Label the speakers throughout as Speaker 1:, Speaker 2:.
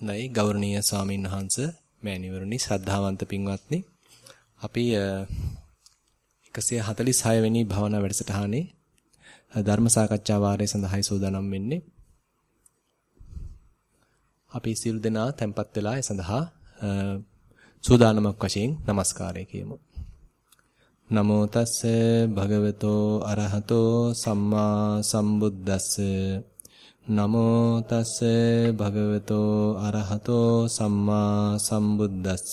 Speaker 1: හොඳයි. ගෞරවනීය ස්වාමීන් වහන්ස මෑණිවරුනි ශ්‍රද්ධාවන්ත පින්වත්නි. අපි 146 වෙනි භවනා වැඩසටහනේ ධර්ම සාකච්ඡා වාරය සඳහායි සූදානම් වෙන්නේ. අපි සියලු දෙනා tempත් වෙලා ඒ සඳහා සූදානමක් වශයෙන් নমස්කාරය කියමු. නමෝ තස්ස භගවතෝ අරහතෝ සම්මා සම්බුද්දස්ස. නමෝ තස්ස භගවතෝ අරහතෝ සම්මා සම්බුද්දස්ස.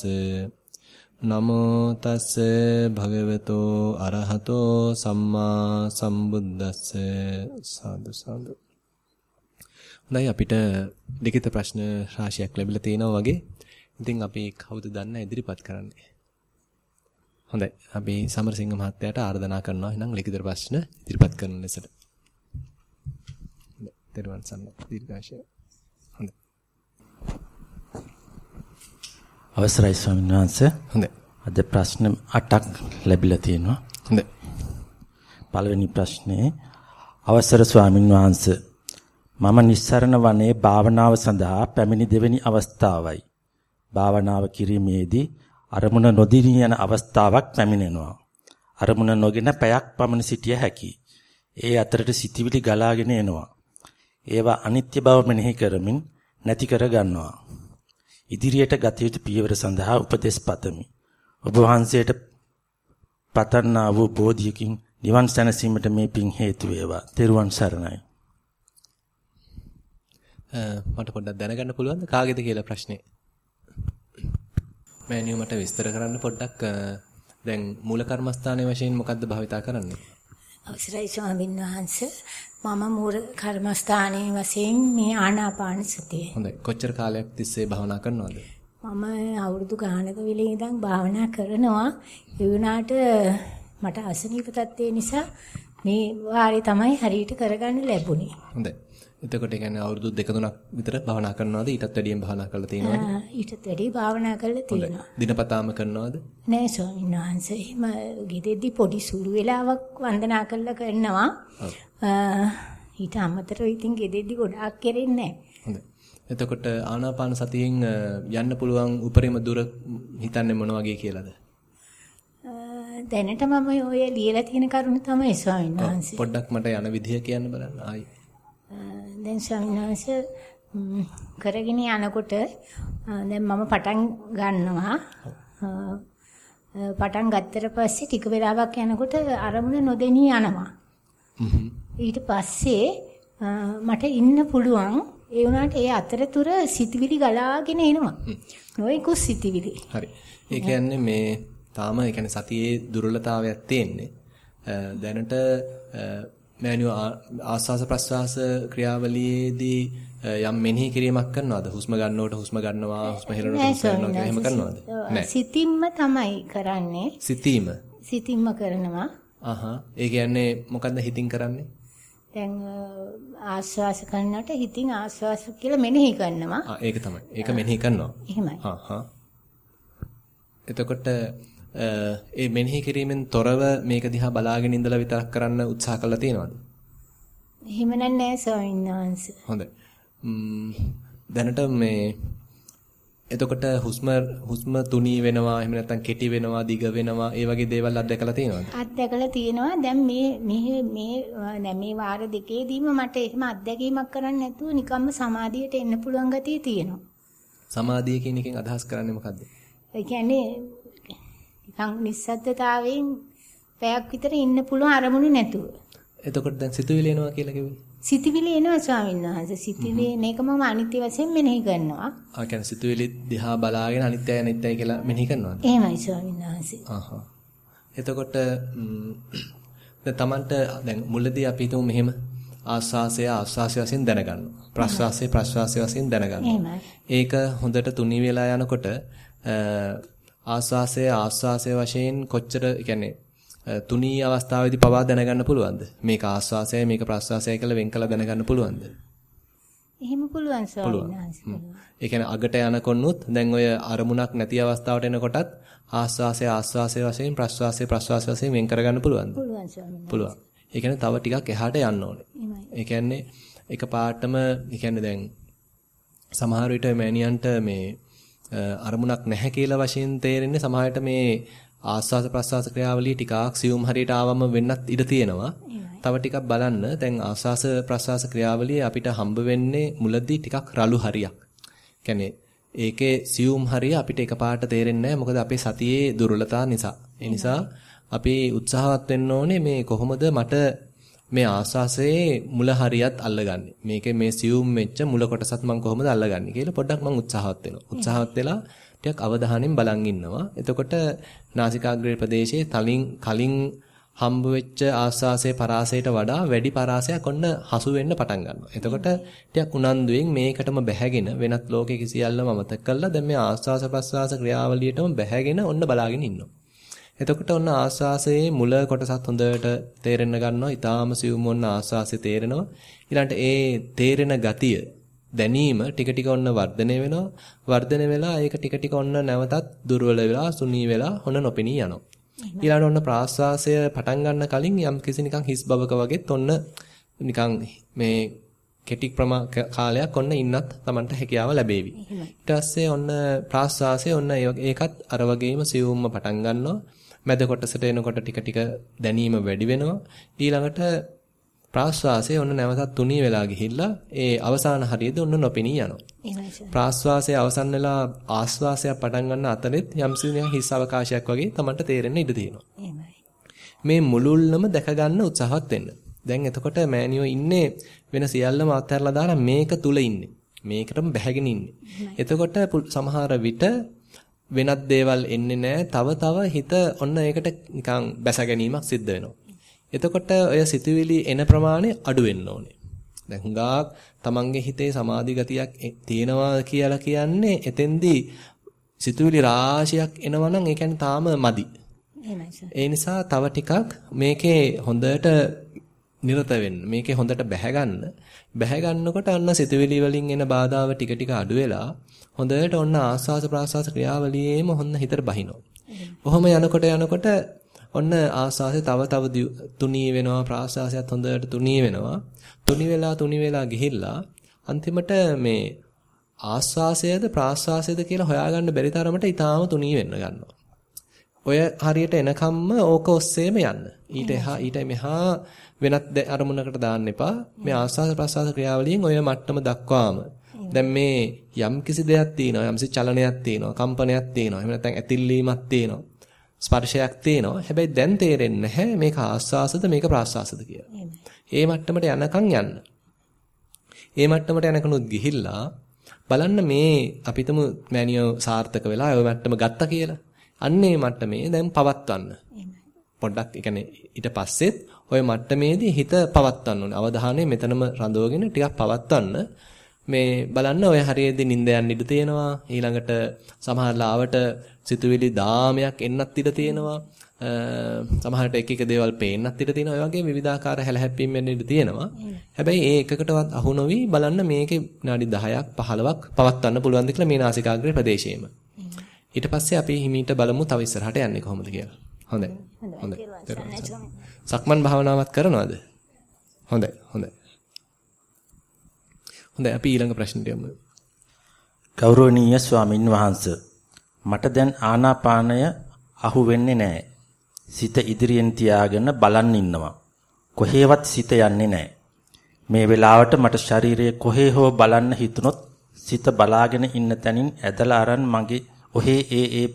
Speaker 1: නමෝ තස්ස භගවතෝ අරහතෝ සම්මා සම්බුද්දස්ස. සාදු සාදු. හොඳයි අපිට ලිඛිත ප්‍රශ්න රාශියක් ලැබිලා තිනවා වගේ. ඉතින් අපි කවුද දන්න ඉදිරිපත් කරන්නේ? හොඳයි. අපි සමරසිංහ මහත්තයාට ආරාධනා කරනවා. එහෙනම් ලිඛිත ප්‍රශ්න ඉදිරිපත් කරන ලෙසට. තෙරුවන් සරණයි දීර්ඝාෂය. හොඳයි.
Speaker 2: අවසරයි ස්වාමීන් වහන්සේ.
Speaker 1: හොඳයි.
Speaker 2: අද ප්‍රශ්න 8ක් ලැබිලා තියෙනවා.
Speaker 1: හොඳයි.
Speaker 2: පළවෙනි ප්‍රශ්නේ අවසර ස්වාමීන් වහන්සේ මම නිස්සරණ වනයේ භාවනාව සඳහා පැමිණි දෙවෙනි අවස්ථාවයි. භාවනාව කිරීමේදී අරමුණ නොදිනී යන අවස්ථාවක් පැමිණෙනවා. අරමුණ නොගෙන පැයක් පමණ සිටිය හැකියි. ඒ අතරට සිටිවිලි ගලාගෙන එනවා. ඒවා අනිත්‍ය බව මෙනෙහි කරමින් නැති කර ගන්නවා. ඉදිරියට ගත යුතු පියවර සඳහා උපදෙස් පතමි. ඔබ වහන්සේට පතන්නා වූ බෝධියකින් නිවන් සැනසීමට මේ පින් හේතු වේවා. තෙරුවන් සරණයි.
Speaker 1: මට පොඩ්ඩක් දැනගන්න පුළුවන්ද කාගේද කියලා ප්‍රශ්නේ? මෑනියු මට විස්තර කරන්න පොඩ්ඩක් දැන් මූල කර්මස්ථානයේ වශයෙන් මොකද්ද භාවිතා කරන්නේ?
Speaker 3: අවසරයි ස්වාමීන් වහන්සේ මම මූල කර්මස්ථානයේ වශයෙන් මේ ආනාපාන සතිය.
Speaker 1: හොඳයි. කොච්චර කාලයක් තිස්සේ භාවනා කරනවද?
Speaker 3: මම අවුරුදු ගානක විලේ ඉඳන් භාවනා කරනවා. ඒ වුණාට මට අසනීප තත්ත්වය නිසා මේ වාරේ තමයි හරියට කරගන්න ලැබුණේ.
Speaker 1: හොඳයි. එතකොට කියන්නේ අවුරුදු දෙක තුනක් විතර භාවනා කරනවද? ඊටත් වැඩියෙන් භාවනා කරලා තියෙනවද?
Speaker 3: ඊටත් වැඩි භාවනා කරලා තියෙනවා.
Speaker 1: දිනපතාම කරනවද?
Speaker 3: නෑ ස්වාමීන් වහන්සේ. එහෙම ගෙදෙද්දි පොඩි සුළු වෙලාවක් වන්දනා කරලා කරනවා. ඊට අමතරව ඉතින් ගෙදෙද්දි ගොඩාක් කෙරෙන්නේ නෑ.
Speaker 1: එතකොට ආනාපාන සතියෙන් යන්න පුළුවන් උපරිම දුර හිතන්නේ මොන වගේ කියලාද?
Speaker 3: දැනට මම ඔය ලියලා තියෙන කරුණ තමයි ස්වාමීන් වහන්සේ.
Speaker 1: පොඩ්ඩක් මට යන විදිහ කියන්න බලන්න ආයි.
Speaker 3: දැන් ස්වාමීන් වහන්සේ කරගෙන යනකොට දැන් මම පටන් ගන්නවා. පටන් ගත්තට පස්සේ ටික වෙලාවක් යනකොට අරමුණ නොදෙනී යනවා. ඊට පස්සේ මට ඉන්න පුළුවන් ඒ වුණාට ඒ අතරතුර සිතවිලි ගලාගෙන එනවා. නොයෙකුත් සිතවිලි.
Speaker 1: හරි. ඒ කියන්නේ මේ තාම ඒ කියන්නේ සතියේ දුර්වලතාවයක් තියෙන්නේ. දැනට මෑනියු ආස්වාස ප්‍රස්වාස ක්‍රියාවලියේදී යම් මෙනෙහි කිරීමක් කරනවද? හුස්ම ගන්නකොට හුස්ම ගන්නවා, හුස්ම හෙලනකොට හුස්ම හෙලනවා කියලා එහෙම කරනවද?
Speaker 3: නෑ. සිතින්ම තමයි කරන්නේ.
Speaker 1: සිතීම.
Speaker 3: සිතින්ම කරනවා.
Speaker 1: අහහ. ඒ කියන්නේ මොකද්ද හිතින් කරන්නේ?
Speaker 3: දැන් ආස්වාස කරනකොට හිතින් ආස්වාස කියලා මෙනෙහි කරනවා.
Speaker 1: ආ ඒක තමයි. ඒක මෙනෙහි කරනවා.
Speaker 3: එහෙමයි.
Speaker 1: හා හා. එතකොට ඒ මෙනෙහි කිරීමෙන් තොරව මේක දිහා බලාගෙන ඉඳලා විතරක් කරන්න උත්සාහ කළා තියෙනවද?
Speaker 3: එහෙම නෑ ස්වාමීන් වහන්සේ.
Speaker 1: හොඳයි. දැනට මේ එතකොට හුස්ම හුස්ම තුනී වෙනවා එහෙම නැත්නම් කෙටි වෙනවා දිග වෙනවා ඒ වගේ දේවල් අත්දැකලා තියෙනවද?
Speaker 3: අත්දැකලා තියෙනවා. දැන් මේ මේ මේ මේ වාර දෙකේදීම මට එහෙම අත්දැකීමක් කරන්න නැතුව නිකම්ම සමාධියට එන්න පුළුවන් ගතිය තියෙනවා.
Speaker 1: සමාධිය කියන එකෙන් අදහස් කරන්නේ මොකද්ද?
Speaker 3: ඒ කියන්නේ නිස්සද්දතාවයෙන් පැයක් විතර ඉන්න පුළුවන් අරමුණු නැතුව.
Speaker 1: එතකොට දැන් සිතුවිලි එනවා කියලා කිව්වේ?
Speaker 3: සිතුවිලි එනවා ස්වාමීන් වහන්සේ. සිතුවිලි එන එක මම අනිත්‍ය වශයෙන් මෙනෙහි කරනවා.
Speaker 1: ආ කියන්නේ සිතුවිලි දිහා බලාගෙන අනිත්‍යයි අනිත්‍යයි කියලා මෙනෙහි කරනවාද?
Speaker 3: එහෙමයි ස්වාමීන් වහන්සේ.
Speaker 1: ආහා. එතකොට දැන් Tamanට දැන් මුලදී අපි හිතමු මෙහෙම ආස්වාසය ආස්වාසය වශයෙන් දැනගන්නවා. ප්‍රස්වාසය ප්‍රස්වාසය වශයෙන් දැනගන්නවා. ඒක හොඳට තුනී වෙලා යනකොට ආස්වාසය ආස්වාසය වශයෙන් කොච්චර කියන්නේ තුනී අවස්ථාවේදී පවා දැනගන්න පුළුවන්ද? මේක ආස්වාසයයි මේක ප්‍රස්වාසයයි කියලා වෙන් කළ දැනගන්න පුළුවන්ද?
Speaker 3: එහෙම පුළුවන් ස්වාමීන්
Speaker 1: ඒ කියන්නේ අගට යනකොනුත් දැන් ඔය අරමුණක් නැති අවස්ථාවට එනකොටත් ආස්වාසය ආස්වාසය වශයෙන් ප්‍රස්වාසය ප්‍රස්වාසය වශයෙන් වෙන් කරගන්න පුළුවන්ද?
Speaker 3: පුළුවන් ස්වාමීන්
Speaker 1: පුළුවන්. ඒ කියන්නේ තව ටිකක් එහාට යන්න ඕනේ. ඒ කියන්නේ එක පාටම ඒ කියන්නේ දැන් සමහර විට මෑනියන්ට මේ අරමුණක් නැහැ කියලා වශයෙන් තේරෙන්නේ සමහරට මේ ආස්වාස ප්‍රස්වාස ක්‍රියාවලිය ටිකක් සියුම් හරියට ආවම වෙන්නත් ඉඩ තියෙනවා. තව ටිකක් බලන්න. දැන් ආස්වාස ප්‍රස්වාස ක්‍රියාවලිය අපිට හම්බ වෙන්නේ මුලදී ටිකක් රළු හරියක්. කියන්නේ ඒකේ සියුම් හරිය අපිට එකපාරට තේරෙන්නේ නැහැ. මොකද අපේ සතියේ දුර්වලතා නිසා. ඒ නිසා අපි උත්සාහවත් වෙන්න ඕනේ මේ කොහොමද මට මේ ආස්වාසයේ මුල හරියත් අල්ලගන්නේ. මේකේ මේ සියුම් වෙච්ච මුල කොටසත් මම කොහොමද අල්ලගන්නේ කියලා පොඩ්ඩක් මම උත්සාහවත් වෙනවා. උත්සාහවත් වෙලා ටිකක් අවධානයෙන් බලන් ඉන්නවා. එතකොට නාසිකාග්‍රේ ප්‍රදේශයේ තලින් කලින් හම්බ වෙච්ච ආස්වාසයේ පරාසයට වඩා වැඩි පරාසයක් ඔන්න හසු වෙන්න පටන් ගන්නවා. එතකොට ටිකක් උනන්දුවෙන් මේකටම බැහැගෙන වෙනත් ලෝකයක සියල්ලම අමතක කරලා දැන් මේ ආස්වාස ප්‍රස්වාස ක්‍රියාවලියටම බැහැගෙන ඔන්න බලාගෙන ඉන්නවා. එතකොට ඔන්න ආස්වාසයේ මුල කොටසත් හොඳට තේරෙන්න ගන්නවා. ඊටාම සිවුම් ඔන්න ආස්වාසය තේරෙනවා. ඊළඟට ඒ තේරෙන ගතිය දැනීම ටික ටික ඔන්න වර්ධනය වෙනවා. වර්ධනය වෙලා ඒක ටික ටික ඔන්න නැවතත් දුර්වල වෙලා සුනී වෙලා ඔන්න නොපෙනී යනවා. ඊළඟට ඔන්න ප්‍රාශ්වාසය පටන් ගන්න කලින් යම් කිසි නිකන් හිස් බවක වගේත් ඔන්න නිකන් මේ කෙටි කාලයක් ඔන්න ඉන්නත් Tamanට හැකියාව ලැබේවි. ඊට පස්සේ ඔන්න ප්‍රාශ්වාසය ඔන්න ඒකත් අර වගේම සියුම්ම පටන් ගන්නවා. මැද කොටසට එනකොට ටික ටික දැනීම වැඩි වෙනවා. ඊළඟට ප්‍රාශ්වාසය ඔන්න නැවතත් තුනී වෙලා ගිහිල්ලා ඒ අවසාන හරියද ඔන්න නොපෙනී යනවා. ප්‍රාශ්වාසය අවසන් වෙලා ආශ්වාසයක් පටන් ගන්න අතරෙත් යම්සිනියක් හිස් අවකාශයක් වගේ Tamanට තේරෙන්න ඉඩ තියෙනවා. මේ මුලුල්ලම දැක ගන්න උත්සාහවත් වෙන්න. දැන් එතකොට මෑනියෝ ඉන්නේ වෙන සියල්ලම අත්හැරලා දාලා මේක තුල ඉන්නේ. මේකටම බැහැගෙන ඉන්නේ. එතකොට සමහර විට වෙනත් දේවල් එන්නේ නැහැ. තව තව හිත ඔන්න ඒකට නිකන් බැස ගැනීමක් සිද්ධ වෙනවා. එතකොට ඔය සිතුවිලි එන ප්‍රමාණය අඩු වෙන්න ඕනේ. දැන් හුඟක් තමන්ගේ හිතේ සමාධි ගතියක් තියෙනවා කියලා කියන්නේ එතෙන්දී සිතුවිලි රාශියක් එනවා නම් ඒ කියන්නේ තාම මදි. ඒ නිසා තව ටිකක් මේකේ හොඳට නිරත වෙන්න. මේකේ හොඳට බැහැ ගන්න. බැහැ ගන්නකොට අන්න සිතුවිලි වලින් එන බාධාව ටික ටික අඩු වෙලා හොඳට ඔන්න ආස්වාස ප්‍රාස්වාස ක්‍රියාවලියේම හොන්න හිතට බහිනවා. කොහොම යනකොට යනකොට ඔන්න ආස්වාසය තව තව තුනී වෙනවා ප්‍රාස්වාසයත් හොඳට තුනී වෙනවා. තුනි වෙලා තුනි වෙලා ගිහිල්ලා අන්තිමට මේ ආස්වාසයද ප්‍රාස්වාසයද කියලා හොයාගන්න බැරි තරමට ඊටාම තුනී වෙන්න ගන්නවා. ඔය හරියට එනකම්ම ඕක ඔස්සේම යන්න. ඊට එහා ඊට මෙහා වෙනත් අරමුණකට දාන්න එපා. මේ ආස්වාස ප්‍රාස්වාස ක්‍රියාවලියෙන් ඔය මට්ටම දක්වාම දැන් මේ යම් කිසි දෙයක් තියෙනවා යම්සි චලනයක් තියෙනවා කම්පනයක් තියෙනවා එහෙම නැත්නම් ඇතිල්ලීමක් තියෙනවා ස්පර්ශයක් තියෙනවා හැබැයි දැන් තේරෙන්නේ නැහැ මේක ආස්වාසද මේක ප්‍රාස්වාසද කියලා. ඒ මට්ටමට යනකම් යන්න. ඒ මට්ටමට යනකනුත් ගිහිල්ලා බලන්න මේ අපිටම මෑනියෝ සාර්ථක වෙලා ওই මට්ටම ගත්තා කියලා. අන්න ඒ මට්ටමේ දැන් පවත්වන්න. පොඩ්ඩක් ඒ කියන්නේ ඊට පස්සෙත් ওই මට්ටමේදී හිත පවත්වන්න ඕනේ. අවධානය මෙතනම රඳවගෙන ටිකක් පවත්වන්න. මේ බලන්න ඔය හරියේදී නිින්ද යන්න ඉඩ තියෙනවා. ඊළඟට සමහර ලාවට සිතුවිලි දාමයක් එන්නත් ඉඩ තියෙනවා. සමහරට එක එක දේවල් පේන්නත් ඉඩ තියෙනවා. ඒ වගේ විවිධාකාර හැලහැප්පීම් වෙන්න ඉඩ තියෙනවා. හැබැයි ඒ එකකටවත් අහු නොවි බලන්න මේකේ විනාඩි 10ක් 15ක් පවත්වන්න පුළුවන්ද කියලා මේ නාසිකාග්‍රේ ප්‍රදේශයේම. ඊට පස්සේ අපි හිමීට බලමු තව ඉස්සරහට යන්නේ කොහොමද කියලා. හොඳයි. හොඳයි. සක්මන් භාවනාවක් කරනවද? හොඳයි. හොඳයි. හොඳයි අපි ඊළඟ ප්‍රශ්නෙට යමු.
Speaker 2: ගෞරවනීය ස්වාමින් වහන්සේ මට දැන් ආනාපානය අහු වෙන්නේ නැහැ. සිත ඉදිරියෙන් තියාගෙන බලන් ඉන්නවා. කොහේවත් සිත යන්නේ නැහැ. මේ වෙලාවට මට ශරීරයේ කොහේ හෝ බලන්න හිතුනොත් සිත බලාගෙන ඉන්න තැනින් ඇදලා අරන් මගේ ඔහේ ඒ ඒ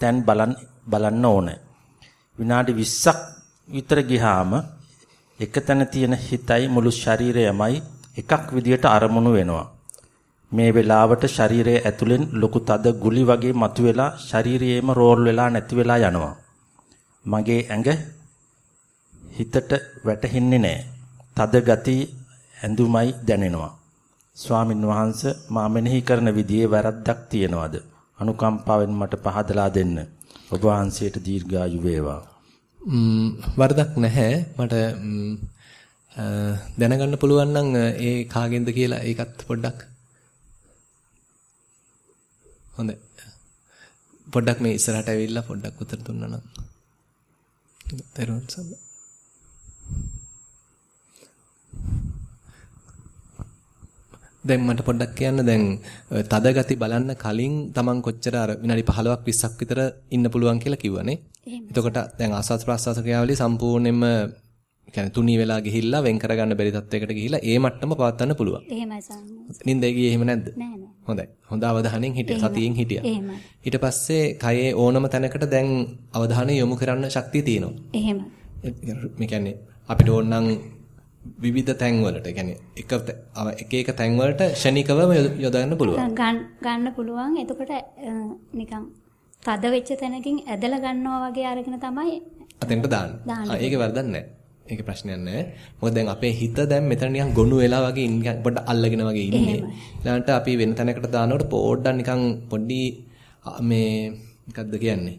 Speaker 2: තැන් බලන් බලන්න ඕනේ. විනාඩි 20ක් විතර ගියාම එක තැන තියෙන හිතයි මුළු ශරීරයමයි එකක් විදියට අරමුණු වෙනවා. මේ වෙලාවට ශරීරයේ ඇතුලෙන් ලොකු තද ගුලි වගේ මතුවෙලා ශරීරයේම රෝල් වෙලා නැති වෙලා යනවා. මගේ ඇඟ හිතට වැටෙන්නේ නැහැ. තද ගති ඇඳුමයි දැනෙනවා. ස්වාමින් වහන්සේ මා මෙනෙහි කරන විදිහේ වැරද්දක් තියනවාද? අනුකම්පාවෙන් මට පහදලා දෙන්න. ඔබ වහන්සේට දීර්ඝායු වේවා.
Speaker 1: ම්ම් වරදක් නැහැ. මට දැනගන්න පුළුවන් නම් ඒ කාගෙන්ද කියලා ඒකත් පොඩ්ඩක් හොඳයි. පොඩ්ඩක් මේ ඉස්සරහට ඇවිල්ලා පොඩ්ඩක් උත්තර දුන්නා නම්. තේරුම් සම්ම. දැන් මට පොඩ්ඩක් කියන්න දැන් තද ගති බලන්න කලින් Taman කොච්චර අර විනාඩි 15ක් 20ක් විතර ඉන්න පුළුවන් කියලා කිව්වනේ. එතකොට දැන් ආස්වාද ප්‍රාස්වාද ක්‍රියාවලිය සම්පූර්ණයෙන්ම කියන්නේ තුනී වෙලා ගිහිල්ලා වෙන් කරගන්න බැරි තත්යකට ගිහිල්ලා ඒ මට්ටම පවත්වන්න පුළුවන්.
Speaker 4: එහෙමයි සාමි.
Speaker 1: නින්දේ ගියේ එහෙම නැද්ද?
Speaker 4: නෑ නෑ.
Speaker 1: හොඳයි. හොඳ අවධානයෙන් හිටියා. සතියෙන් හිටියා.
Speaker 4: එහෙමයි.
Speaker 1: ඊට පස්සේ කයේ ඕනම තැනකට දැන් අවධානය යොමු කරන්න ශක්තිය තියෙනවා.
Speaker 4: එහෙමයි.
Speaker 1: මේ කියන්නේ අපිට ඕනනම් විවිධ තැන්වලට කියන්නේ එක එක එක තැන්වලට ෂණිකවම යොදන්න පුළුවන්.
Speaker 4: ගන්න පුළුවන්. එතකොට නිකන් තද වෙච්ච තැනකින් ඇදලා ගන්නවා වගේ අරගෙන තමයි
Speaker 1: අතෙන්ට දාන්නේ. ඒක වරදක් නැහැ. ඒක ප්‍රශ්නයක් නැහැ. මොකද දැන් අපේ හිත දැන් මෙතන නිකන් ගොනු වෙලා වගේ නිකන් පොඩ්ඩක් අල්ලගෙන වගේ ඉන්නේ. ඊළඟට අපි වෙන තැනකට දානකොට පොඩ්ඩක් නිකන් පොඩි මේ මොකද්ද කියන්නේ?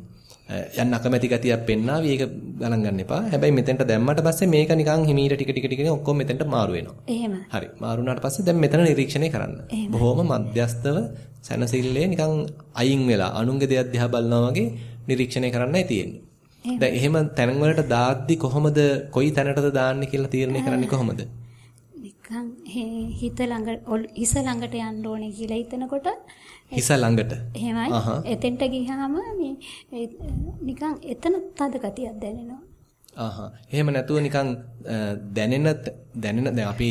Speaker 1: යන්න අකමැති ගතියක් පෙන්නාවි ඒක ගණන් ගන්න එපා. හැබැයි මෙතෙන්ට දැම්මට පස්සේ මේක නිකන් හිමීට ටික ටික ටික ඔක්කොම මෙතෙන්ට මාරු වෙනවා.
Speaker 4: එහෙම.
Speaker 1: හරි. මාරු වුණාට පස්සේ දැන් මෙතන නිරීක්ෂණය කරන්න. බොහොම මධ්‍යස්තව සැනසille නිකන් අයින් වෙලා අනුන්ගේ දෙයක් දිහා බලනවා වගේ නිරීක්ෂණය කරන්නයි තියෙන්නේ. දැන් එහෙම තැන් වලට දාද්දි කොහොමද කොයි තැනටද දාන්නේ කියලා තීරණය කරන්නේ කොහොමද?
Speaker 4: නිකන් හිත ළඟ හිස ළඟට යන්න ඕනේ කියලා හිතනකොට
Speaker 1: හිස ළඟට.
Speaker 4: එහෙමයි. එතෙන්ට ගියාම මේ නිකන් එතන තද ගතියක් දැනෙනවා.
Speaker 1: ආහ්. එහෙම නැතුව නිකන් දැනෙන දැනෙන දැන් අපි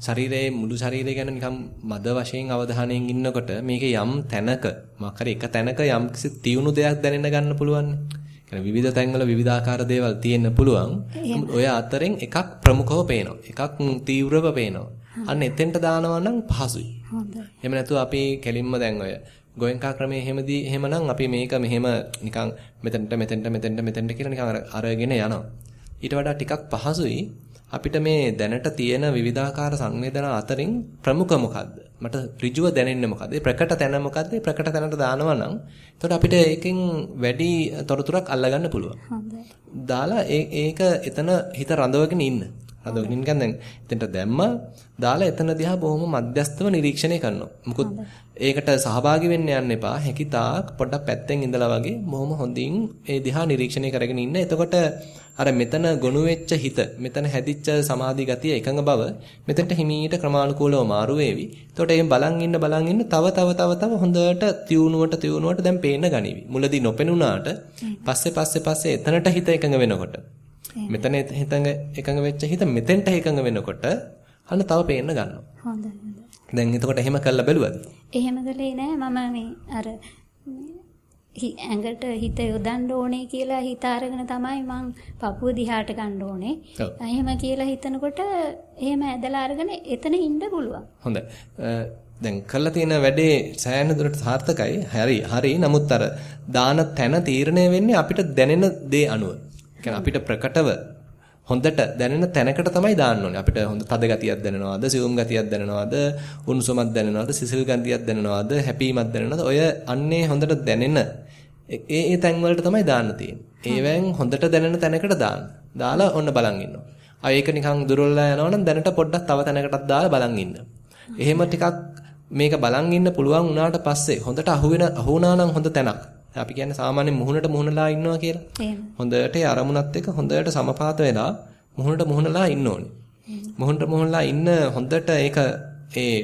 Speaker 1: ශරීරයේ මුළු ශරීරය ගැන නිකන් මද වශයෙන් අවධානයෙන් ඉන්නකොට මේකේ යම් තැනක මොකක් හරි එක තැනක යම් කිසි තියුණු දෙයක් දැනෙන්න ගන්න පුළුවන්. කියන්නේ විවිධ තැන්වල විවිධාකාර දේවල් තියෙන්න පුළුවන්. ඔය අතරින් එකක් ප්‍රමුඛව පේනවා. එකක් තීව්‍රව පේනවා. අන්න එතෙන්ට දානවා නම් පහසුයි.
Speaker 4: හොඳයි.
Speaker 1: එහෙම නැතුව අපි කෙලින්ම දැන් ඔය ගෝයන්කා ක්‍රමයේ එහෙමදී එහෙමනම් අපි මේක මෙහෙම නිකන් මෙතෙන්ට මෙතෙන්ට මෙතෙන්ට මෙතෙන්ට කියලා නිකන් අරගෙන යනවා. ඊට වඩා ටිකක් පහසුයි අපිට මේ දැනට තියෙන විවිධාකාර සංවේදනා අතරින් ප්‍රමුඛ මොකද්ද? මට ඍජුව දැනෙන්නේ මොකද්ද? ප්‍රකට තැන මොකද්ද? ප්‍රකට තැනට දානවා නම් එතකොට අපිට ඒකෙන් වැඩි තොරතුරක් අල්ලගන්න පුළුවන්. දාලා ඒක එතන හිත රඳවගෙන ඉන්න. රඳවගෙන නිකන් දැන් එතනට දැම්මා දාලා එතන දිහා බොහොම මධ්‍යස්තව නිරීක්ෂණය කරනවා. මොකද ඒකට සහභාගී වෙන්න යන්න එපා. හැකිතාක් පොඩ්ඩක් පැත්තෙන් ඉඳලා වගේ බොහොම හොඳින් ඒ දිහා නිරීක්ෂණය කරගෙන ඉන්න. එතකොට අර මෙතන ගොනු වෙච්ච හිත, මෙතන හැදිච්ච සමාධි ගතිය එකඟ බව මෙතනට හිමීට ක්‍රමානුකූලව මාරු වේවි. එතකොට එයින් බලන් ඉන්න බලන් ඉන්න තව තව තව තව හොඳට තියුණුවට තියුණුවට දැන් පේන්න ගනිවි. මුලදී නොපෙනුනාට පස්සේ පස්සේ පස්සේ එතනට හිත එකඟ වෙනකොට මෙතන හිතඟ එකඟ වෙච්ච හිත මෙතෙන්ට එකඟ වෙනකොට අන්න තව පේන්න ගන්නවා.
Speaker 4: හොඳයි.
Speaker 1: දැන් එතකොට එහෙම කළා බැලුවද?
Speaker 4: එහෙම කළේ නෑ මම මේ අර ඇඟට හිත යොදන්න ඕනේ කියලා හිත අරගෙන තමයි මං පපුව දිහාට ගන්න ඕනේ. එහෙම කියලා හිතනකොට එහෙම ඇදලා අරගෙන එතන ඉන්න පුළුවන්.
Speaker 1: හොඳයි. දැන් කරලා තියෙන වැඩේ සෑහෙන දුරට සාර්ථකයි. හරි. හරි. නමුත් අර දාන තැන තීරණය වෙන්නේ අපිට දැනෙන දේ අනුව. අපිට ප්‍රකටව හොඳට දැනෙන තැනකට තමයි දාන්න ඕනේ. අපිට හොඳ තද ගතියක් දැනෙනවද, සියුම් ගතියක් දැනෙනවද, උණුසුමක් දැනෙනවද, සිසිල් ගතියක් දැනෙනවද, හැපීමක් දැනෙනවද? ඔය අන්නේ හොඳට දැනෙන ඒ ඒ තැන් වලට තමයි දාන්න තියෙන්නේ. ඒවෙන් හොඳට දැනෙන තැනකට දාන්න. දාලා ඔන්න බලන් ඉන්නවා. ආ ඒක නිකන් දුර්වලලා යනවනම් දැනට පොඩ්ඩක් තව තැනකටත් දාලා බලන් ඉන්න. එහෙම ටිකක් මේක බලන් ඉන්න පුළුවන් වුණාට පස්සේ හොඳට අහුවෙන අහුණා නම් හොඳ තැනක්. අපි කියන්නේ සාමාන්‍ය මුහුණට මුහුණලා ඉන්නවා කියලා. හොඳට අරමුණත් එක්ක හොඳට සමපාත වෙලා මුහුණට මුහුණලා ඉන්න ඕනේ. මුහුණට මුහුණලා ඉන්න හොඳට ඒක ඒ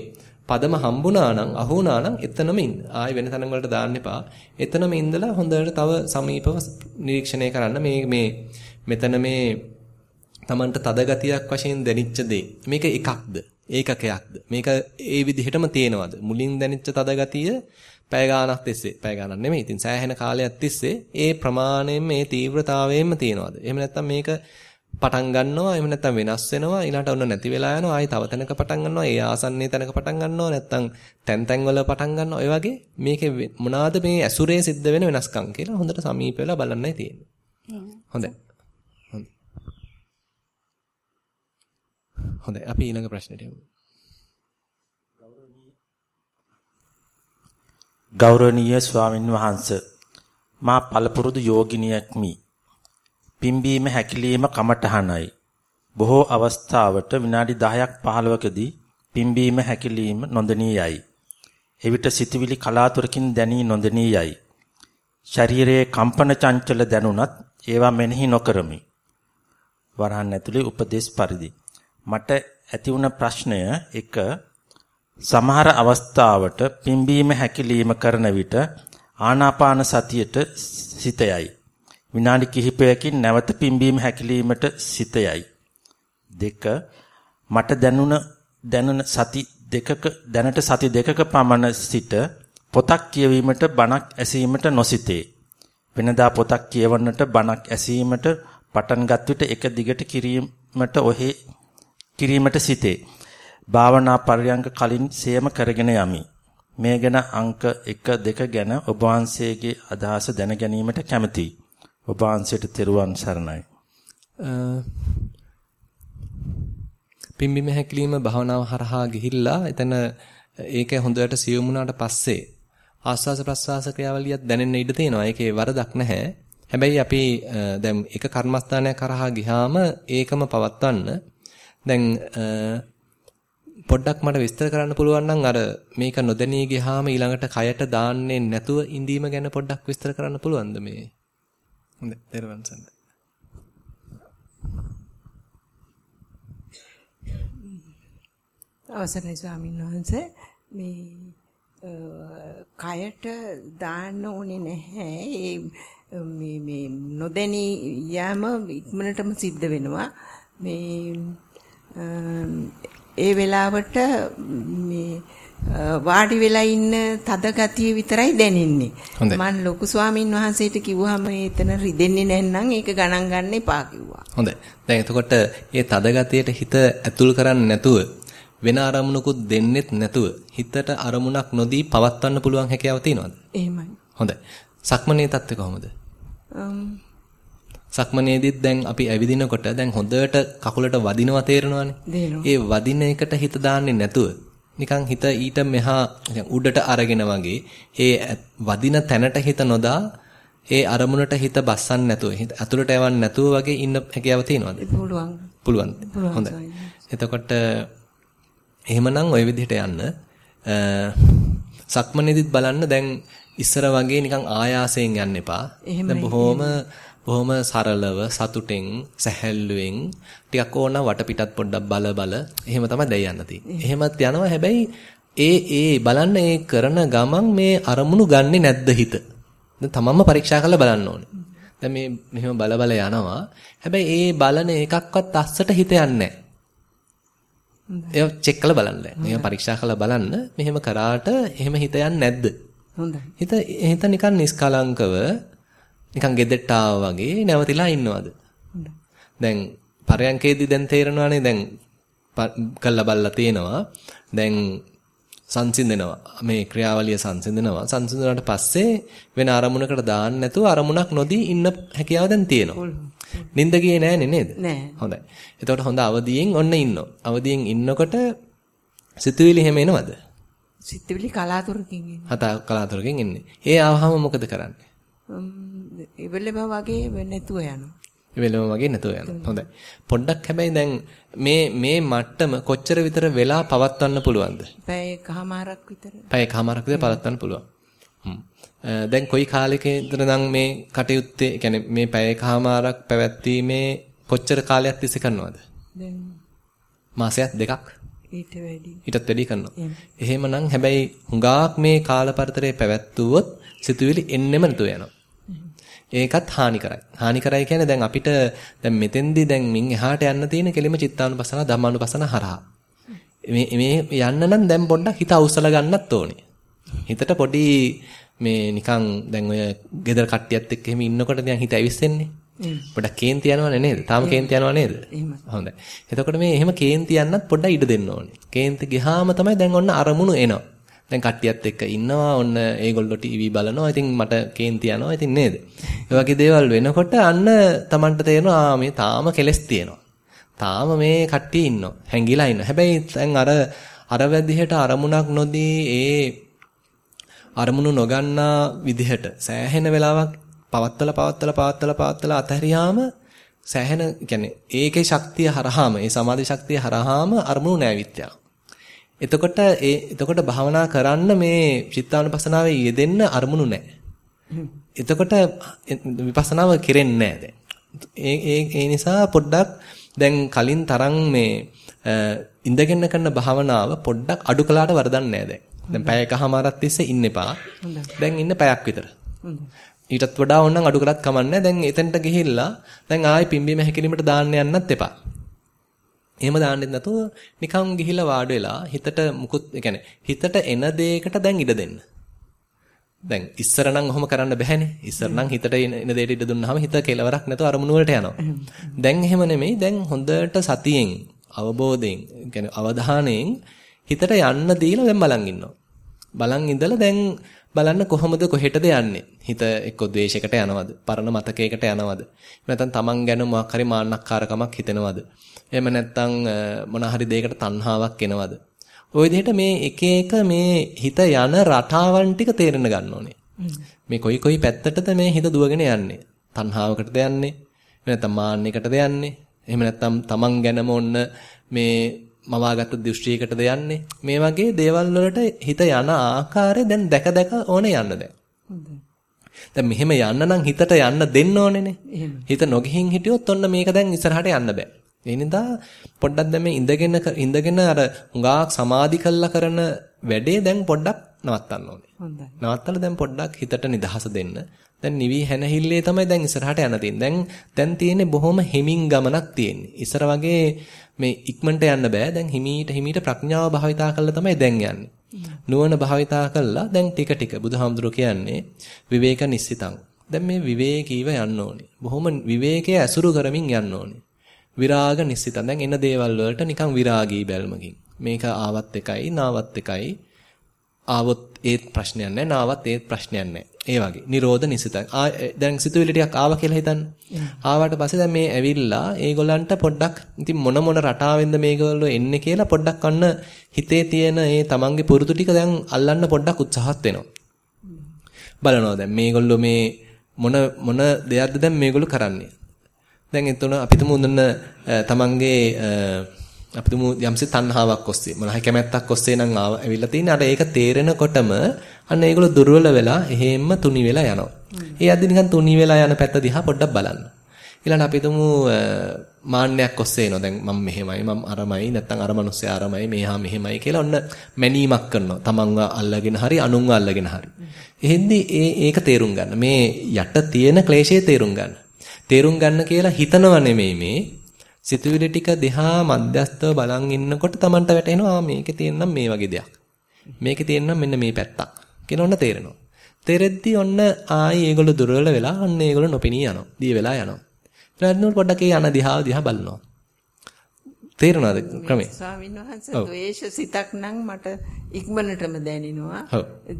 Speaker 1: පදම හම්බුණා නම් අහුණා නම් එතනම ඉන්න. ආයි වෙන තැන වලට දාන්න එපා. එතනම ඉඳලා හොඳට තව සමීපව නිරීක්ෂණය කරන්න මේ මේ මෙතන මේ Tamanට තද ගතියක් වශයෙන් දැනිච්ච දේ. මේක එකක්ද? ඒකකයක්ද? මේක ඒ විදිහටම තියෙනවද? මුලින් දැනිච්ච තද ගතිය පැය ගාණක් තිස්සේ. පැය ගාණක් නෙමෙයි. ඉතින් සෑහෙන කාලයක් තිස්සේ ඒ ප්‍රමාණයෙන් මේ තීව්‍රතාවයෙන්ම තියෙනවද? එහෙම නැත්නම් මේක පටන් ගන්නවා එහෙම නැත්නම් වෙනස් වෙනවා ඊළාට ඔන්න නැති වෙලා යනවා ආයි තව තැනක පටන් ගන්නවා ඒ ආසන්නයේ තැනක පටන් ගන්නවා නැත්නම් තැන් තැන් වල පටන් ගන්නවා. ඔය වගේ මේකේ මොනවාද මේ ඇසුරේ සිද්ධ වෙන වෙනස්කම් කියලා හොඳට සමීප වෙලා බලන්නයි තියෙන්නේ. හොඳයි. හොඳයි. අපි ඊළඟ ප්‍රශ්නෙට යමු.
Speaker 2: ගෞරවනීය ස්වාමින් වහන්සේ මා පළපුරුදු යෝගිනියක්මි. පිම්බීම හැකිලිම කමටහනයි. බොහෝ අවස්ථාවට විනාඩි 10ක් 15කදී පිම්බීම හැකිලිම නොදෙනී යයි. එවිට සිතවිලි කලාතුරකින් දැනී නොදෙනී යයි. ශරීරයේ කම්පන චංචල දැනුණත් ඒවා මෙනෙහි නොකරමි. වරහන් ඇතුලේ උපදේශ පරිදි මට ඇති වුණ ප්‍රශ්නය එක සමහර අවස්ථාවට පිම්බීම හැකිලිම කරන විට ආනාපාන සතියට සිතයයි. විනාඩි කිහිපයකින් නැවත පිම්බීම හැකිලීමට සිතයයි. දෙක මට දැනුණ දැනුණ සති දෙකක දැනට සති දෙකක පමණ සිට පොතක් කියවීමට බණක් ඇසීමට නොසිතේ. වෙනදා පොතක් කියවන්නට බණක් ඇසීමට පටන්ගත් විට එක දිගට කිරීමට ඔහි කිරීමට සිටේ. භාවනා පරියංග කලින් සේම කරගෙන යමි. මේ ගැන අංක 1 2 ගැන ඔබ වහන්සේගේ අදහස දැන ගැනීමට කැමැතියි. ඔබ වහන්සේට තෙරුවන් සරණයි.
Speaker 1: පිම්බිම හැකිලිම භාවනාව හරහා ගිහිල්ලා එතන ඒක හොඳට සියුම් වුණාට පස්සේ ආස්වාස ප්‍රස්වාස ක්‍රියාවලියක් දැනෙන්න ඉඩ තියෙනවා. ඒකේ වරදක් නැහැ. හැබැයි අපි දැන් එක කර්මස්ථානයක් කරහා ගියාම ඒකම පවත්වන්න දැන් පොඩ්ඩක් මට විස්තර කරන්න පුළුවන් නම් අර මේක නොදැනී ගියාම ඊළඟට කයට දාන්නේ නැතුව ඉඳීම ගැන පොඩ්ඩක් විස්තර කරන්න පුළුවන්ද මේ හොඳයි දරුවන් සඳ
Speaker 5: අවසරයි ස්වාමීන් වහන්සේ මේ කයට දාන්න ඕනේ නැහැ. මේ මේ නොදැනී යෑම ඉක්මනටම සිද්ධ වෙනවා. මේ ඒ වෙලාවට මේ වාඩි වෙලා ඉන්න තද ගතිය විතරයි දැනෙන්නේ. මම ලොකු ස්වාමින් වහන්සේට කිව්වහම එතන රිදෙන්නේ නැත්නම් ඒක ගණන් ගන්න එපා කිව්වා.
Speaker 1: හොඳයි. දැන් එතකොට මේ තද ගතියට හිත ඇතුල් කරන්නේ නැතුව වෙන අරමුණකුත් දෙන්නෙත් නැතුව හිතට අරමුණක් නොදී පවත්වන්න පුළුවන් හැකියාව තියෙනවද?
Speaker 5: එහෙමයි.
Speaker 1: හොඳයි. සක්මනේ தත්ත්වය කොහොමද? සක්මනේදිත් දැන් අපි ඇවිදිනකොට දැන් හොඳට කකුලට වදිනවා තේරෙනවානේ. ඒ වදින එකට හිත දාන්නේ නැතුව නිකන් හිත ඊට මෙහා උඩට අරගෙන වගේ ඒ වදින තැනට හිත නොදා ඒ අරමුණට හිත බස්සන්න නැතුව හිත අතුලට යවන්න නැතුව වගේ ඉන්න හැකියාව තියෙනවද?
Speaker 5: පුළුවන්.
Speaker 1: පුළුවන්. හොඳයි. එතකොට එහෙමනම් ওই විදිහට යන්න සක්මනේදිත් බලන්න දැන් ඉස්සර වගේ නිකන් ආයාසයෙන් යන්න එපා. දැන් බොහොම බොහොම සරලව සතුටෙන් සැහැල්ලුවෙන් ටිකක් ඕන වටපිටත් පොඩ්ඩක් බල බල එහෙම තමයි දැන් යන්න තියෙන්නේ. එහෙමත් යනවා හැබැයි ඒ ඒ බලන්න ඒ කරන ගමන් මේ අරමුණු ගන්නෙ නැද්ද හිත? දැන් තමන්ම පරීක්ෂා කරලා බලන්න ඕනේ. දැන් මේ මෙහෙම බල බල යනවා. හැබැයි ඒ බලන එකක්වත් අස්සට හිත යන්නේ නැහැ. ඒක චෙක් කරලා බලන්න. මේක පරීක්ෂා කරලා බලන්න. මෙහෙම කරාට එහෙම හිත යන්නේ නැද්ද?
Speaker 5: හොඳයි.
Speaker 1: හිත හිත නිකන් නිස්කලංකව නිකන් ගෙදෙට්ට ආවා වගේ නැවතිලා ඉන්නවද? දැන් පරයන්කේදී දැන් තේරෙනවානේ දැන් කළා බල්ලා තේනවා. දැන් සංසිඳනවා. මේ ක්‍රියාවලිය සංසිඳනවා. සංසිඳුණාට පස්සේ වෙන අරමුණකට දාන්න නැතුව අරමුණක් නොදී ඉන්න හැකියාව දැන් තියෙනවා. නිින්ද ගියේ නෑනේ නේද?
Speaker 5: නෑ.
Speaker 1: හොඳයි. එතකොට හොඳ අවදියෙන් ඔන්න ඉන්නවා. අවදියෙන් ඉන්නකොට සිතුවිලි හැම එනවද?
Speaker 5: සිතුවිලි කලාතුරකින් එන්නේ.
Speaker 1: හත කලාතුරකින් එන්නේ. ඒ ආවහම මොකද කරන්නේ?
Speaker 5: ඉවලෙම වගේ නැතුව යනවා.
Speaker 1: ඉවලෙම වගේ නැතුව යනවා. හොඳයි. පොඩ්ඩක් හැබැයි දැන් මේ මේ මට්ටම කොච්චර විතර වෙලා පවත්වන්න පුළුවන්ද?
Speaker 5: පැය එකමාරක් විතර.
Speaker 1: පැය එකමාරක් විතර පවත්වන්න පුළුවන්. දැන් කොයි කාලෙක ඉඳන් මේ කටයුත්තේ يعني මේ පැය එකමාරක් පැවැත්වීමේ කොච්චර කාලයක් තිස්සේ කරනවද?
Speaker 5: දැන්
Speaker 1: මාසයක් දෙකක්
Speaker 5: ඊට වැඩි.
Speaker 1: ඊටත් වැඩි කරනවා. එහෙමනම් හැබැයි හුඟාක් මේ කාල පරතරේ පැවැත්වුවොත් සිතුවිලි එන්නෙම නැතුව යනවා. ඒකත් හානි කරයි. හානි කරයි කියන්නේ දැන් අපිට දැන් මෙතෙන්දී දැන් මින් එහාට යන්න තියෙන කෙලිම චිත්තානුපසන ධම්මානුපසන හරහා. මේ මේ යන්න නම් දැන් පොඩ්ඩක් හිත අවසල ගන්නත් ඕනේ. හිතට පොඩි මේ නිකන් දැන් ඔය ගෙදර කට්ටියත් එක්ක එහෙම ඉන්නකොට දැන් හිත ඇවිස්සෙන්නේ. පොඩ්ඩක් කේන්ති යනවනේ නේද? තාම කේන්ති යනව නේද? හොඳයි. එතකොට මේ එහෙම කේන්ති යන්නත් පොඩ්ඩක් ඉඩ දෙන්න ඕනේ. කේන්ති ගියාම තමයි දැන් ඔන්න අරමුණු එනවා. දැන් කට්ටියත් එක්ක ඉන්නවා ඔන්න ඒගොල්ලෝ ටීවී බලනවා. ඉතින් මට කේන්ති යනවා. ඉතින් නේද? ඒ වගේ දේවල් වෙනකොට අන්න Tamanට තේරෙනවා මේ තාම කෙලස් තියෙනවා. තාම මේ කට්ටිය ඉන්නවා. හැංගිලා ඉන්නවා. හැබැයි දැන් අර අර විදිහට අරමුණක් නොදී ඒ අරමුණු නොගන්නා විදිහට සෑහෙන වෙලාවක් පවත්තලා පවත්තලා පවත්තලා පවත්තලා අතහැරියාම සෑහෙන කියන්නේ ඒකේ ශක්තිය හරහාම ඒ සමාධි ශක්තිය හරහාම අරමුණු නෑවිත්‍යා. එතකොට ඒ එතකොට භාවනා කරන්න මේ චිත්තානුපසනාවේ යෙදෙන්න අරමුණු නැහැ. එතකොට විපස්සනාව කෙරෙන්නේ නැහැ දැන්. ඒ ඒ ඒ නිසා පොඩ්ඩක් දැන් කලින් තරම් මේ ඉඳගෙන කරන භාවනාව පොඩ්ඩක් අඩු කළාට වරදක් නැහැ දැන්. දැන් පැය එකමාරක් තිස්සේ ඉන්න එපා. දැන් ඉන්න පැයක් විතර. ඊටත් වඩා ඕනනම් අඩු කරත් කමන්නේ. දැන් එතනට ගිහිල්ලා දැන් ආයෙ පිම්බීම හැකිලිමට දාන්න යන්නත් එපා. එහෙම දාන්නෙත් නැතුව නිකන් ගිහිල්ලා වාඩි වෙලා හිතට මුකුත් يعني හිතට එන දෙයකට දැන් ඉඩ දෙන්න. දැන් ඉස්සර නම් ඔහොම කරන්න බෑනේ. ඉස්සර නම් හිතට එන දෙයට ඉඩ දුන්නාම හිත කෙලවරක් නැතුව අරමුණු වලට යනවා. දැන් එහෙම නෙමෙයි. දැන් හොඳට සතියෙන්, අවබෝධයෙන්, يعني අවධානයෙන් හිතට යන්න දීලා දැන් බලන් ඉන්නවා. බලන් ඉඳලා දැන් බලන්න කොහොමද කොහෙටද යන්නේ? හිත එක්ක ද්වේෂයකට යනවද? පරණ මතකයකට යනවද? නැත්නම් තමන් ගැන මොකක් හරි මාන්නක්කාරකමක් හිතෙනවද? එහෙම නැත්නම් මොන හරි දෙයකට තණ්හාවක් එනවද? ওই විදිහට මේ එක එක මේ හිත යන රටාවන් ටික තේරෙන්න ගන්න ඕනේ. මේ කොයි කොයි පැත්තටද මේ හිත දුවගෙන යන්නේ? තණ්හාවකටද යන්නේ? නැත්නම් මාන්නයකටද යන්නේ? එහෙම නැත්නම් තමන් ගැනම ඔන්න මේ මවාගත්ත දෘෂ්ටියකටද යන්නේ? මේ වගේ දේවල් වලට හිත යන ආකාරය දැන් දැක දැක ඕනේ යන්න දැන්. දැන් මෙහෙම යන්න නම් හිතට යන්න දෙන්න ඕනේනේ. හිත නොගිහින් හිටියොත් ඔන්න මේක දැන් ඉස්සරහට යන්න බෑ. ඒ නිසා පොඩ්ඩක් දැන් මේ ඉඳගෙන ඉඳගෙන අර හුඟාක් සමාධි කළා කරන වැඩේ දැන් පොඩ්ඩක් නවත්තන්න ඕනේ. හොඳයි. නවත්තලා දැන් පොඩ්ඩක් හිතට නිදහස දෙන්න. දැන් නිවි හැනහිල්ලේ තමයි දැන් ඉස්සරහට යන්න තියෙන්නේ. දැන් දැන් තියෙන්නේ බොහොම හිමින් ගමනක් තියෙන්නේ. ඉස්සර වගේ මේ ඉක්මනට යන්න බෑ. දැන් හිමීට හිමීට ප්‍රඥාව භාවිතා කරලා තමයි දැන් යන්නේ. නුවණ භාවිතා කළා දැන් ටික ටික බුදුහාමුදුරුවෝ කියන්නේ විවේක නිස්සිතං. දැන් මේ විවේකීව යන්න ඕනේ. බොහොම විවේකයේ ඇසුරු කරමින් යන්න ඕනේ. විරාග නිස්සිතං. දැන් එන දේවල් වලට නිකන් විරාගී බැල්මකින්. මේක ආවත් එකයි, නාවත් එකයි. ආවොත් ඒත් ප්‍රශ්නයක් නැහැ, නාවත් ඒත් ප්‍රශ්නයක් නැහැ. ඒ වගේ. නිරෝධ නිසිතං. දැන් සිතුවිලි ටිකක් ආවා කියලා හිතන්න. ආවට පස්සේ දැන් මේ ඇවිල්ලා ඒගොල්ලන්ට පොඩ්ඩක් ඉතින් මොන මොන රටාවෙන්ද මේගොල්ලෝ එන්නේ කියලා පොඩ්ඩක් අන්න හිතේ තියෙන ඒ තමන්ගේ පුරුදු ටික දැන් අල්ලන්න පොඩ්ඩක් උත්සාහත් වෙනවා. බලනවා දැන් මේගොල්ලෝ මේ මොන මොන දෙයක්ද දැන් මේගොල්ලෝ කරන්නේ. දැන් එතන අපිටම උඳන තමන්ගේ අපිටම යම්සි තණ්හාවක් ඔස්සේ මොනහයි කැමැත්තක් ඔස්සේ නම් ආව ඇවිල්ලා තින්නේ අර ඒක තේරෙනකොටම අන්න ඒගොල්ලෝ දුර්වල වෙලා එහෙම්ම තුනි වෙලා යනවා. ඒ අද්දි නිකන් තුනි වෙලා යන පැත්ත දිහා පොඩ්ඩක් බලන්න. ඊළඟ අපි තුමු මාන්නයක් ඔස්සේ එනවා. දැන් මම මෙහෙමයි මම අරමයි නැත්නම් අර මිනිස්සයා අරමයි මේහා මෙහෙමයි කියලා ඔන්න මැනීමක් කරනවා. තමන්ව අල්ලගෙන හරි අනුන්ව අල්ලගෙන හරි. එහෙද්දි ඒ ඒක තේරුම් ගන්න. මේ යට තියෙන ක්ලේශය තේරුම් ගන්න. තේරුම් ගන්න කියලා හිතනව නෙමෙයි මේ සිතුවිලි ටික දිහා මධ්‍යස්තව බලන් ඉන්නකොට Tamanට වැටෙනවා මේකේ තියෙනම් මේ වගේ දෙයක්. මේකේ තියෙනම් මෙන්න මේ පැත්තක්. කියන ඔන්න තේරෙනවා. තේරෙද්දි ඔන්න ආයි ඒගොල්ලෝ දුර්වල වෙලා අන්න ඒගොල්ලෝ නොපෙනී යනවා. දී වෙලා යනවා. ඊට පස්සේ පොඩ්ඩක් ඒ යන දිහා දිහා බලනවා. තේරෙනවද ක්‍රමේ?
Speaker 5: ස්වාමීන් වහන්සේ ද්වේෂ සිතක් නම් මට ඉක්මනටම දැනෙනවා.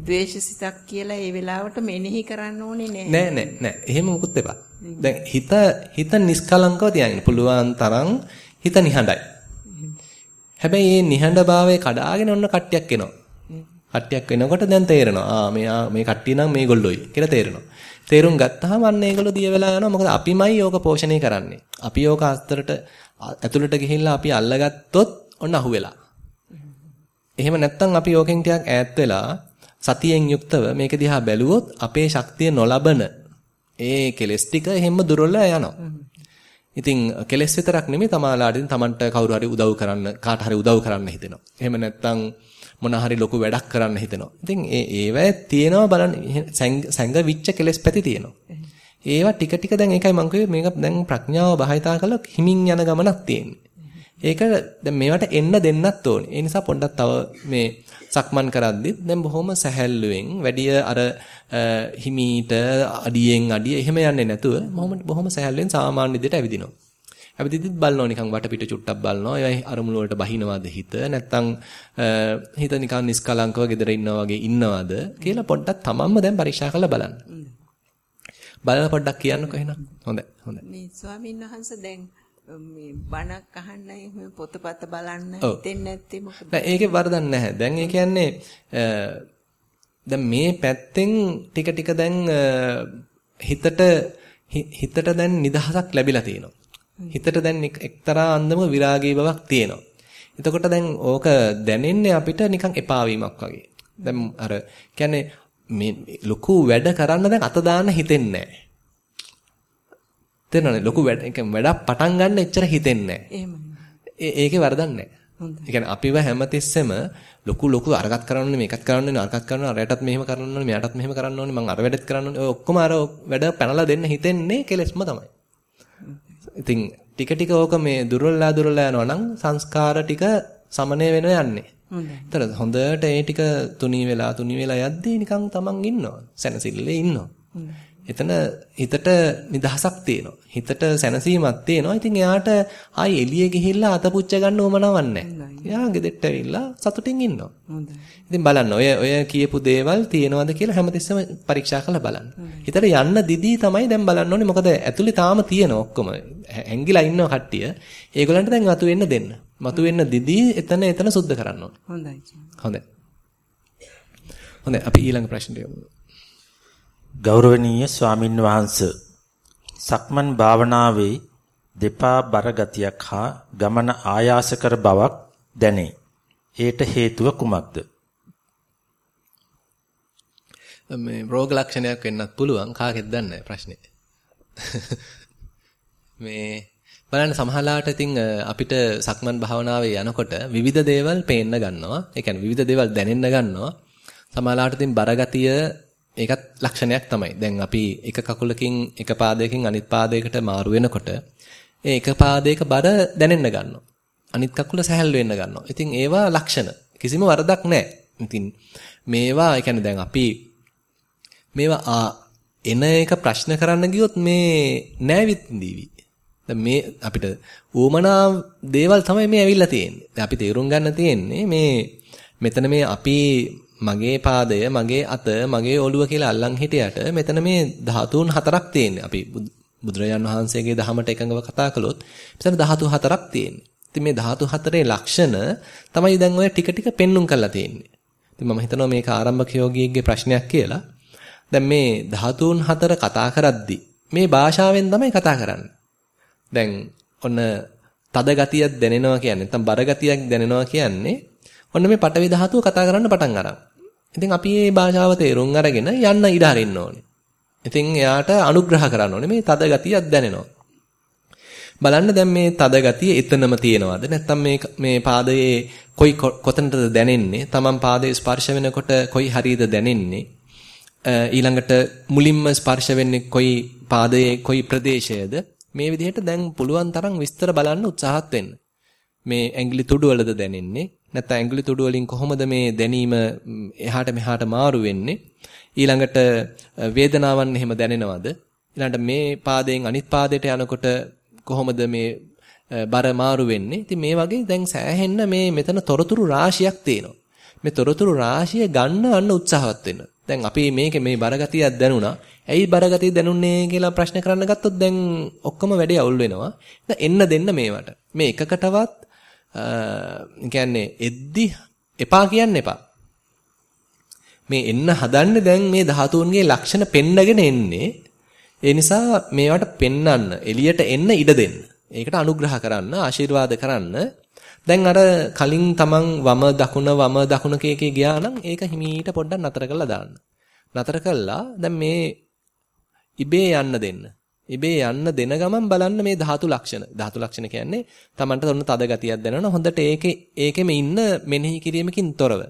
Speaker 5: ද්වේෂ සිතක් කියලා ඒ වෙලාවට මෙනෙහි කරන්න ඕනේ නෑ.
Speaker 1: නෑ නෑ නෑ. එහෙම මුකුත් එපා. දැන් හිත හිත නිස්කලංකව තියාගන්න පුළුවන් තරම් හිත නිහඬයි. හැබැයි මේ නිහඬභාවය කඩාගෙන ඔන්න කට්ටියක් එනවා. කට්ටියක් වෙනකොට දැන් තේරෙනවා. ආ මෙයා මේ කට්ටිය නම් මේගොල්ලෝයි කියලා තේරෙනවා. තේරුම් ගත්තාම අන්න ඒගොල්ලෝ දිය වෙලා යනවා. මොකද අපිමයි යෝග පෝෂණය කරන්නේ. අපි යෝග අස්තරට ඇතුළට ගිහිල්ලා අපි අල්ලගත්තොත් ඔන්න අහුවෙලා. එහෙම නැත්නම් අපි යෝගෙන් ටිකක් ඈත් වෙලා සතියෙන් යුක්තව මේක දිහා බැලුවොත් අපේ ශක්තිය නොලබන ඒ කෙලස් ටික එහෙම දුර්වල යනවා. ඉතින් කෙලස් විතරක් නෙමෙයි තමාලාට තමන්ට කවුරු හරි උදව් කරන්න කාට හරි උදව් කරන්න හිතෙනවා. එහෙම නැත්නම් මොන හරි ලොකු වැඩක් කරන්න හිතෙනවා. ඉතින් ඒ ඒවැ තියෙනවා බලන්න සැඟ විච්ච කෙලස් පැති තියෙනවා. ඒවා ටික ටික දැන් ඒකයි මම කිව්වේ මේක දැන් ප්‍රඥාව බහිතා කළා හිමින් යන ගමනක් තියෙන්නේ. ඒක දැන් මේවට එන්න දෙන්නත් ඕනේ. ඒ නිසා පොඩ්ඩක් තව මේ සක්මන් කරද්දි දැන් බොහොම සැහැල්ලුවෙන් වැඩි අර හිමීට අඩියෙන් අඩිය එහෙම යන්නේ නැතුව බොහොම බොහොම සැහැල්ලුවෙන් සාමාන්‍ය විදිහට ඇවිදිනවා. ඇවිදිද්දිත් බලනවා නිකන් වටපිට චුට්ටක් බලනවා. ඒවයි අරමුණු වලට බහිනවද හිත නැත්නම් හිත නිකන් නිස්කලංකව gedera ඉන්නවා වගේ ඉන්නවද කියලා පොඩ්ඩක් තමන්ම දැන් පරීක්ෂා කරලා බලන්න. බලලා පොඩ්ඩක් කියන්නකෝ එහෙනම්. හොඳයි. හොඳයි.
Speaker 5: මේ ස්වාමීන් වහන්සේ දැන් මේ බණක් අහන්න එහෙම පොතපත බලන්න හිතෙන්නේ නැත්තේ මොකද?
Speaker 1: නෑ ඒකේ වරදක් නැහැ. දැන් ඒ කියන්නේ දැන් මේ පැත්තෙන් ටික ටික දැන් හිතට හිතට දැන් නිදහසක් ලැබිලා තියෙනවා. හිතට දැන් එක්තරා අන්දම විරාගී බවක් තියෙනවා. එතකොට දැන් ඕක දැනෙන්නේ අපිට නිකන් එපා වීමක් වගේ. දැන් අර කියන්නේ මේ ලොකු වැඩ කරන්න දැන් අත දාන්න හිතෙන්නේ නැහැ. තේරෙනවද? ලොකු වැඩ වැඩක් පටන් ගන්න එච්චර හිතෙන්නේ නැහැ. ඒකේ වරදක් නැහැ. ඒ කියන්නේ අපිව හැමතිස්සෙම ලොකු ලොකු අරගත් කරන්න ඕනේ මේකත් කරන්න ඕනේ අරගත් කරන්න ඕනේ අරයටත් මෙහෙම කරන්න ඕනේ මෙයාටත් මෙහෙම කරන්න ඕනේ මං අර වැඩත් කරන්න ඕනේ ඔය ඔක්කොම අර වැඩ පැනලා දෙන්න හිතෙන්නේ කෙලෙස්ම තමයි. ඉතින් ටික ටික ඕක මේ දුර්වලලා දුර්වලලා යනවා නම් සංස්කාර ටික සමනය වෙන යන්නේ. හොඳයි. හොඳට ඒ ටික තුනී වෙලා තුනී වෙලා යද්දී නිකන් තමන් ඉන්නවා. සැනසෙල්ලේ ඉන්නවා. එතන හිතට නිදහසක් තියෙනවා. හිතට සැනසීමක් තියෙනවා. ඉතින් එයාට ආයි එළිය ගිහිල්ලා අතපුච්ච ගන්න ඕමනාවක් නැහැ. එයා ගෙදෙට්ට ඇවිල්ලා සතුටින් ඉන්නවා. ඉතින් බලන්න ඔය ඔය කියපු දේවල් තියෙනවද කියලා හැමතිස්සෙම පරීක්ෂා කරලා බලන්න. හිතට යන්න දිදී තමයි දැන් බලන්න ඕනේ. මොකද ඇතුලේ තාම තියෙන ඔක්කොම හැංගිලා ඉන්නව කට්ටිය. ඒගොල්ලන්ට දැන් මතු වෙන්න දෙන්න. මතු වෙන්න දිදී එතන එතන සුද්ධ කරන්න ඕනේ.
Speaker 5: හොඳයි.
Speaker 1: හොඳයි. හොඳයි අපි ඊළඟ ප්‍රශ්නට යමු.
Speaker 2: ගෞරවනීය ස්වාමින් වහන්සේ සක්මන් භාවනාවේ දෙපා බර ගතියක් හා ගමන ආයාසකර බවක් දැනේ. ඒට හේතුව කුමක්ද?
Speaker 1: මේ රෝග ලක්ෂණයක් වෙන්නත් පුළුවන් කාගෙද දන්නේ ප්‍රශ්නේ. මේ බලන්න සමහරලාට ඉතින් අපිට සක්මන් භාවනාවේ යනකොට විවිධ දේවල් පේන්න ගන්නවා. ඒ කියන්නේ විවිධ දේවල් දැනෙන්න ගන්නවා. සමහරලාට ඉතින් බරගතිය ඒකත් ලක්ෂණයක් තමයි. දැන් අපි එක කකුලකින් එක පාදයකින් අනිත් පාදයකට මාරු වෙනකොට ඒ එක පාදයක බර දැනෙන්න ගන්නවා. අනිත් කකුල සැහැල්ලු වෙන්න ගන්නවා. ඉතින් ඒවා ලක්ෂණ. කිසිම වරදක් නැහැ. ඉතින් මේවා ඒ කියන්නේ දැන් අපි මේවා එන එක ප්‍රශ්න කරන්න ගියොත් මේ නෑවිත් දීවි. දැන් මේ අපිට ඌමනා දේවල් තමයි මේ ඇවිල්ලා තියෙන්නේ. දැන් අපි තේරුම් ගන්න තියෙන්නේ මේ මෙතන මේ අපි මගේ පාදය, මගේ අත, මගේ ඔළුව කියලා අල්ලන් හිටියට මෙතන මේ ධාතුන් හතරක් තියෙන්නේ. අපි බුදුරජාන් වහන්සේගේ දහමට එකඟව කතා කළොත් මෙතන ධාතු හතරක් තියෙන්නේ. ඉතින් මේ ධාතු හතරේ ලක්ෂණ තමයි දැන් ඔය ටික ටික පෙන්눔 කරලා තියෙන්නේ. ඉතින් මම හිතනවා මේක ආරම්භක යෝගියෙක්ගේ ප්‍රශ්නයක් කියලා. දැන් මේ ධාතුන් හතර කතා කරද්දී මේ භාෂාවෙන් තමයි කතා කරන්නේ. දැන් ඔන්න තද ගතියක් දැනෙනවා කියන්නේ නැත්නම් බර ගතියක් දැනෙනවා කියන්නේ ඔන්න මේ පටවි ධාතුව කතා කරන්න පටන් අරන්. ඉතින් අපි මේ භාෂාව තේරුම් අරගෙන යන්න ඉඩ හරින්න ඕනේ. ඉතින් එයාට අනුග්‍රහ කරන්න ඕනේ මේ තද ගතියක් දැනෙනවා. බලන්න දැන් මේ තද ගතිය එතනම තියෙනවද නැත්නම් මේ මේ පාදයේ කොයි කොතනටද දැනෙන්නේ? Taman පාදයේ ස්පර්ශ වෙනකොට කොයි හරියද දැනෙන්නේ? ඊළඟට මුලින්ම ස්පර්ශ වෙන්නේ කොයි පාදයේ කොයි ප්‍රදේශයේද? මේ විදිහට දැන් පුළුවන් තරම් විස්තර බලන්න උත්සාහත් වෙන්න. මේ ඇඟිලි තුඩු වලද දැනෙන්නේ? නැත්නම් ඇඟිලි තුඩු වලින් කොහොමද මේ දැනීම එහාට මෙහාට මාරු වෙන්නේ? ඊළඟට වේදනාවන් එහෙම දැනෙනවද? ඊළඟට මේ පාදයෙන් අනිත් පාදයට යනකොට කොහොමද මේ බර මාරු වෙන්නේ? ඉතින් මේ වගේ දැන් සෑහෙන්න මේ මෙතන තොරතුරු රාශියක් තියෙනවා. මේ තොරතුරු රාශිය ගන්න අන්න උත්සාහවත් වෙන්න. දැන් අපි මේකේ මේ බරගතියක් දැනුණා. ඇයි බරගතිය දැනුන්නේ කියලා ප්‍රශ්න කරන්න ගත්තොත් දැන් ඔක්කොම වැඩේ අවුල් වෙනවා. එන්න දෙන්න මේවට. මේ එකකටවත් කියන්නේ එද්දි එපා කියන්න එපා. මේ එන්න හදන්නේ දැන් මේ ධාතුන්ගේ ලක්ෂණ පෙන්නගෙන එන්නේ. ඒ නිසා මේවට පෙන්නන්න, එළියට එන්න ඉඩ දෙන්න. ඒකට අනුග්‍රහ කරන්න, ආශිර්වාද කරන්න. දැන් අර කලින් තමන් වම දකුණ වම දකුණ කේකේ ගියා නම් ඒක හිමීට පොඩ්ඩක් නතර කරලා දාන්න. නතර කළා දැන් මේ ඉබේ යන්න දෙන්න. ඉබේ යන්න දෙන ගමන් බලන්න මේ ධාතු ලක්ෂණ. ධාතු ලක්ෂණ කියන්නේ Tamanට තොරණ තද ගතියක් දැනෙනවා. හොඳට ඒකේ ඒකෙම ඉන්න මෙනෙහි කිරීමකින් තොරව.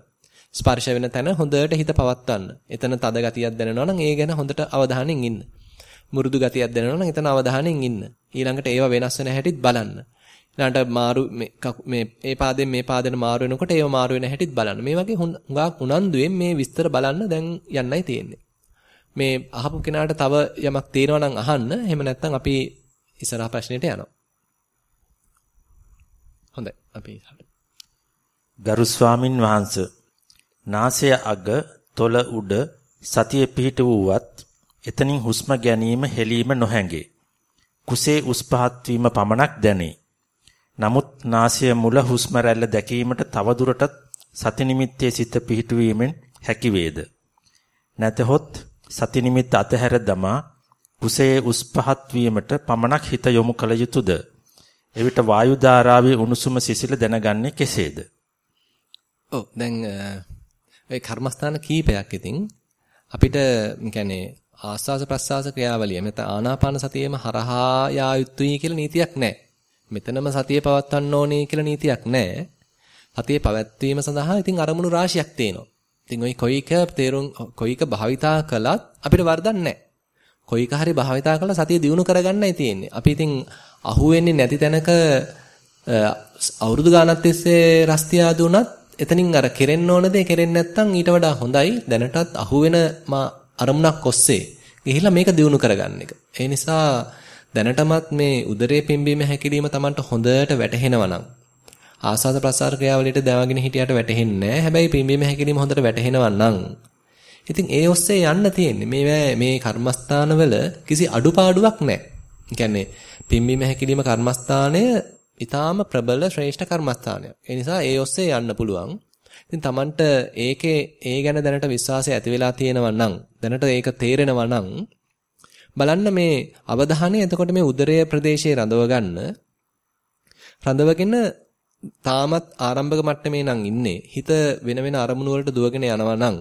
Speaker 1: ස්පර්ශ වෙන තැන හොඳට හිත පවත්වන්න. එතන තද ගතියක් දැනෙනවා නම් ඒ ගැන හොඳට අවධානයෙන් ඉන්න. මුරුදු ගතියක් දැනෙනවා නම් එතන අවධානයෙන් ඉන්න. ඊළඟට ඒව වෙනස් වෙන හැටිත් බලන්න. ඊළඟට මාරු මේ මේ ඒ පාදයෙන් මේ පාදෙට මාරු වෙනකොට ඒව මාරු වෙන හැටිත් බලන්න. මේ වගේ හුඟක් උනන්දුවෙන් මේ විස්තර බලන්න දැන් යන්නයි තියෙන්නේ. මේ අහපු කෙනාට තව යමක් තියෙනවා නම් අහන්න. එහෙම නැත්නම් අපි ඉස්සරහ ප්‍රශ්නෙට යනවා. හොඳයි. අපි
Speaker 2: ගරු ස්වාමින් වහන්සේ නාසය අග තොල උඩ සතිය පිහිට වූවත් එතනින් හුස්ම ගැනීම හෙලීම නොහැඟේ. කුසේ උස් පහත් වීම පමණක් දැනේ. නමුත් නාසය මුල හුස්ම රැල්ල දැකීමට තවදුරටත් සති නිමිත්තේ සිත පිහිටුවීමෙන් හැකි වේද? නැතහොත් සති නිමිත්ත අතහැර දමා කුසයේ උස් පහත් වීමට පමණක් හිත යොමු කළ යුතුයද? එවිට වායු ධාරාවේ උණුසුම සිසිල දැනගන්නේ කෙසේද?
Speaker 1: ඔව් දැන් ඒ කර්මස්ථාන කීපයක් ඉතින් අපිට يعني ආස්වාස ප්‍රස්වාස ක්‍රියාවලිය මෙතන ආනාපාන සතියෙම හරහා යා යුතුයි කියලා නීතියක් නැහැ. මෙතනම සතිය පවත්වන්න ඕනේ කියලා නීතියක් නැහැ. සතියේ පැවැත්වීම සඳහා ඉතින් අරමුණු රාශියක් තියෙනවා. ඉතින් ওই කොයික තේරුම් කොයික භාවිතා කළත් අපිට වරදක් නැහැ. කොයික හරි භාවිතා කළා සතිය දිනු කරගන්නයි තියෙන්නේ. අපි ඉතින් අහුවෙන්නේ නැති තැනක අවුරුදු ගානක් තිස්සේ රස්තියා දුනත් එතනින් අර කෙරෙන්න ඕන දේ කෙරෙන්නේ නැත්නම් ඊට වඩා හොඳයි දැනටත් අහුවෙන අරමුණක් ඔස්සේ ගිහිල්ලා මේක දිනු කරගන්න එක. ඒ නිසා දැනටමත් මේ උදරයේ පිම්බීම හැකිලිම Tamanට හොඳට වැටහෙනවා නම් ආසාද ප්‍රසාර ක්‍රියාවලියට දැවගෙන හිටියට වැටහෙන්නේ නැහැ. හැබැයි පිම්බීම හැකිලිම හොඳට වැටහෙනවා නම් ඉතින් ඒ ඔස්සේ යන්න තියෙන්නේ. මේ මේ කර්මස්ථානවල කිසි අඩුපාඩුවක් නැහැ. කියන්නේ පිම්බීම හැකිලිම කර්මස්ථානය ඊටාම ප්‍රබල ශ්‍රේෂ්ඨ කර්මස්ථානයක්. ඒ නිසා ඒ ඔස්සේ යන්න පුළුවන්. ඉතින් Tamanට ඒකේ ඒ ගැන දැනට විශ්වාසය ඇති වෙලා තියෙනවා නම් දැනට ඒක තේරෙනවා නම් බලන්න මේ අවධානය එතකොට මේ උදරය ප්‍රදේශයේ රඳව ගන්න රඳවගෙන තාමත් ආරම්භක මට්ටමේ නම් ඉන්නේ. හිත වෙන වෙන අරමුණු වලට දුවගෙන යනවා නම්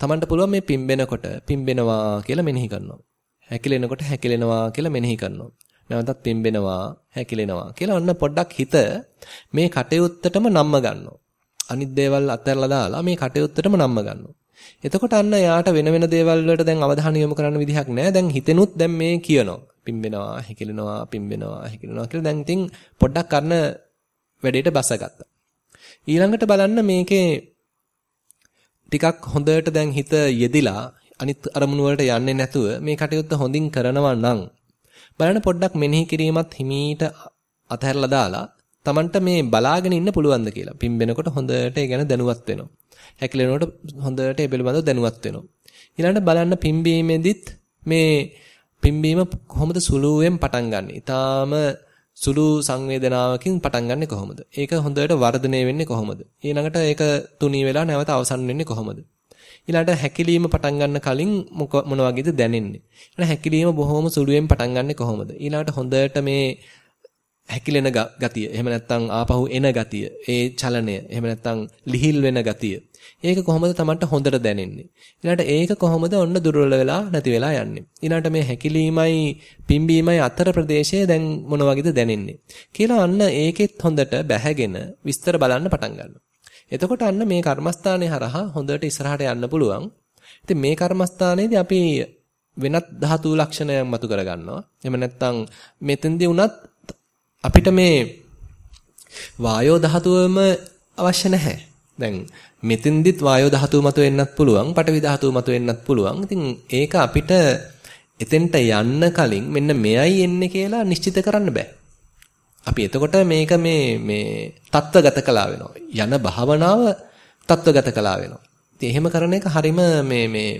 Speaker 1: තමන්ට පුළුවන් මේ පිම්බෙනකොට පිම්බෙනවා කියලා මෙනෙහි කරනවා. හැකිලෙනකොට හැකිලෙනවා කියලා මෙනෙහි කරනවා. නැවතත් පිම්බෙනවා හැකිලෙනවා කියලා ඔන්න පොඩ්ඩක් හිත මේ කටයුත්තටම නම්ම ගන්නවා. අනිත් දේවල් අත්හැරලා දාලා මේ කටයුත්තටම නම්ම ගන්නවා. එතකොට අන්න යාට වෙන වෙන දේවල් වලට දැන් අවධානය යොමු කරන්න විදිහක් නැහැ. දැන් හිතෙනුත් දැන් මේ කියනවා. පිම්බෙනවා, හිකිලෙනවා, පිම්බෙනවා, හිකිලෙනවා කියලා දැන් ඉතින් පොඩ්ඩක් කරන වැඩේට බසගත්තා. ඊළඟට බලන්න මේකේ ටිකක් හොඳට දැන් හිත යෙදිලා අනිත් අරමුණු වලට යන්නේ නැතුව මේ කටයුත්ත හොඳින් කරනවා නම් බලන්න පොඩ්ඩක් මෙනෙහි කිරීමත් හිමීට අතහැරලා දාලා Tamanට මේ බලාගෙන ඉන්න පුළුවන්ද කියලා. පිම්බෙනකොට හොඳට ඒ ගැන දැනුවත් වෙනවා. හැකිලෙනකොට හොඳට ඒ පිළිබඳව දැනුවත් වෙනවා. ඊළඟට බලන්න පිම්බීමේදීත් මේ පිම්බීම කොහොමද සුළුවෙන් පටන් ගන්නෙ? ඊටාම සුළු සංවේදනාවකින් පටන් ගන්නෙ කොහොමද? ඒක හොඳට වර්ධනය වෙන්නේ කොහොමද? ඊළඟට ඒක තුනී වෙලා නැවත අවසන් වෙන්නේ කොහොමද? ඊළඟට හැකිලීම පටන් ගන්න කලින් මොන වගේද දැනෙන්නේ? ඊළඟ හැකිලීම බොහොම සුළුවෙන් පටන් ගන්නෙ කොහොමද? ඊළඟට හොඳට මේ හැකිලෙන ගතිය, එහෙම නැත්නම් ආපහු එන ගතිය, ඒ චලනය, එහෙම නැත්නම් ලිහිල් වෙන ගතිය. ඒක කොහොමද Tamanට හොඳට දැනෙන්නේ? ඊළඟට ඒක කොහොමද ඔන්න දුර්වල වෙලා නැති වෙලා යන්නේ? ඊළඟට මේ හැකිලීමයි පිම්බීමයි අතර ප්‍රදේශයේ දැන් මොන වගේද දැනෙන්නේ? කියලා අන්න ඒකෙත් හොඳට බැහැගෙන විස්තර බලන්න පටන් ගන්නවා. එතකොට අන්න මේ කර්මස්ථානයේ හරහා හොඳට ඉස්සරහට යන්න පුළුවන්. ඉතින් මේ කර්මස්ථානයේදී අපි වෙනත් ධාතු ලක්ෂණයක් මතු කරගන්නවා. එහෙම නැත්නම් මෙතෙන්දී උනත් අපිට මේ වායෝ ධාතුවම අවශ්‍ය නැහැ. දැන් මෙතෙන්දිත් වායෝ ධාතුව මත වෙන්නත් පුළුවන්, පඨවි ධාතුව මත වෙන්නත් පුළුවන්. ඉතින් ඒක අපිට එතෙන්ට යන්න කලින් මෙන්න මෙයයි එන්නේ කියලා නිශ්චිත කරන්න බෑ. අපි එතකොට මේක මේ මේ தත්වගත කළා වෙනවා. යන භාවනාව தත්වගත කළා වෙනවා. ඉතින් එහෙම කරන එක හරිම මේ මේ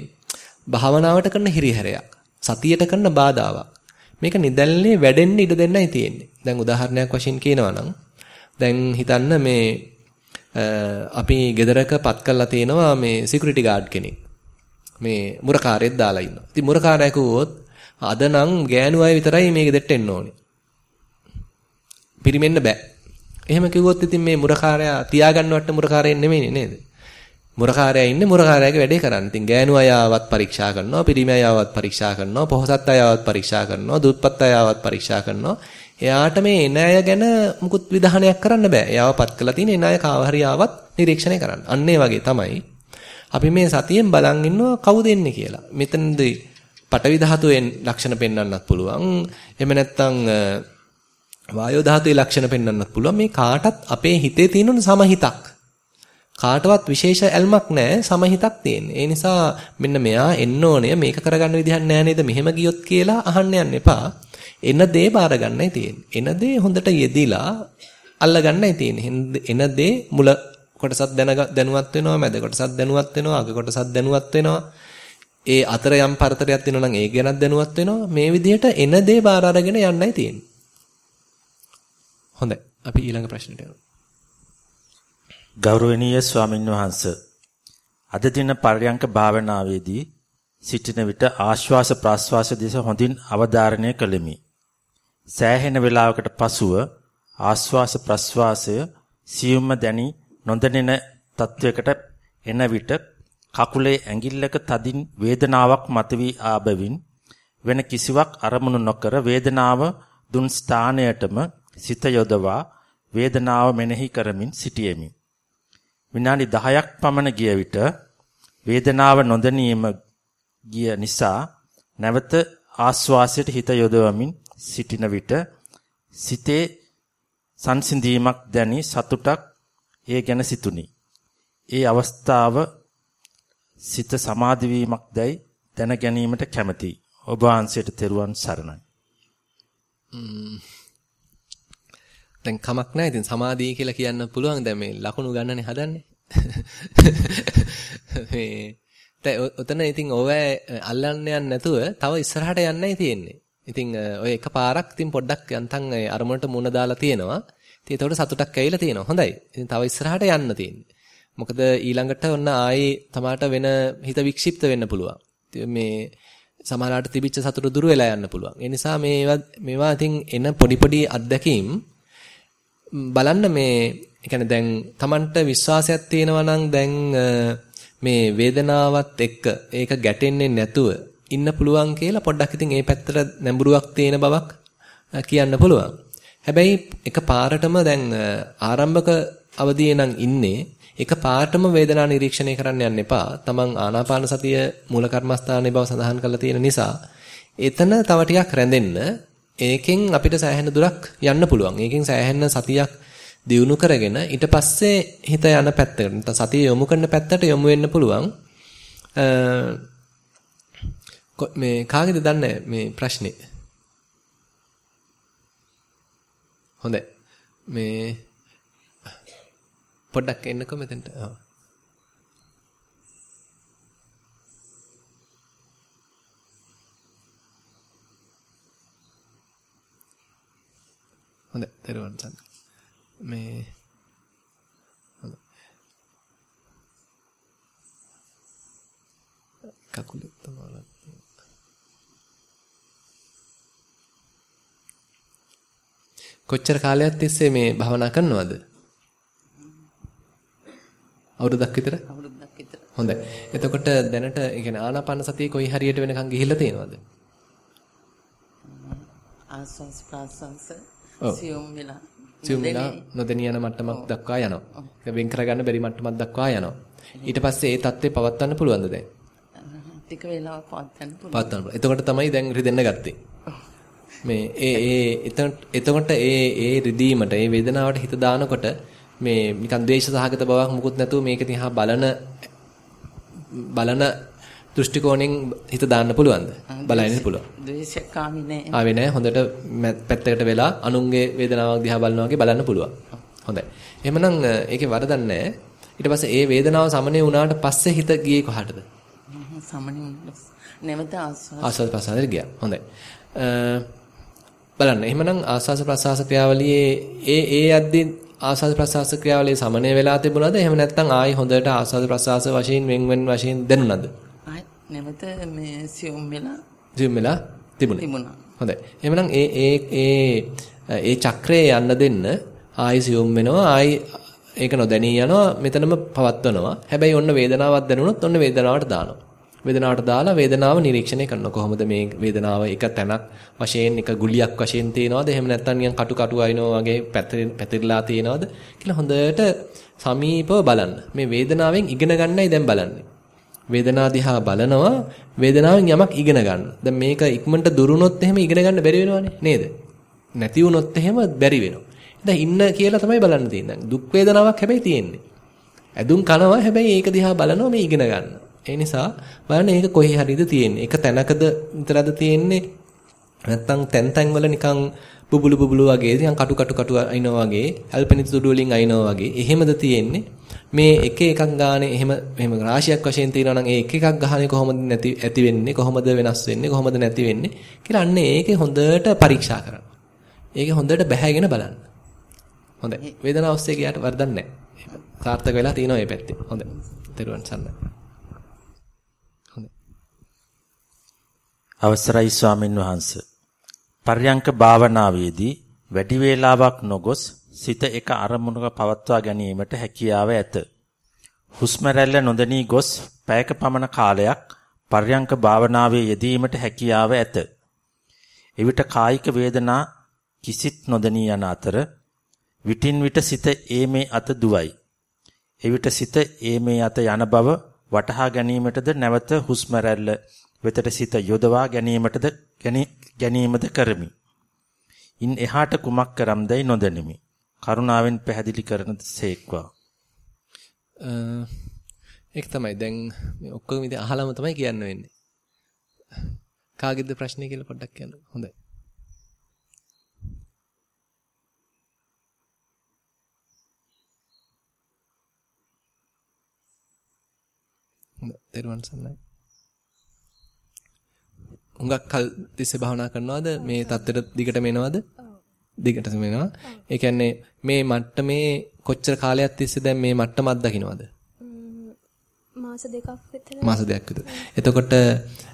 Speaker 1: භාවනාවට කරන හිරිහැරයක්. සතියට කරන බාධාවක්. මේක නිදැල්ලේ වැඩෙන්න ඉඩ දෙන්නයි තියෙන්නේ. දැන් උදාහරණයක් වශයෙන් කියනවා නම් දැන් හිතන්න මේ අපි ගෙදරක පත් කරලා තියෙනවා මේ සිකියුරිටි ගාඩ් කෙනෙක්. මේ මුරකාරයෙක් දාලා ඉන්නවා. ඉතින් මුරකාරයා කිව්වොත් අද නම් ගෑනු අය විතරයි මේ ගෙදරට එන්න ඕනේ. පිරිමෙන්න බෑ. එහෙම කිව්වොත් ඉතින් මේ මුරකාරයා තියාගන්න වට මුරකාරයෙක් නෙමෙයි නේද? මුරකාරයා ඉන්නේ මුරකාරයාගේ වැඩේ කරන්න. ඉතින් ගෑනු අයවත් පරීක්ෂා කරනවා, පිරිමි අයවත් පරීක්ෂා කරනවා, පොහොසත් අයවත් පරීක්ෂා කරනවා, දුප්පත් අයවත් පරීක්ෂා කරනවා. එයාට මේ එන අය ගැන මුකුත් විධානයක් කරන්න බෑ. එයාව පත් කරලා තියෙන එන අය කාව හරි ආවත් නිරීක්ෂණය කරන්න. අන්න වගේ තමයි. අපි මේ සතියෙන් බලන් ඉන්නවා කවුද එන්නේ කියලා. මෙතනදී පටවි ධාතුවෙන් ලක්ෂණ පෙන්වන්නත් පුළුවන්. එහෙම නැත්නම් වායෝ ධාතුවේ ලක්ෂණ පෙන්වන්නත් පුළුවන්. මේ කාටත් අපේ හිතේ තියෙන සමහිතක්. කාටවත් විශේෂ ඇල්මක් නැහැ සමහිතක් තියෙන්නේ. ඒ නිසා මෙන්න මෙයා එන්න ඕනේ මේක කරගන්න විදිහක් නැහැ නේද මෙහෙම ගියොත් කියලා අහන්න යන්න එපා. එන දේ බාර ගන්නයි තියෙන්නේ. එන දේ හොඳට යෙදිලා අල්ල ගන්නයි තියෙන්නේ. එන දේ මුල කොටසක් දැනුවත් වෙනවා, මැද කොටසක් දැනුවත් වෙනවා, අග කොටසක් දැනුවත් වෙනවා. ඒ අතර යම් පරතරයක් තියෙනවා නම් ඒ ගැනත් දැනුවත් වෙනවා. මේ විදිහට එන දේ බාර අරගෙන යන්නයි තියෙන්නේ. හොඳයි. අපි ඊළඟ ප්‍රශ්නෙට යමු.
Speaker 2: ගෞරවනීය ස්වාමින් වහන්සේ අද දින පර්යංක භාවනාවේදී සිටින විට ආශ්වාස ප්‍රාශ්වාස දෙස හොඳින් අවධාරණය කළෙමි. සෑහෙන වේලාවකට පසුව ආශ්වාස ප්‍රශ්වාසය සියුම්ම දැනි නොදැනෙන තත්වයකට එන විට කකුලේ ඇඟිල්ලක තදින් වේදනාවක් මතුවී ආබවින් වෙන කිසිවක් අරමුණු නොකර වේදනාව දුන් ස්ථානයටම සිත යොදවා වේදනාව මෙනෙහි කරමින් සිටියෙමි. විනාඩි 10ක් පමණ ගිය විට වේදනාව නොදැනීම ගිය නිසා නැවත ආස්වාසයට හිත යොදවමින් සිටින විට සිතේ සංසිඳීමක් දැනි සතුටක් ඒ ගැන සිතුනි. ඒ අවස්ථාව සිත සමාධි වීමක් දැයි දැන ගැනීමට කැමැති. ඔබ වහන්සේට තෙරුවන් සරණයි.
Speaker 1: දැන් කමක් නැහැ. ඉතින් සමාධිය කියලා කියන්න පුළුවන්. දැන් මේ ලකුණු ගන්නනේ හදන්නේ. මේ දැන් ඔතන ඉතින් ඕව අල්ලන්න යන්නේ නැතුව තව ඉස්සරහට යන්නයි තියෙන්නේ. ඉතින් ඔය එකපාරක් ඉතින් පොඩ්ඩක් යන්තම් අරමුණට මුණ දාලා තියෙනවා. ඉතින් ඒතකොට සතුටක් ඇවිල්ලා තියෙනවා. හොඳයි. ඉතින් තව ඉස්සරහට යන්න තියෙන්නේ. මොකද ඊළඟට ඔන්න ආයේ තමාට වෙන හිත වික්ෂිප්ත වෙන්න පුළුවන්. මේ සමහරවිට තිබිච්ච සතුට දුර වෙලා යන්න පුළුවන්. ඒ නිසා මේවා මේවා ඉතින් එන පොඩි පොඩි අත්දැකීම් බලන්න මේ يعني දැන් Tamanට විශ්වාසයක් තියෙනවා නම් දැන් මේ වේදනාවත් එක්ක ඒක ගැටෙන්නේ නැතුව ඉන්න පුළුවන් කියලා පොඩ්ඩක් ඉතින් ඒ පැත්තට නැඹුරුවක් තියෙන බවක් කියන්න පුළුවන්. හැබැයි එක පාරටම දැන් ආරම්භක අවදියේ නම් ඉන්නේ එක පාරටම වේදනා නිරීක්ෂණය කරන්න යන්න එපා. තමන් ආනාපාන සතිය මූල කර්මස්ථානයේ බව සඳහන් කරලා තියෙන නිසා එතන තව ටිකක් රැඳෙන්න ඒකෙන් අපිට සෑහෙන දුරක් යන්න පුළුවන්. ඒකෙන් සෑහෙන සතියක් දියුණු කරගෙන ඊට පස්සේ හිත යන පැත්තකට නැත්නම් සතිය යොමු කරන පැත්තට යොමු වෙන්න පුළුවන්. මේ කාගේද දන්නේ මේ ප්‍රශ්නේ? හොඳයි. මේ පොඩ්ඩක් එන්නකෝ මෙතනට. ඔව්. හොඳයි. දරුවන් සන්න. මේ හොඳයි. කකුලේ තමයි කොච්චර කාලයක් තිස්සේ මේ භවනා කරනවද? අවුරුද්දක් විතර?
Speaker 5: අවුරුද්දක් විතර.
Speaker 1: හොඳයි. එතකොට දැනට ඒ කියන්නේ ආනාපාන සතිය කොයි හරියට වෙනකන් ගිහිල්ලා තියෙනවද?
Speaker 5: ආස්වාස් ප්‍රාස්වාස් සියුම් වෙලා
Speaker 1: සියුම් වෙලා නොදෙනිය යන මට්ටමක් දක්වා යනවා. ඒක වෙන් කරගන්න බැරි මට්ටමක් දක්වා යනවා. ඊට පස්සේ ඒ தත්ත්වය පවත්වන්න පුළුවන්ද දැන්?
Speaker 5: ටික වෙලාවක් පවත්වන්න පුළුවන්.
Speaker 1: පවත්වන්න පුළුවන්. එතකොට තමයි දැන් රිදෙන්න ගත්තේ. මේ ඒ ඒ එතකොට ඒ ඒ රිදීමට ඒ වේදනාවට හිත දානකොට මේ නිකන් ද්වේෂ සහගත බවක් මුකුත් නැතුව මේක දිහා බලන බලන දෘෂ්ටි කෝණයෙන් හිත දාන්න පුළුවන්ද? බලන්න පුළුවන්.
Speaker 5: ද්වේෂකාමී නෑ.
Speaker 1: ආවේ නෑ හොඳට පැත්තකට වෙලා අනුන්ගේ වේදනාවක් දිහා බලනවා වගේ බලන්න පුළුවන්. හොඳයි. එහෙමනම් ඒකේ වරදක් නෑ. ඊට පස්සේ ඒ වේදනාව සමනය වුණාට පස්සේ හිත ගියේ කොහටද?
Speaker 5: සමනය. නැවත ආස්වාද
Speaker 1: ආස්වාද ප්‍රසආදෙට ගියා. හොඳයි. බලන්න. එහෙමනම් ආස්වාද ප්‍රසආස ක්‍රියාවලියේ ඒ ඒ යද්දී ආස්වාද ප්‍රසආස ක්‍රියාවලියේ සමනය වෙලා තිබුණාද? එහෙම නැත්නම් ආයි හොඳට ආස්වාද ප්‍රසආස වශයෙන් වෙන් වෙන් වශයෙන් දැනුණාද?
Speaker 5: නැවත මේ සියුම් වෙලා
Speaker 1: සියුම් වෙලා තිබුණේ.
Speaker 5: තිබුණා.
Speaker 1: හොඳයි. එහෙමනම් ඒ ඒ ඒ ඒ චක්‍රයේ යන්න දෙන්න ආයි සියුම් වෙනවා ආයි ඒක නොදැනී යනවා මෙතනම පවත්වනවා. හැබැයි ඔන්න වේදනාවක් දැනුණොත් ඔන්න වේදනාවට දානවා. වේදනාවට දාලා වේදනාව නිරීක්ෂණය කරනවා. කොහොමද මේ වේදනාව එක තැනක් වශයෙන් එක ගුලියක් වශයෙන් තියෙනවද? එහෙම නැත්නම් නිකන් කටු කටු අයිනෝ වගේ පැතිරලා තියෙනවද කියලා හොඳට සමීපව බලන්න. මේ වේදනාවෙන් ඉගෙන ගන්නයි දැන් බලන්නේ. වේදනාව දිහා බලනවා වේදනාවෙන් යමක් ඉගෙන ගන්න. දැන් මේක ඉක්මනට දුරුනොත් එහෙම ඉගෙන ගන්න බැරි වෙනවනේ නේද? නැති වුනොත් එහෙම බැරි වෙනවා. දැන් ඉන්න කියලා තමයි බලන්න තියෙන්නේ. දුක් වේදනාවක් හැබැයි තියෙන්නේ. ඇදුම් කනවා හැබැයි ඒක දිහා බලනවා මේ ඉගෙන ගන්න. ඒ නිසා බලන්න ඒක කොහේ හරිද තියෙන්නේ. එක තැනකද විතරද තියෙන්නේ? නැත්තම් තැන් තැන් වල නිකන් බුබුලු බුබුලු වගේ නිකන් කටු කටු කටු අයිනවා වගේ, ඇල්පෙනිත දුඩු වලින් අයිනවා වගේ. එහෙමද තියෙන්නේ? මේ එක එකක් ගානේ එහෙම එහෙම රාශියක් වශයෙන් තියෙනවා නම් ඒ එක එකක් ගහන්නේ කොහොමද නැති ඇති වෙන්නේ කොහොමද වෙනස් වෙන්නේ කොහොමද නැති වෙන්නේ කියලා අන්න ඒකේ හොඳට පරීක්ෂා කරන්න. ඒකේ හොඳට බැහැගෙන බලන්න. හොඳයි. වේදනාව ඔස්සේ ගියාට වරදක් නැහැ. සාර්ථක වෙලා තියෙනවා මේ පැත්තේ. හොඳයි. තෙරුවන් සරණයි.
Speaker 2: අවසරයි ස්වාමින් වහන්ස. පර්යංක භාවනාවේදී වැඩි වේලාවක් නොගොස් සිත එක අරමුණක පවත්වා ගැනීමට හැකියාව ඇත. හුස්ම රැල්ල නොදැනී ගොස් පැයක පමණ කාලයක් පර්යංක භාවනාවේ යෙදීමට හැකියාව ඇත. එවිට කායික වේදනා කිසිත් නොදැනී යන අතර විටින් විට සිත ඒමේ අත දුවයි. එවිට සිත ඒමේ අත යන බව වටහා ගැනීමටද නැවත හුස්ම වෙතට සිත යොදවා ගැනීමටද ගැනීමද කරමි. ඉන් එහාට කුමක් කරම්දයි නොදැනිමි. කරුණාවෙන් පැහැදිලි කරන සේක්වා.
Speaker 1: ඒක තමයි දැන් මේ ඔක්කොම ඉතින් අහලම තමයි කියන්න වෙන්නේ. කාගෙද ප්‍රශ්නේ කියලා පොඩ්ඩක් කියන්න. හොඳයි. හොඳයි. දරුවන් සන්නයි. හුඟක් කල් තිස්සේ භාවනා කරනවද? මේ தත්තෙට දිගටම එනවද? දිගටම එනවා. ඒ කියන්නේ මේ මට්ටමේ කොච්චර කාලයක් තිස්සේ දැන් මේ මට්ටම අත්දකින්නවද?
Speaker 6: මාස දෙකක් විතර.
Speaker 1: මාස දෙකක් විතර. එතකොට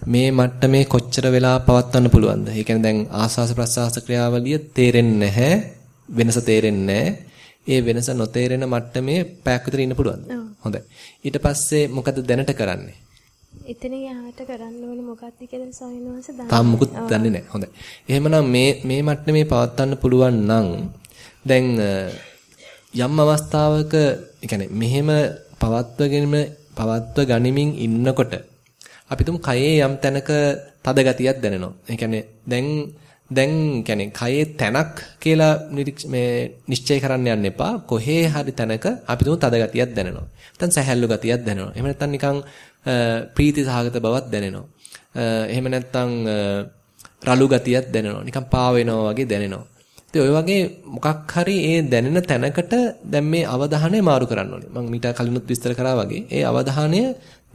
Speaker 1: මේ මට්ටමේ කොච්චර වෙලා පවත්වන්න පුළුවන්ද? ඒ කියන්නේ දැන් ආස්වාස ප්‍රසආස ක්‍රියාවලිය තේරෙන්නේ නැහැ. වෙනස තේරෙන්නේ ඒ වෙනස නොතේරෙන මට්ටමේ පැයක් විතර ඉන්න පුළුවන්ද? හොඳයි. ඊට පස්සේ මොකද දැනට කරන්නේ?
Speaker 6: එතන යාට කරන්න ඕනේ මොකක්ද කියලා සවිනවස
Speaker 1: දන්නේ. තාම මුකුත් දන්නේ නැහැ. හොඳයි. එහෙමනම් මේ මේ මට්ටමේ පවත්වන්න පුළුවන් නම් දැන් යම් අවස්ථාවක කියන්නේ මෙහෙම පවත්වගෙන පවත්ව ගනිමින් ඉන්නකොට අපි තුමු කයේ යම් තැනක තද ගතියක් දැනෙනවා. ඒ කියන්නේ දැන් දැන් කියන්නේ කයේ තැනක් කියලා මේ නිශ්චය කරන්න යන්න එපා. කොහේ හරි තැනක අපි තුමු තද ගතියක් දැනෙනවා. නැත්නම් සැහැල්ලු ගතියක් දැනෙනවා. එහෙම නැත්නම් නිකන් ප්‍රීති සහගත බවක් දැනෙනවා. එහෙම නැත්නම් රළු ගතියක් දැනෙනවා. නිකන් පා වෙනවා වගේ දැනෙනවා. ඉතින් ඔය වගේ මොකක් හරි ඒ දැනෙන තැනකට දැන් මේ අවධානය මාරු කරන්න ඕනේ. මම මීට කලිනුත් විස්තර කරා වගේ ඒ අවධානය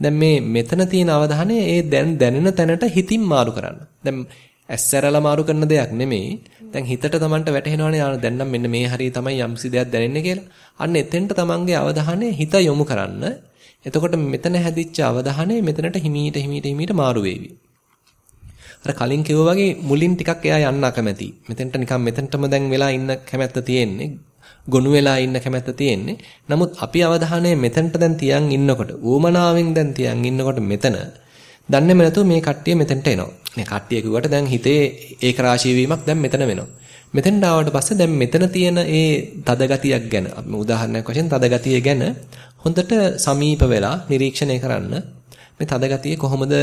Speaker 1: දැන් මේ මෙතන තියෙන අවධානය ඒ දැන් දැනෙන තැනට හිතින් මාරු කරන්න. දැන් ඇස්සරලා මාරු කරන දෙයක් නෙමෙයි. දැන් හිතට Tamanට වැටහෙනවනේ දැන් නම් මෙන්න මේ හරිය තමයි යම්සි දෙයක් දැනෙන්නේ කියලා. අන්න එතෙන්ට Tamanගේ අවධානය හිත යොමු කරන්න. එතකොට මෙතන හැදිච්ච අවධානය මෙතනට හිමීට හිමීට හිමීට මාරු වෙවි. අර කලින් කිව්වා වගේ මුලින් ටිකක් එයා යන්න අකමැති. මෙතෙන්ට නිකන් මෙතෙන්ටම දැන් වෙලා ඉන්න කැමැත්ත තියෙන්නේ. ගොනු වෙලා ඉන්න කැමැත්ත තියෙන්නේ. නමුත් අපි අවධානය මෙතෙන්ට දැන් තියන් ඉන්නකොට, ඌමනාවෙන් දැන් තියන් ඉන්නකොට මෙතන දන්නේම නැතුව මේ කට්ටිය මෙතෙන්ට එනවා. මේ කට්ටිය කිව්වට දැන් හිතේ ඒක රාශී වීමක් දැන් මෙතන වෙනවා. මෙතෙන්ට ආවට පස්සේ දැන් මෙතන තියෙන ඒ තද ගතියක් ගැන අපි උදාහරණයක් වශයෙන් තද ගතිය ගැන හොඳට සමීප වෙලා නිරීක්ෂණය කරන්න. මේ තද ගතිය කොහොමද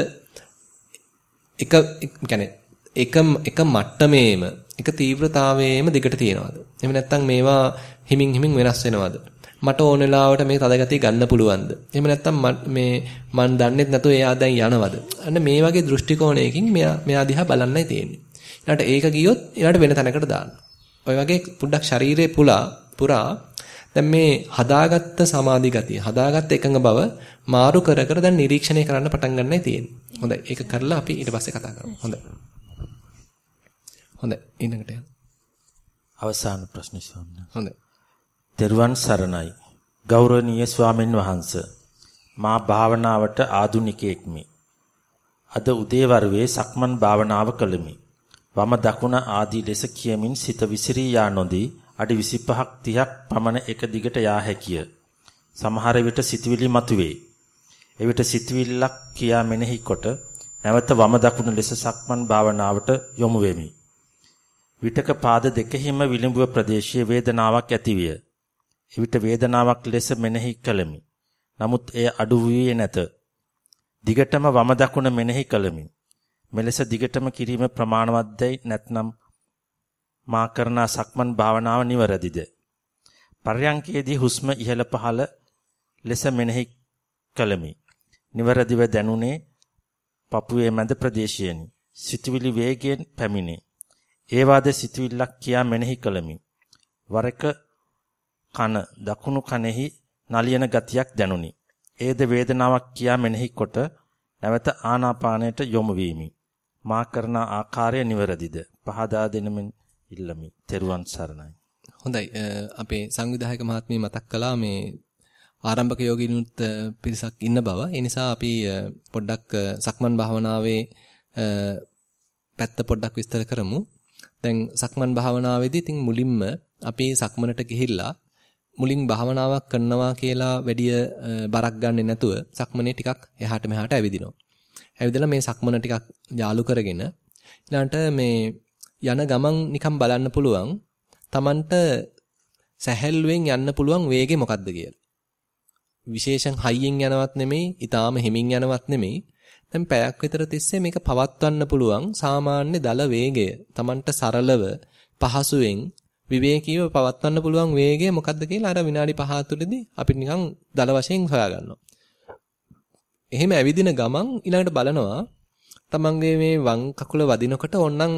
Speaker 1: එක කියන්නේ එක එක මට්ටමේම එක තීව්‍රතාවයේම දිගට තියනවාද? එහෙම නැත්නම් මේවා හිමින් හිමින් වෙනස් වෙනවද? මට ඕන වෙලාවට මේ තදගතිය ගන්න පුළුවන්ද? එහෙම නැත්නම් මේ මන් දන්නේත් නැතුව එයා දැන් යනවද? අන්න මේ වගේ දෘෂ්ටි කෝණයකින් මෙයා මෙයා දිහා බලන්නයි තියෙන්නේ. ඊළඟට ඒක ගියොත් ඊළඟට වෙන තැනකට දාන්න. ඔය වගේ පුඩක් ශරීරයේ පුලා පුරා දැන් මේ හදාගත්ත සමාධි ගතිය, හදාගත්ත එකඟ බව මාරු කර කර දැන් නිරීක්ෂණය කරන්න පටන් ගන්නයි තියෙන්නේ. හොඳයි. ඒක කරලා අපි ඊට පස්සේ කතා කරමු. හොඳයි. හොඳයි. ඊළඟට යන්න.
Speaker 2: අවසාන ප්‍රශ්න ස්වාමීන්
Speaker 1: හොඳයි.
Speaker 2: තෙරුවන් සරණයි. ගෞරවනීය ස්වාමින් වහන්සේ. මා භාවනාවට ආදුනිකයෙක්මි. අද උදේවරුවේ සක්මන් භාවනාව කළෙමි. වම දකුණ ආදී ලෙස කියමින් සිත විසිරී යා නොදී අඩි 25ක් 30ක් පමණ එක දිගට යා හැකිය. සමහර විට සිතවිලි මතුවේ. එවිට සිතවිල්ලක් කියා මෙනෙහි කොට නැවත වම දකුණ ලෙස සක්මන් භාවනාවට යොමු වෙමි. විටක පාද දෙකෙහිම විලිඹුව ප්‍රදේශයේ වේදනාවක් ඇතිවිය. එවිට වේදනාවක් ලෙස මෙනෙහි කළෙමි. නමුත් එය අඩු වූයේ නැත. දිගටම වම දකුණ මෙනෙහි කළෙමි. මෙලෙස දිගටම කිරීම ප්‍රමාණවත්දයි නැත්නම් මා කරන සක්මන් භාවනාව නිවැරදිද? පර්යංකයේදී හුස්ම ඉහළ පහළ ලෙස මෙනෙහි කළමි. නිවැරදිව දැනුනේ පපුවේ මැද ප්‍රදේශයෙනි. සිතුවිලි වේගයෙන් පැමිණේ. ඒ වාද සිතුවිල්ලක් කියා මෙනෙහි කළමි. වරක කන දකුණු කනෙහි නලියන ගතියක් දැනුනි. ඒද වේදනාවක් කියා මෙනෙහි කොට නැවත ආනාපානයට යොමු වීමි. මා කරන ආකාරය නිවැරදිද? පහදා දෙනමින් ඉල්ලමි. තෙරුවන් සරණයි.
Speaker 1: හොඳයි. අපේ සංවිධායක මහත්මිය මතක් කළා මේ ආරම්භක යෝගිනුත් පිරිසක් ඉන්න බව. ඒ නිසා අපි පොඩ්ඩක් සක්මන් භාවනාවේ පැත්ත පොඩ්ඩක් විස්තර කරමු. දැන් සක්මන් භාවනාවේදී ඉතින් මුලින්ම අපි සක්මනට ගිහිල්ලා මුලින් භාවනාවක් කරනවා කියලා වැඩි බරක් ගන්නෙ නැතුව සක්මනේ ටිකක් එහාට මෙහාට ඇවිදිනවා. ඇවිදලා මේ සක්මන ටිකක් යාලු කරගෙන ඊළඟට මේ යන ගමන් නිකන් බලන්න පුළුවන්. Tamanට සැහැල්ලුවෙන් යන්න පුළුවන් වේගය මොකක්ද කියලා. විශේෂයෙන් හයියෙන් යනවත් නෙමෙයි, ඊටාම හිමින් යනවත් නෙමෙයි. දැන් පැයක් විතර තිස්සේ මේක පවත්වන්න පුළුවන් සාමාන්‍ය දල වේගය. Tamanට සරලව පහසුවෙන් විවේකීව පවත්වන්න පුළුවන් වේගය මොකක්ද කියලා අර විනාඩි 5 තුළදී අපි නිකන් දල වශයෙන් හොයාගන්නවා. එහෙම ඇවිදින ගමන් ඊළඟට බලනවා තමන්ගේ මේ වම් කකුල වදිනකොට ඕන්නම්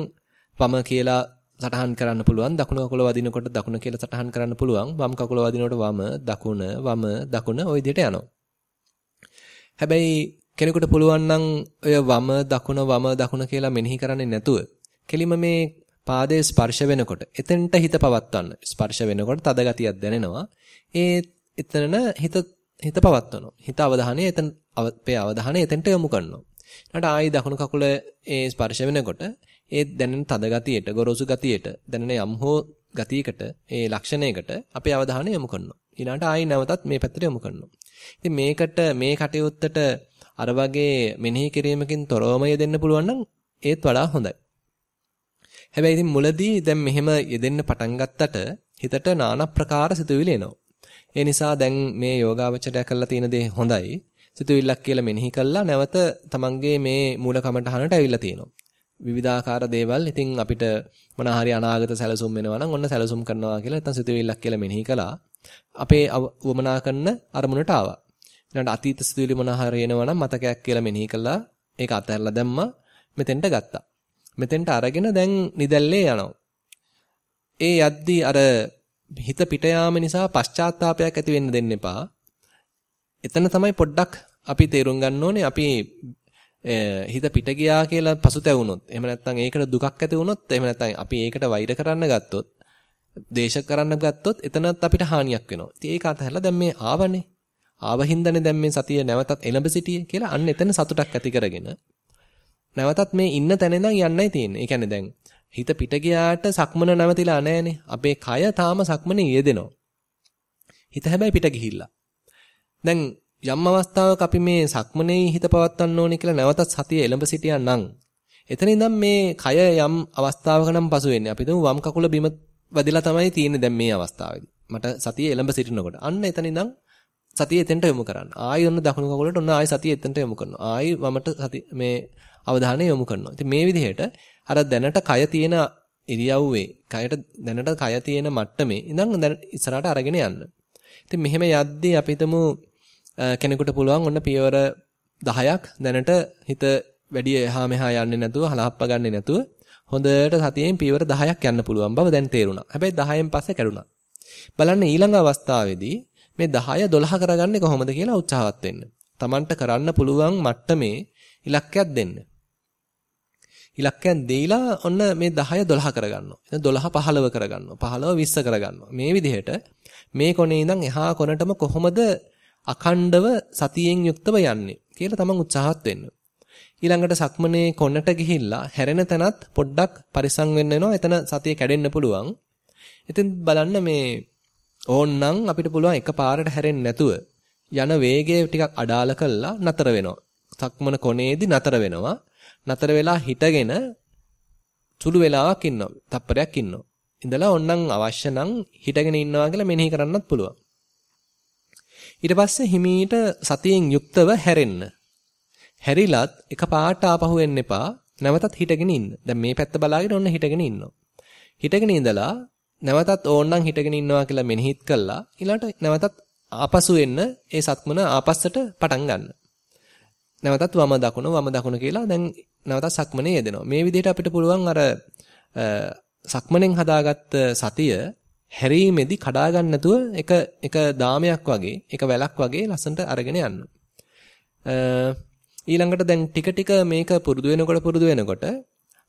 Speaker 1: වම කියලා සටහන් කරන්න පුළුවන් දකුණු කකුල වදිනකොට දකුණ කියලා සටහන් කරන්න පුළුවන් වම් කකුල වදිනකොට වම දකුණ වම දකුණ ওই විදිහට යනවා. හැබැයි කෙනෙකුට පුළුවන් නම් ඔය වම දකුණ වම දකුණ කියලා මෙනෙහි කරන්නේ නැතුව කෙලිම මේ පාදයේ ස්පර්ශ වෙනකොට එතෙන්ට හිත පවත්වන්න. ස්පර්ශ වෙනකොට තද ගතියක් දැනෙනවා. ඒ එතන හිත හිත පවත්වනවා. හිත අවධානය එතන අපේ අවධානය එතෙන්ට යොමු කරනවා. ඊට ආයි දකුණු කකුල ඒ ස්පර්ශ වෙනකොට ඒ දැනෙන තද ගතියට, ගොරෝසු ගතියට, දැනෙන යම් හෝ ගතියකට, ඒ ලක්ෂණයකට අපේ අවධානය යොමු කරනවා. ඊළඟට ආයි නැවතත් මේ පැත්තට යොමු කරනවා. ඉතින් මේකට මේ කටයුත්තට අර වගේ මෙනෙහි කිරීමකින් තොරවම යෙදෙන්න පුළුවන් නම් ඒත් වඩා හොඳයි. හැබැයි ඉතින් මුලදී දැන් මෙහෙම යෙදෙන්න පටන් ගත්තට හිතට নানা ප්‍රකාර සිතුවිලි එනවා. ඒ නිසා දැන් මේ යෝගාවචරය කරලා තියෙන දේ හොඳයි. සිතුවිල්ලක් කියලා මෙනෙහි කළා නැවත තමන්ගේ මේ මූල කමටහනට ඇවිල්ලා තියෙනවා. විවිධාකාර දේවල් ඉතින් අපිට මොන හරි අනාගත සැලසුම් වෙනවා නම් ඔන්න සැලසුම් කරනවා කියලා නැත්නම් සිතුවිල්ලක් කියලා මෙනෙහි කළා. අපේ වමනා කරන අරමුණට ආවා. ඊළඟට අතීත සිතුවිලි මොන හරි එනවා නම් මතකයක් කියලා මෙනෙහි කළා. ඒක අතහැරලා දැම්මා. මෙතෙන්ට ගත්තා. මෙතෙන්ට අරගෙන දැන් නිදැල්ලේ යනවා. ඒ යද්දී අර හිත පිට යාම නිසා පශ්චාත්තාවපයක් ඇති වෙන්න දෙන්න එපා. එතන තමයි පොඩ්ඩක් අපි තේරුම් ගන්න ඕනේ අපි හිත පිට ගියා කියලා පසුතැවුනොත් එහෙම නැත්නම් ඒකට දුකක් ඇති වුනොත් එහෙම නැත්නම් අපි ඒකට වෛර කරන්න ගත්තොත් දේශ කරන්න ගත්තොත් එතනත් අපිට හානියක් වෙනවා. ඉතින් ඒක අතහැරලා දැන් මේ ආවනේ. ආවහින්දනේ දැන් මේ සතිය නැවතත් එළඹ සිටියේ කියලා අන්න එතන සතුටක් ඇති කරගෙන නැවතත් මේ ඉන්න තැන ඉඳන් යන්නයි තියෙන්නේ. ඒ කියන්නේ දැන් හිත පිට ගියාට සක්මන නැවතිලා නැහැනේ. අපේ කය තාම සක්මනේ යෙදෙනවා. හිත හැබැයි පිට ගිහිල්ලා. දැන් යම් අවස්ථාවක අපි මේ සක්මනේ හිත පවත්වන්න ඕනේ කියලා නැවතත් සතිය එළඹ සිටියා නම් එතන ඉඳන් මේ කය යම් අවස්ථාවක නම් පසු වෙන්නේ. අපි වම් කකුල බිම වැදිලා තමයි තියෙන්නේ දැන් මේ අවස්ථාවේදී. මට සතිය එළඹ සිටිනකොට. අන්න එතන ඉඳන් සතිය එතෙන්ට යොමු කරන්න. ආයි ඔන්න දකුණු කකුලට ඔන්න ආයි සතිය එතෙන්ට යොමු කරනවා. ආයි වමට සති මේ අවධානය යොමු කරනවා. ඉතින් මේ විදිහට අර දැනට කය තියෙන ඉරියව්වේ කයට දැනට කය තියෙන මට්ටමේ ඉඳන් දැන් ඉස්සරහට අරගෙන යන්න. ඉතින් මෙහෙම යද්දී අපි හිතමු කෙනෙකුට පුළුවන් ඔන්න පියවර 10ක් දැනට හිත වැඩි එහා මෙහා යන්නේ නැතුව හලහප්ප ගන්නේ නැතුව හොඳට සතියෙන් පියවර 10ක් යන්න පුළුවන් බව දැන් තේරුණා. හැබැයි 10න් පස්සේ කැඩුනා. බලන්න ඊළඟ අවස්ථාවේදී මේ 10 12 කරගන්නේ කොහොමද කියලා උත්සාහවත් වෙන්න. Tamanට කරන්න පුළුවන් මට්ටමේ ඉලක්කයක් දෙන්න. ඉලක්කයන් දෙයිලා ඔන්න මේ 10 12 කරගන්නවා. එහෙනම් 12 15 කරගන්නවා. 15 20 කරගන්නවා. මේ විදිහට මේ කොනේ ඉඳන් එහා කොනටම කොහොමද අඛණ්ඩව සතියෙන් යුක්තව යන්නේ කියලා තමන් උත්සාහත් වෙන්න. ඊළඟට සක්මනේ කොනට ගිහිල්ලා හැරෙන තැනත් පොඩ්ඩක් පරිසම් වෙන්න වෙනවා. එතන සතිය කැඩෙන්න පුළුවන්. ඉතින් බලන්න මේ ඕන්නම් අපිට පුළුවන් එකපාරට හැරෙන්න නැතුව යන වේගය ටිකක් අඩාල කළා නතර වෙනවා. සක්මන කොනේදී නතර වෙනවා. නතර වෙලා හිටගෙන සුළු වෙලාවක් ඉන්නවා. තප්පරයක් ඉන්නවා. ඉඳලා ඕන්නම් අවශ්‍ය නම් හිටගෙන ඉන්නවා කියලා මෙනෙහි කරන්නත් පුළුවන්. ඊට පස්සේ හිමීට සතියෙන් යුක්තව හැරෙන්න. හැරිලත් එකපාරට ආපහු එන්න එපා. නැවතත් හිටගෙන ඉන්න. දැන් මේ පැත්ත බලාගෙන ඔන්න හිටගෙන ඉන්නවා. හිටගෙන ඉඳලා නැවතත් ඕන්නම් හිටගෙන ඉන්නවා කියලා මෙනෙහිත් කළා. ඊළඟට නැවතත් ආපසු එන්න ඒ සත්මන ආපස්සට පටන් ගන්න. නැවතත් වම දකුණ වම දකුණ කියලා දැන් නැවතත් සක්මනේ යෙදෙනවා. මේ විදිහට අපිට පුළුවන් අර සක්මනෙන් හදාගත්ත සතිය හැරීමේදී කඩා ගන්න නැතුව එක එක දාමයක් වගේ එක වැලක් වගේ ලස්සනට අරගෙන යන්න. ඊළඟට දැන් ටික ටික මේක පුරුදු වෙනකොට පුරුදු වෙනකොට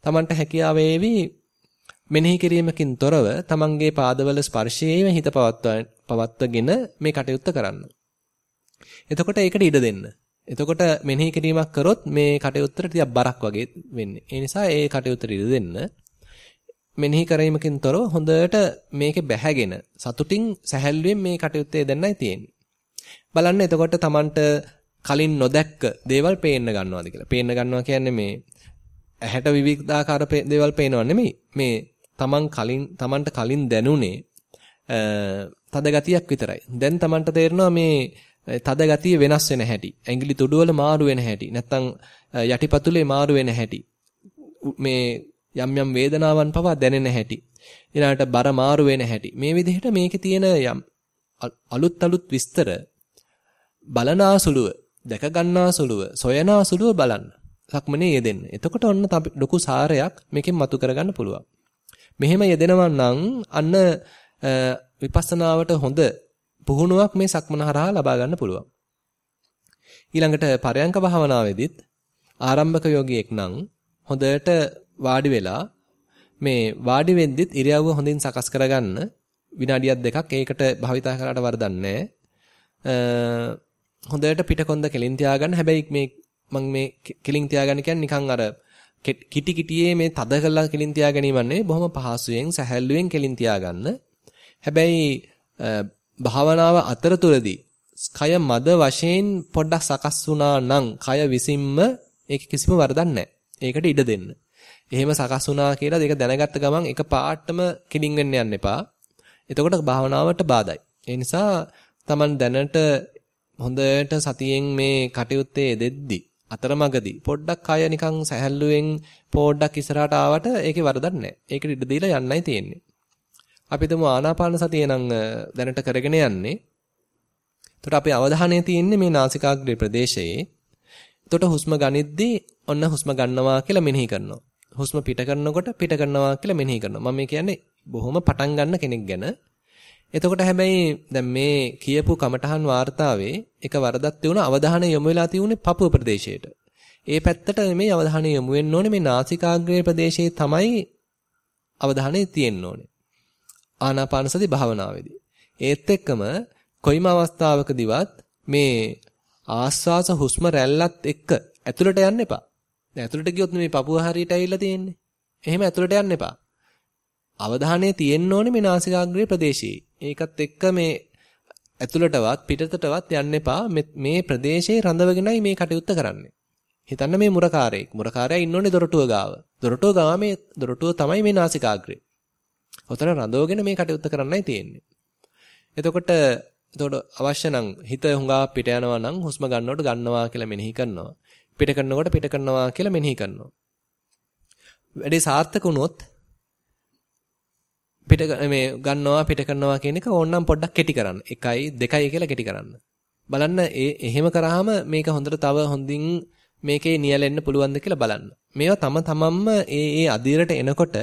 Speaker 1: Tamanට හැකියාව වේවි මෙනෙහි කිරීමකින් තොරව Tamanගේ පාදවල ස්පර්ශයේම හිත පවත්වගෙන මේ කටයුත්ත කරන්න. එතකොට ඒකට ඉඩ දෙන්න. එතකොට මෙනෙහි කිරීමක් කරොත් මේ කටයුත්තට ටිකක් බරක් වගේ වෙන්නේ. ඒ නිසා ඒ කටයුත්තට ඉඩ දෙන්න. මෙනෙහි කිරීමකින් තොරව හොඳට මේකේ බැහැගෙන සතුටින් සැහැල්ලුවෙන් මේ කටයුත්තේ දෙන්නයි තියෙන්නේ. බලන්න එතකොට Tamanට කලින් නොදැක්ක දේවල් පේන්න ගන්නවාද කියලා. පේන්න ගන්නවා කියන්නේ මේ ඇහැට විවිධාකාර දේවල් පේනව නෙමෙයි. මේ Taman කලින් Tamanට කලින් දැනුනේ තද ගතියක් විතරයි. දැන් Tamanට තේරෙනවා මේ තද ගතිය වෙනස් වෙන හැටි. ඇඟිලි තුඩුවල මාරු වෙන හැටි. නැත්තම් යටිපතුලේ මාරු වෙන හැටි. මේ යම් යම් වේදනාවන් පවා දැනෙන හැටි. ඊළඟට බර මාරු වෙන හැටි. මේ විදිහට මේකේ තියෙන යම් අලුත් අලුත් විස්තර බලනාසුලුව, දැක ගන්නාසුලුව, සොයනාසුලුව බලන්න. සක්මනේ යෙදෙන්න. එතකොට ඔන්න ලොකු සාරයක් මේකෙන් මතු කරගන්න පුළුවන්. මෙහෙම යෙදෙනවා නම් අන්න විපස්සනාවට හොඳ පුහුණුවක් මේ සක්මන හරහා ලබා ගන්න පුළුවන්. ඊළඟට පරයන්ක භාවනාවේදීත් ආරම්භක යෝගියෙක් නම් හොඳට වාඩි වෙලා මේ වාඩි වෙද්දිත් ඉරියව්ව හොඳින් සකස් කරගන්න විනාඩියක් දෙකක් ඒකට භාවිතා කරාට වරදක් හොඳට පිටකොන්ද කෙලින් තියාගන්න. හැබැයි මේ මම මේ කෙලින් තියාගන්න කියන්නේ නිකන් අර කිටි කිටියේ මේ තද කරලා කෙලින් තියා ගැනීම නෙවෙයි බොහොම පහසුවෙන් සැහැල්ලුවෙන් කෙලින් තියාගන්න. හැබැයි භාවනාව අතරතුරදී කය මද වශයෙන් පොඩ්ඩක් සකස් වුණා නම් කය විසින්ම ඒක කිසිම වරදක් නැහැ. ඒකට ඉඩ දෙන්න. එහෙම සකස් වුණා කියලා ඒක දැනගත්ත ගමන් එක පාටම කිලින් වෙන්න යන්න එපා. එතකොට භාවනාවට බාධායි. ඒ නිසා Taman දැනට හොඳට සතියෙන් මේ කටයුත්තේ දෙද්දි අතරමඟදී පොඩ්ඩක් කය නිකන් සැහැල්ලුවෙන් පොඩ්ඩක් ඉස්සරහට ආවට ඒකේ වරදක් නැහැ. ඒකට ඉඩ දීලා යන්නයි තියෙන්නේ. අපි තුමු ආනාපාන සතිය නම් දැනට කරගෙන යන්නේ. එතකොට අපේ අවධානය තියෙන්නේ මේ නාසිකාග්‍රේ ප්‍රදේශයේ. එතකොට හුස්ම ගනිද්දී ඔන්න හුස්ම ගන්නවා කියලා මෙනෙහි කරනවා. හුස්ම පිට කරනකොට පිට කරනවා කියලා මෙනෙහි කරනවා. මම මේ කියන්නේ බොහොම පටන් ගන්න කෙනෙක් ගැන. එතකොට හැබැයි දැන් මේ කියපු කමඨහන් වார்த்தාවේ එක වරදක් තියුණා අවධානය යොමු වෙලා තියුණේ පපුව ප්‍රදේශයට. ඒ පැත්තට මේ අවධානය යොමු වෙන්න ඕනේ මේ නාසිකාග්‍රේ ප්‍රදේශයේ තමයි අවධානය තියෙන්න ඕනේ. ආනාපාන සති භාවනාවේදී. ඒත් එක්කම කොයිම අවස්ථාවකදීවත් මේ ආස්වාස හුස්ම රැල්ලත් එක්ක ඇතුළට යන්න එපා. දැන් ඇතුළට ගියොත් මේ පපුව හරියට ඇවිල්ලා තියෙන්නේ. එහෙම ඇතුළට යන්න එපා. අවධානය තියෙන්න ඕනේ මේ නාසිකාග්‍රේ ප්‍රදේශයේ. ඒකත් එක්ක මේ ඇතුළටවත් පිටතටවත් යන්න එපා. මේ ප්‍රදේශයේ රඳවගෙනයි මේ කටයුත්ත කරන්නේ. හිතන්න මේ මුරකාරයෙක්. මුරකාරයා ඉන්න ඕනේ දොරටුව ගාව. දොරටුව ගාව මේ දොරටුව තමයි මේ නාසිකාග්‍රේ. ඔතන රඳවගෙන මේ කටයුත්ත කරන්නයි තියෙන්නේ. එතකොට එතකොට අවශ්‍ය නම් හිත හුඟා පිට යනවා නම් හුස්ම ගන්නකොට ගන්නවා කියලා මෙනෙහි කරනවා. පිට කරනකොට පිට කරනවා කියලා මෙනෙහි කරනවා. වැඩේ සාර්ථක වුණොත් පිට මේ ගන්නවා පිට කරනවා කියන එක ඕනනම් පොඩ්ඩක් කෙටි කරන්න. 1යි 2යි කියලා කෙටි කරන්න. බලන්න ඒ එහෙම කරාම මේක හොඳට තව හොඳින් මේකේ නියැලෙන්න පුළුවන්ද කියලා බලන්න. මේවා තම තමන්ම ඒ ඒ අදියරට එනකොට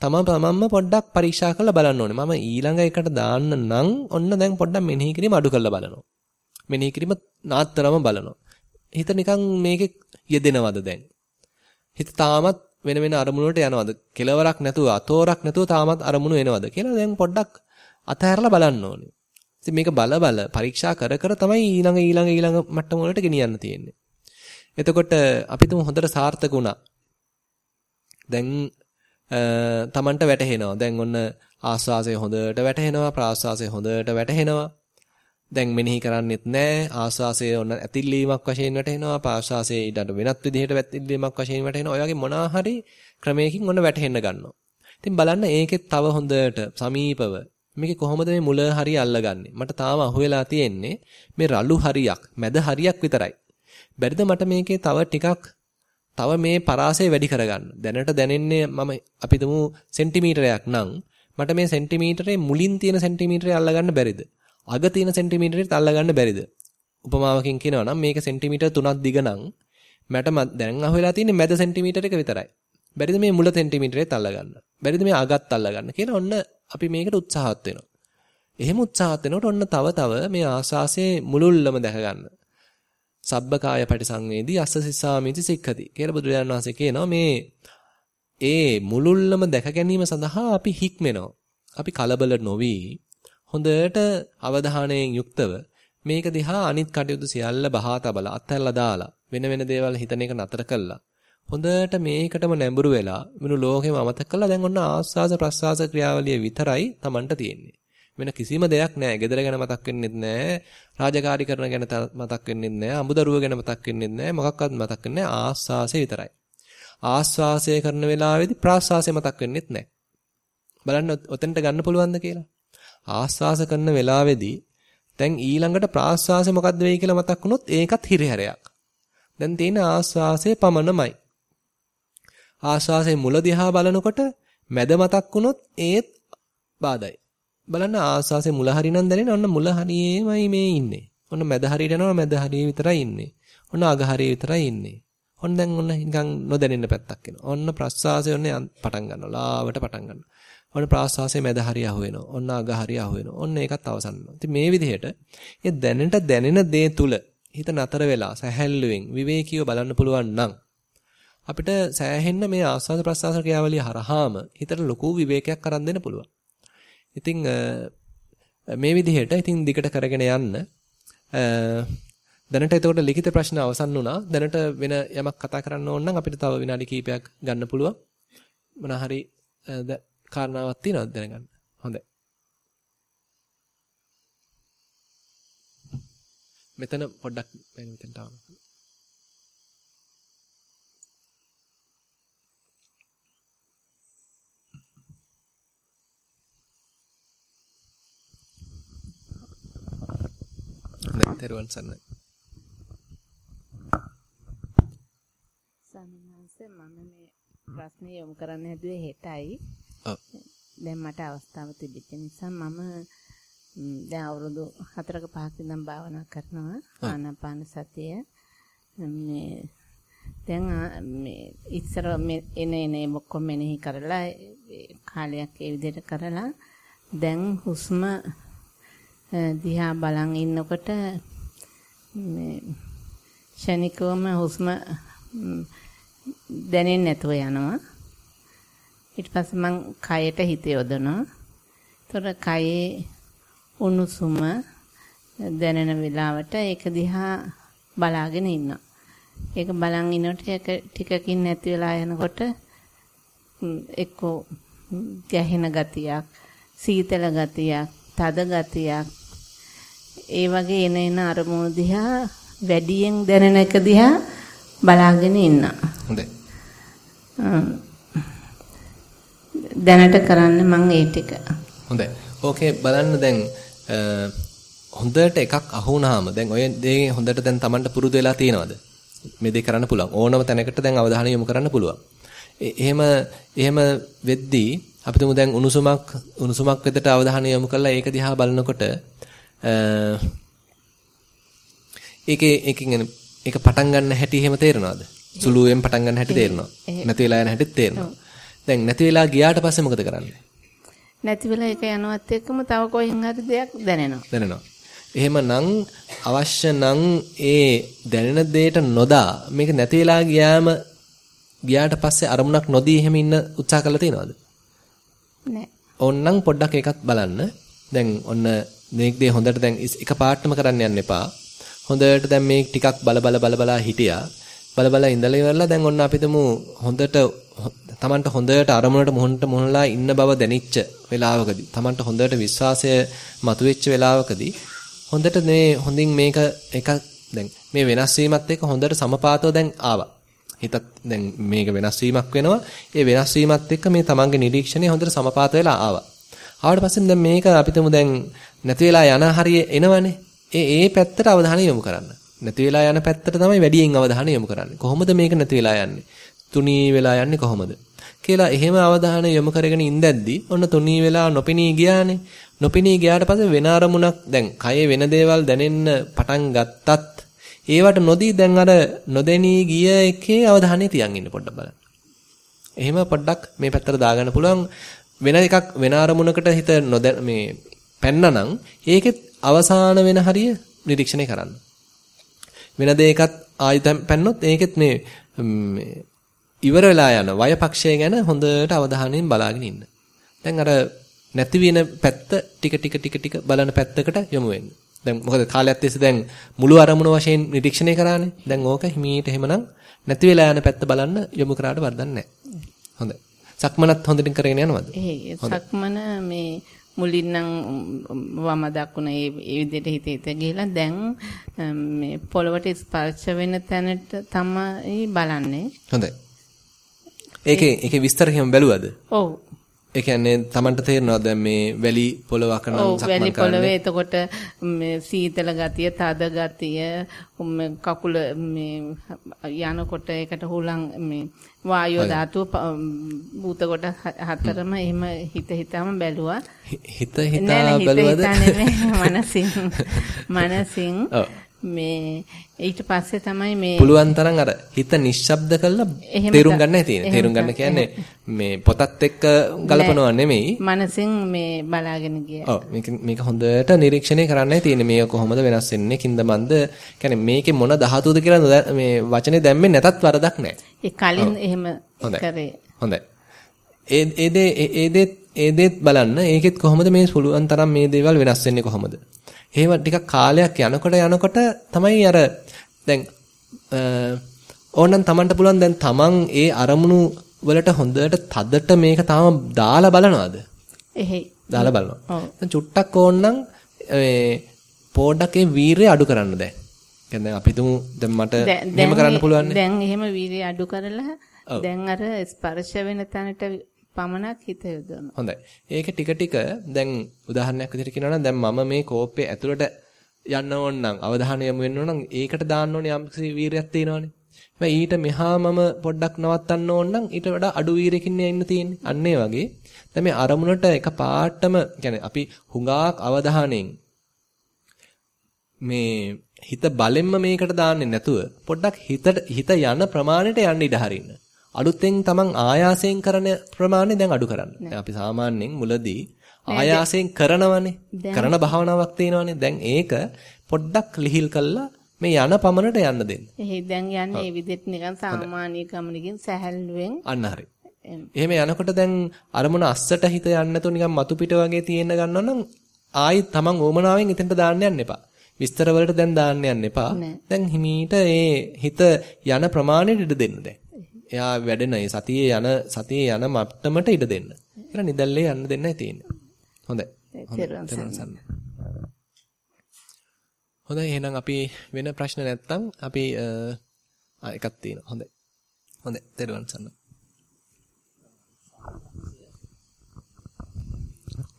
Speaker 1: තම තමන්ම පොඩ්ඩක් පරීක්ෂා කරලා බලන්න ඕනේ. මම ඊළඟ එකට දාන්න නම් ඔන්න දැන් පොඩ්ඩක් මෙනෙහි කිරීම අඩු කරලා බලනවා. මෙනෙහි කිරීම නාත්තරම බලනවා. හිත නිකන් මේකේ යෙදෙනවද දැන්? හිත තාමත් වෙන වෙන අරමුණු වලට යනවද? කෙලවරක් නැතුව අතෝරක් නැතුව තාමත් අරමුණු එනවද කියලා දැන් පොඩ්ඩක් අතහැරලා බලන්න ඕනේ. ඉතින් මේක බල බල පරීක්ෂා කර කර තමයි ඊළඟ ඊළඟ ඊළඟ මට්ටම වලට ගෙනියන්න තියෙන්නේ. එතකොට අපි තුමු හොඳට සාර්ථක වුණා. දැන් තමන්ට වැටහෙනවා. දැන් ඔන්න ආස්වාසය හොඳට වැටහෙනවා ප්‍රාස්වාසය හොඳට වැටහෙනවා. දැන් මෙනෙහි කරන්නෙත් නැහැ. ආස්වාසය ඔන්න ඇතිල්ලීමක් වශයෙන් වැටහෙනවා. ප්‍රාස්වාසයේ ඊට වෙනත් විදිහට ඇතිල්ලීමක් වශයෙන් වැටහෙනවා. ඔය වගේ මොනවා හරි ක්‍රමයකින් ඔන්න වැටහෙන්න ගන්නවා. ඉතින් බලන්න ඒකෙත් තව හොඳට සමීපව මේකේ කොහොමද මේ මුල හරිය අල්ලගන්නේ? මට තාම අහුවෙලා තියෙන්නේ මේ රළු හරියක්, මැද හරියක් විතරයි. බැරිද මට මේකේ තව ටිකක් තව මේ පරාසය වැඩි කරගන්න. දැනට දැනෙන්නේ මම අපි තුමු සෙන්ටිමීටරයක් නම් මට මේ සෙන්ටිමීටරේ මුලින් තියෙන සෙන්ටිමීටරේ අල්ලගන්න බැරිද? අග තියෙන සෙන්ටිමීටරේත් අල්ලගන්න බැරිද? උපමාවකින් කියනවා නම් මේක සෙන්ටිමීටර් 3ක් දිග නම් මට දැන් අහුවෙලා තියෙන්නේ මැද සෙන්ටිමීටර එක විතරයි. බැරිද මේ මුල සෙන්ටිමීටරේත් අල්ලගන්න? බැරිද මේ අගත් අල්ලගන්න කියලා ඔන්න අපි මේකට උත්සාහත් වෙනවා. එහෙම උත්සාහත් වෙනකොට ඔන්න තව තව මේ ආස්වාසේ මුලුල්ලම දැක ගන්න. සබ්බකාය පටිසංවේදී අස්ස සිස්සාමිති සික්ඛති කියලා බුදුරජාණන් වහන්සේ කියනවා මේ ඒ මුලුල්ලම දැක ගැනීම සඳහා අපි හික්මෙනවා. අපි කලබල නොවි හොඳට අවධානයෙන් යුක්තව මේක දිහා අනිත් කටයුතු සියල්ල බහා තබලා අත්හැරලා දාලා වෙන වෙන දේවල් හිතන එක නතර කළා. හොඳට මේකටම නැඹුරු වෙලා මිනු ලෝකෙම අමතක කළා දැන් ඔන්න ආස්වාස ප්‍රස්වාස ක්‍රියාවලිය විතරයි Tamanට තියෙන්නේ. වෙන කිසිම දෙයක් නැහැ. ගෙදර ගැන මතක් වෙන්නෙත් නැහැ. රාජකාරී කරන ගැන මතක් වෙන්නෙත් නැහැ. අමුදරුව ගැන මතක් වෙන්නෙත් නැහැ. මොකක්වත් මතක් වෙන්නේ නැහැ. ආස්වාසය විතරයි. ආස්වාසය කරන වෙලාවේදී ප්‍රාස්වාසය මතක් වෙන්නෙත් නැහැ. බලන්න ඔතෙන්ට ගන්න පුළුවන්ද කියලා. ආස්වාස කරන වෙලාවේදී දැන් ඊළඟට ප්‍රාස්වාසය මොකද්ද වෙයි කියලා මතක් වුණොත් ඒකත් හිරිහැරයක්. දැන් තියෙන ආස්වාසය පමණමයි. ආස්වාසයේ මුල දිහා බලනකොට මැද මතක් වුණොත් ඒත් බාදයි. බලන්න ආස්වාසේ මුල හරිනම් දැනෙන ඔන්න මුල හරියේමයි මේ ඉන්නේ. ඔන්න මැද හරියට යනවා මැද හරිය විතරයි ඉන්නේ. ඔන්න අග හරිය විතරයි ඉන්නේ. ඔන්න දැන් ඔන්න නිකන් නොදැනෙන පැත්තක් එනවා. ඔන්න ප්‍රස්වාසය ඔන්න පටන් ගන්නවා. ලාවට පටන් ගන්නවා. ඔන්න ප්‍රාශ්වාසයේ මැද හරිය අහු වෙනවා. ඔන්න අග හරිය අහු වෙනවා. ඔන්න ඒකත් අවසන් වෙනවා. ඉතින් මේ විදිහට ඒ දැනෙන්න දැනෙන දේ තුල හිත නතර වෙලා සැහැල්ලුවෙන් විවේකීව බලන්න පුළුවන් නම් අපිට සෑහෙන්න මේ ආස්වාද ප්‍රසආස ක්‍රියාවලිය හරහාම හිතට ලොකු විවේකයක් අරන් දෙන්න පුළුවන්. ඉතින් මේ විදිහට ඉතින් දිගට කරගෙන යන්න දැනට එතකොට ලිඛිත ප්‍රශ්න අවසන් වුණා. දැනට වෙන යමක් කතා කරන්න ඕන නම් අපිට තව විනාඩි කිහිපයක් ගන්න පුළුවන්. මොන හරි කාරණාවක් තියෙනවද දැනගන්න. හොඳයි. මෙතන පොඩ්ඩක් මෙතනට ආවම. දැන් තෙරුවන් සරණයි.
Speaker 7: ස්වාමීන් වහන්සේ මම මේ ප්‍රශ්නේ යොමු කරන්න හැදුවේ හෙටයි. දැන් මට අවස්ථාව තිබෙච්ච නිසා මම දැන් අවුරුදු 4ක 5ක ඉඳන් භාවනා කරනවා. ආනාපාන සතිය. මේ දැන් මේ ඉස්සර මේ එන එන ඔක්කොම මෙනෙහි කරලා කාලයක් ඒ විදිහට කරලා දැන් හුස්ම දිහා බලන් ඉන්නකොට මේ ෂණිකවම හුස්ම දැනෙන්නේ නැතුව යනවා ඊට පස්සේ මං කයට හිත යොදනවා. ඒතර කයේ උණුසුම දැනෙන වෙලාවට ඒක දිහා බලාගෙන ඉන්නවා. ඒක බලන් ඉනකොට ඒක ටිකකින් නැති වෙලා යනකොට එක්කෝ ගැහෙන ගතියක්, සීතල ගතියක්, තද ගතියක් ඒ වගේ එන එන අරමුණු දිහා වැඩියෙන් දැනෙන එක දිහා බලාගෙන ඉන්නවා.
Speaker 1: හොඳයි.
Speaker 7: දැනට කරන්න මම ඒ ටික.
Speaker 1: හොඳයි. ඕකේ බලන්න දැන් හොඳට එකක් අහුණාම දැන් ඔය දේ හොඳට දැන් Tamanට පුරුදු වෙලා තියෙනවද? මේ දේ කරන්න පුළුවන්. ඕනම තැනකට දැන් අවධානය යොමු කරන්න පුළුවන්. එහෙම එහෙම වෙද්දී අපි තුමු දැන් උණුසුමක් උණුසුමක් වෙදට අවධානය යොමු කරලා ඒක දිහා බලනකොට ඒකේ ඒකෙන් ඒක පටන් ගන්න හැටි එහෙම තේරෙනවද? සුළුවෙන් පටන් ගන්න හැටි තේරෙනවා. නැති වෙලා යන හැටි තේරෙනවා. දැන් නැති වෙලා ගියාට පස්සේ මොකද කරන්නේ?
Speaker 7: නැති වෙලා ඒක යනවත් එක්කම තව කොහෙන් හරි දෙයක් දැනෙනවා.
Speaker 1: දැනෙනවා. එහෙමනම් අවශ්‍ය නම් ඒ දැනෙන දෙයට නොදා මේක නැති වෙලා ගියාම ගියාට පස්සේ අරමුණක් නොදී එහෙම ඉන්න උත්සාහ කරලා තියෙනවද?
Speaker 7: නෑ.
Speaker 1: ඕන්නම් පොඩ්ඩක් එකක් බලන්න. දැන් ඔන්න මේක දේ හොඳට දැන් එක පාටම කරන්න යන්න එපා. හොඳට දැන් මේක ටිකක් බල බල බල බලා හිටියා. බල බල ඉඳලා ඉවරලා දැන් ඔන්න අපිටම හොඳට තමන්ට හොඳට අරමුණට මුහුණට මුහුණලා ඉන්න බව දැනිච්ච වෙලාවකදී තමන්ට හොඳට විශ්වාසය මතුවෙච්ච වෙලාවකදී හොඳට මේ හොඳින් මේක එකක් දැන් මේ වෙනස් වීමත් එක්ක හොඳට සමපාතව දැන් ආවා. හිතත් දැන් මේක වෙනස් වීමක් වෙනවා. ඒ වෙනස් වීමත් එක්ක මේ තමන්ගේ නිරීක්ෂණය හොඳට සමපාත වෙලා ආවා. ආවට පස්සේ දැන් මේක අපිටම දැන් නැති වෙලා යන හරිය එනවනේ. ඒ ඒ පැත්තට අවධානය යොමු කරන්න. නැති වෙලා යන පැත්තට තමයි වැඩියෙන් අවධානය යොමු කරන්නේ. කොහොමද මේක නැති වෙලා යන්නේ? තුනී වෙලා යන්නේ කොහොමද? කියලා එහෙම අවධානය යොමු කරගෙන ඉඳද්දි ඔන්න තුනී වෙලා නොපෙනී ගියානේ. නොපෙනී ගියාට පස්සේ වෙන අරමුණක් දැන් කයේ වෙන දේවල් දැනෙන්න පටන් ගත්තත් ඒවට නොදී දැන් අර නොදෙනී ගිය එකේ අවධානය තියන් ඉන්න පොඩ්ඩක් බලන්න. එහෙම පොඩ්ඩක් මේ පැත්තට දාගන්න පුළුවන් වෙන එකක් වෙන අරමුණකට හිත නොදැ මේ පැන්නනම් ඒකෙත් අවසාන වෙන හරිය නිරීක්ෂණය කරන්න. වෙන දෙයකත් ආයෙත් පැන්නොත් ඒකෙත් මේ ඉවර වෙලා යන වයපක්ෂය ගැන හොඳට අවධානයෙන් බලාගෙන ඉන්න. දැන් අර නැති වෙන පැත්ත ටික ටික ටික ටික බලන පැත්තකට යොමු වෙන්න. දැන් මොකද කාලයක් තිස්සේ දැන් මුළු අරමුණ වශයෙන් නිරීක්ෂණය කරානේ. දැන් ඕක හිමීට එහෙමනම් නැති වෙලා යන පැත්ත බලන්න යොමු කරාට වරදක් නැහැ. හොඳයි. සක්මනත් හොඳින් කරගෙන යනවද?
Speaker 7: සක්මන මේ මුලින් නම් වම දකුණ ඒ විදිහට හිත හිත ගිහලා දැන් මේ පොළවට ස්පර්ශ වෙන තැනට තමයි බලන්නේ.
Speaker 1: හොඳයි. ඒකේ ඒකේ විස්තර එහෙම බැලුවද?
Speaker 7: ඔව්.
Speaker 1: ඒ කියන්නේ Tamanට තේරෙනවද දැන් මේ වැලි පොළවක නම් සක්මන් කරන්නේ?
Speaker 7: වැලි පොළවේ එතකොට මේ සීතල ගතිය, තද ගතිය, කකුල මේ යනකොට ඒකට හුලං මේ වායෝ ධාතුව භූත කොට හතරම එහෙම හිත හිතාම බැලුවා.
Speaker 1: හිත හිතා බැලුවද?
Speaker 7: නෑ හිත හිතා නෙමෙයි මනසින් මනසින් මේ ඊට පස්සේ තමයි මේ
Speaker 1: පුළුවන් තරම් අර හිත නිශ්ශබ්ද කරලා තේරුම් ගන්නයි තියෙන්නේ. තේරුම් ගන්න කියන්නේ මේ පොතත් එක්ක ගලපනවා නෙමෙයි.
Speaker 7: මනසින් මේ බලාගෙන ගියා.
Speaker 1: ඔව් මේක මේක හොඳට නිරීක්ෂණය කරන්නයි තියෙන්නේ. මේක කොහොමද වෙනස් වෙන්නේ? කින්ද මන්ද? කියන්නේ මේකේ මොන ධාතුවද කියලා මේ වචනේ දැම්මේ නැතත් වරදක් නැහැ.
Speaker 7: ඒ කලින් එහෙම කරේ.
Speaker 1: හොඳයි. ඒ ඒ දේ ඒ දේ ඒ දේත් බලන්න ඒකෙත් කොහොමද මේ පුළුවන් තරම් මේ දේවල් වෙනස් වෙන්නේ කොහොමද? එහෙම ටිකක් කාලයක් යනකොට යනකොට තමයි අර දැන් ඕනනම් Tamanට පුළුවන් දැන් Taman ඒ අරමුණු වලට හොඳට තදට මේක තාම දාලා බලනවාද?
Speaker 7: එහෙයි.
Speaker 1: දාලා බලනවා. දැන් චුට්ටක් ඕනනම් මේ පොඩ්ඩක් ඒ වීරය අඩු කරන්න දැන්. කියන්නේ දැන් අපි තුමු දැන් මට එහෙම කරන්න පුළුවන්
Speaker 7: දැන් එහෙම වීරය අඩු කරලා දැන් අර ස්පර්ශ වෙන තැනට පමණක් හිත යොදවනවා.
Speaker 1: හොඳයි. ඒක ටික ටික දැන් උදාහරණයක් විදිහට කියනවා නම් දැන් මම මේ කෝප්පේ ඇතුළට යන්න ඕන නම් අවධානය යොමු වෙන්න ඕන නම් ඒකට දාන්න ඕනේ යම්කිසි වීරයක් තියෙනවනේ. හැබැයි ඊට මෙහා මම පොඩ්ඩක් නවත්තන්න ඕන නම් ඊට වඩා අඩු වීරයකින් ඉන්න තියෙන්නේ. අන්න ඒ වගේ. දැන් මේ අරමුණට එක පාටම කියන්නේ අපි හුඟාක් අවධානයෙන් මේ හිත බලෙන්ම මේකට දාන්නේ නැතුව පොඩ්ඩක් හිතට හිත යන ප්‍රමාණයට යන්න ඉඩ හරින්න. අලුතෙන් තමන් ආයාසයෙන් කරන ප්‍රමාණය දැන් අඩු කරන්න. දැන් අපි සාමාන්‍යයෙන් මුලදී ආයාසයෙන් කරනවනේ. කරන භාවනාවක් තියෙනවනේ. දැන් ඒක පොඩ්ඩක් ලිහිල් කළා මේ යන පමණට යන්න දෙන්න.
Speaker 7: එහේ දැන් යන්නේ මේ විදිහට නිකන් සාමාන්‍ය ගමනකින් සැහැල්ලුවෙන්.
Speaker 1: අන්න හරි. එහෙම යනකොට දැන් අරමුණ අස්සට හිත යන්නේ නැතුව නිකන් මතු පිට වගේ තියෙන්න ගන්නවා නම් ආයි තමන් ඕමනාවෙන් එතනට දාන්න යන්න එපා. විස්තර වලට දැන් දාන්න යන්න එපා. දැන් හිමීට ඒ හිත යන ප්‍රමාණයට ඉඩ දෙන්න දැන්. එයා වැඩෙන ඒ සතියේ යන සතියේ යන මට්ටමට ඉඩ දෙන්න. ඒක නිදල්ලේ යන්න දෙන්නයි තියෙන්නේ. හොඳයි. හොඳයි එහෙනම් අපි වෙන ප්‍රශ්න නැත්තම් අපි එකක් තියෙනවා. හොඳයි. හොඳයි. තෙරුවන් සරණයි.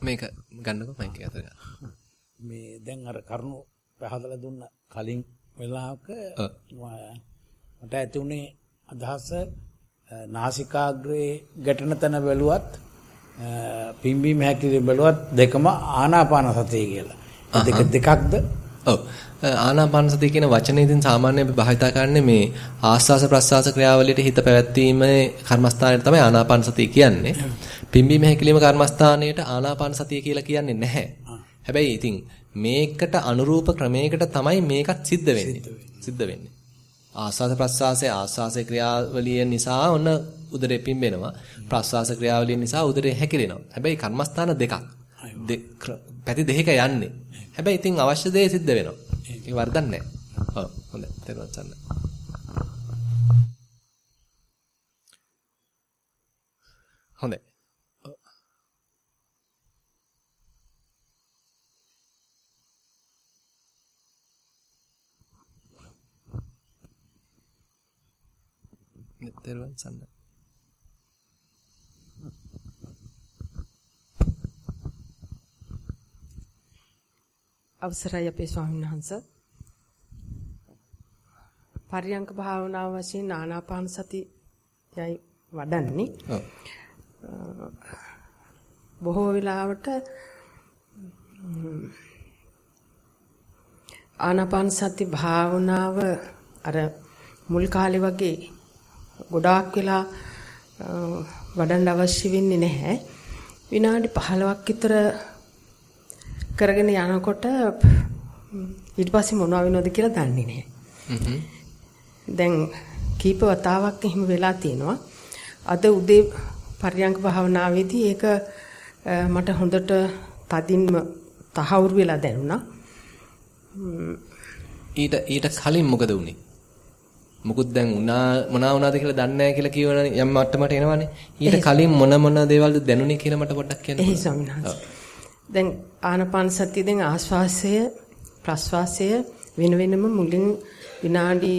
Speaker 1: මේක ගන්නකො මයික් එක අතට.
Speaker 8: මේ දැන් අර කරුණු පහදලා දුන්න කලින් වෙලාවක මට ඇති උනේ අදහස නාසිකාග්‍රේ ගැටෙන තැන බැලුවත් පිම්බීම හැකිලි බැලුවත් දෙකම ආනාපාන සතිය කියලා. දෙක දෙකක්ද?
Speaker 1: ඔව්. ආනාපාන සතිය කියන වචනේ ඉතින් සාමාන්‍යයෙන් අපි භාවිතා කරන්නේ මේ ආස්වාස ප්‍රස්වාස ක්‍රියාවලියට හිත පැවැත්වීමේ කර්මස්ථානයට තමයි ආනාපාන සතිය කියන්නේ. පිම්බීම හැකිලිම කර්මස්ථානයට ආනාපාන සතිය කියලා කියන්නේ නැහැ. හැබැයි ඉතින් මේකට අනුරූප ක්‍රමයකට තමයි මේකත් සිද්ධ වෙන්නේ. සිද්ධ වෙන්නේ. ආස්වාස ප්‍රස්වාසයේ ආස්වාසයේ ක්‍රියාවලිය නිසා ඔන්න උදරේ පිම්බෙනවා. ප්‍රස්වාස ක්‍රියාවලිය නිසා උදරේ හැකිලෙනවා. හැබැයි කර්මස්ථාන දෙකක්. පැති දෙකක යන්නේ. හැබැයි ඉතින් අවශ්‍ය දේ සිද්ධ වෙනවා. ඒක වරදක් නැහැ. ඔව් හොඳයි. තෙරුවන් සරණයි.
Speaker 9: අවසරයි අපේ ස්වාමීන් වහන්ස. පරියංක භාවනාව වශයෙන් ආනාපාන සති යයි වඩන්නේ. බොහෝ වෙලාවට ආනාපාන සති භාවනාව අර මුල් කාලේ වගේ ගොඩාක් වෙලා වඩන්න අවශ්‍ය වෙන්නේ නැහැ. විනාඩි 15ක් විතර කරගෙන යනකොට ඊට පස්සේ මොනවා වෙනවද කියලා දන්නේ නැහැ. දැන් කීප වතාවක් එහෙම වෙලා තියෙනවා. අද උදේ පර්යංක භාවනාවේදී ඒක මට හොඳට තදින්ම තහවුරු වෙලා දැනුණා.
Speaker 1: ඊට ඊට කලින් මොකද වුනේ? මුකුත් දැන් උනා මොනවා වුණාද කියලා දන්නේ නැහැ කියලා කියවන යම් මට්ටමට එනවනේ. ඊට කලින් මොන මොන දේවල්ද දැනුනේ කියලා මට පොඩ්ඩක් කියන්න.
Speaker 9: එහේ ස්වාමීන් වහන්සේ. දැන් ආනපාන සතිය දැන් ආශ්වාසය ප්‍රශ්වාසය වෙන වෙනම මුලින් විනාඩි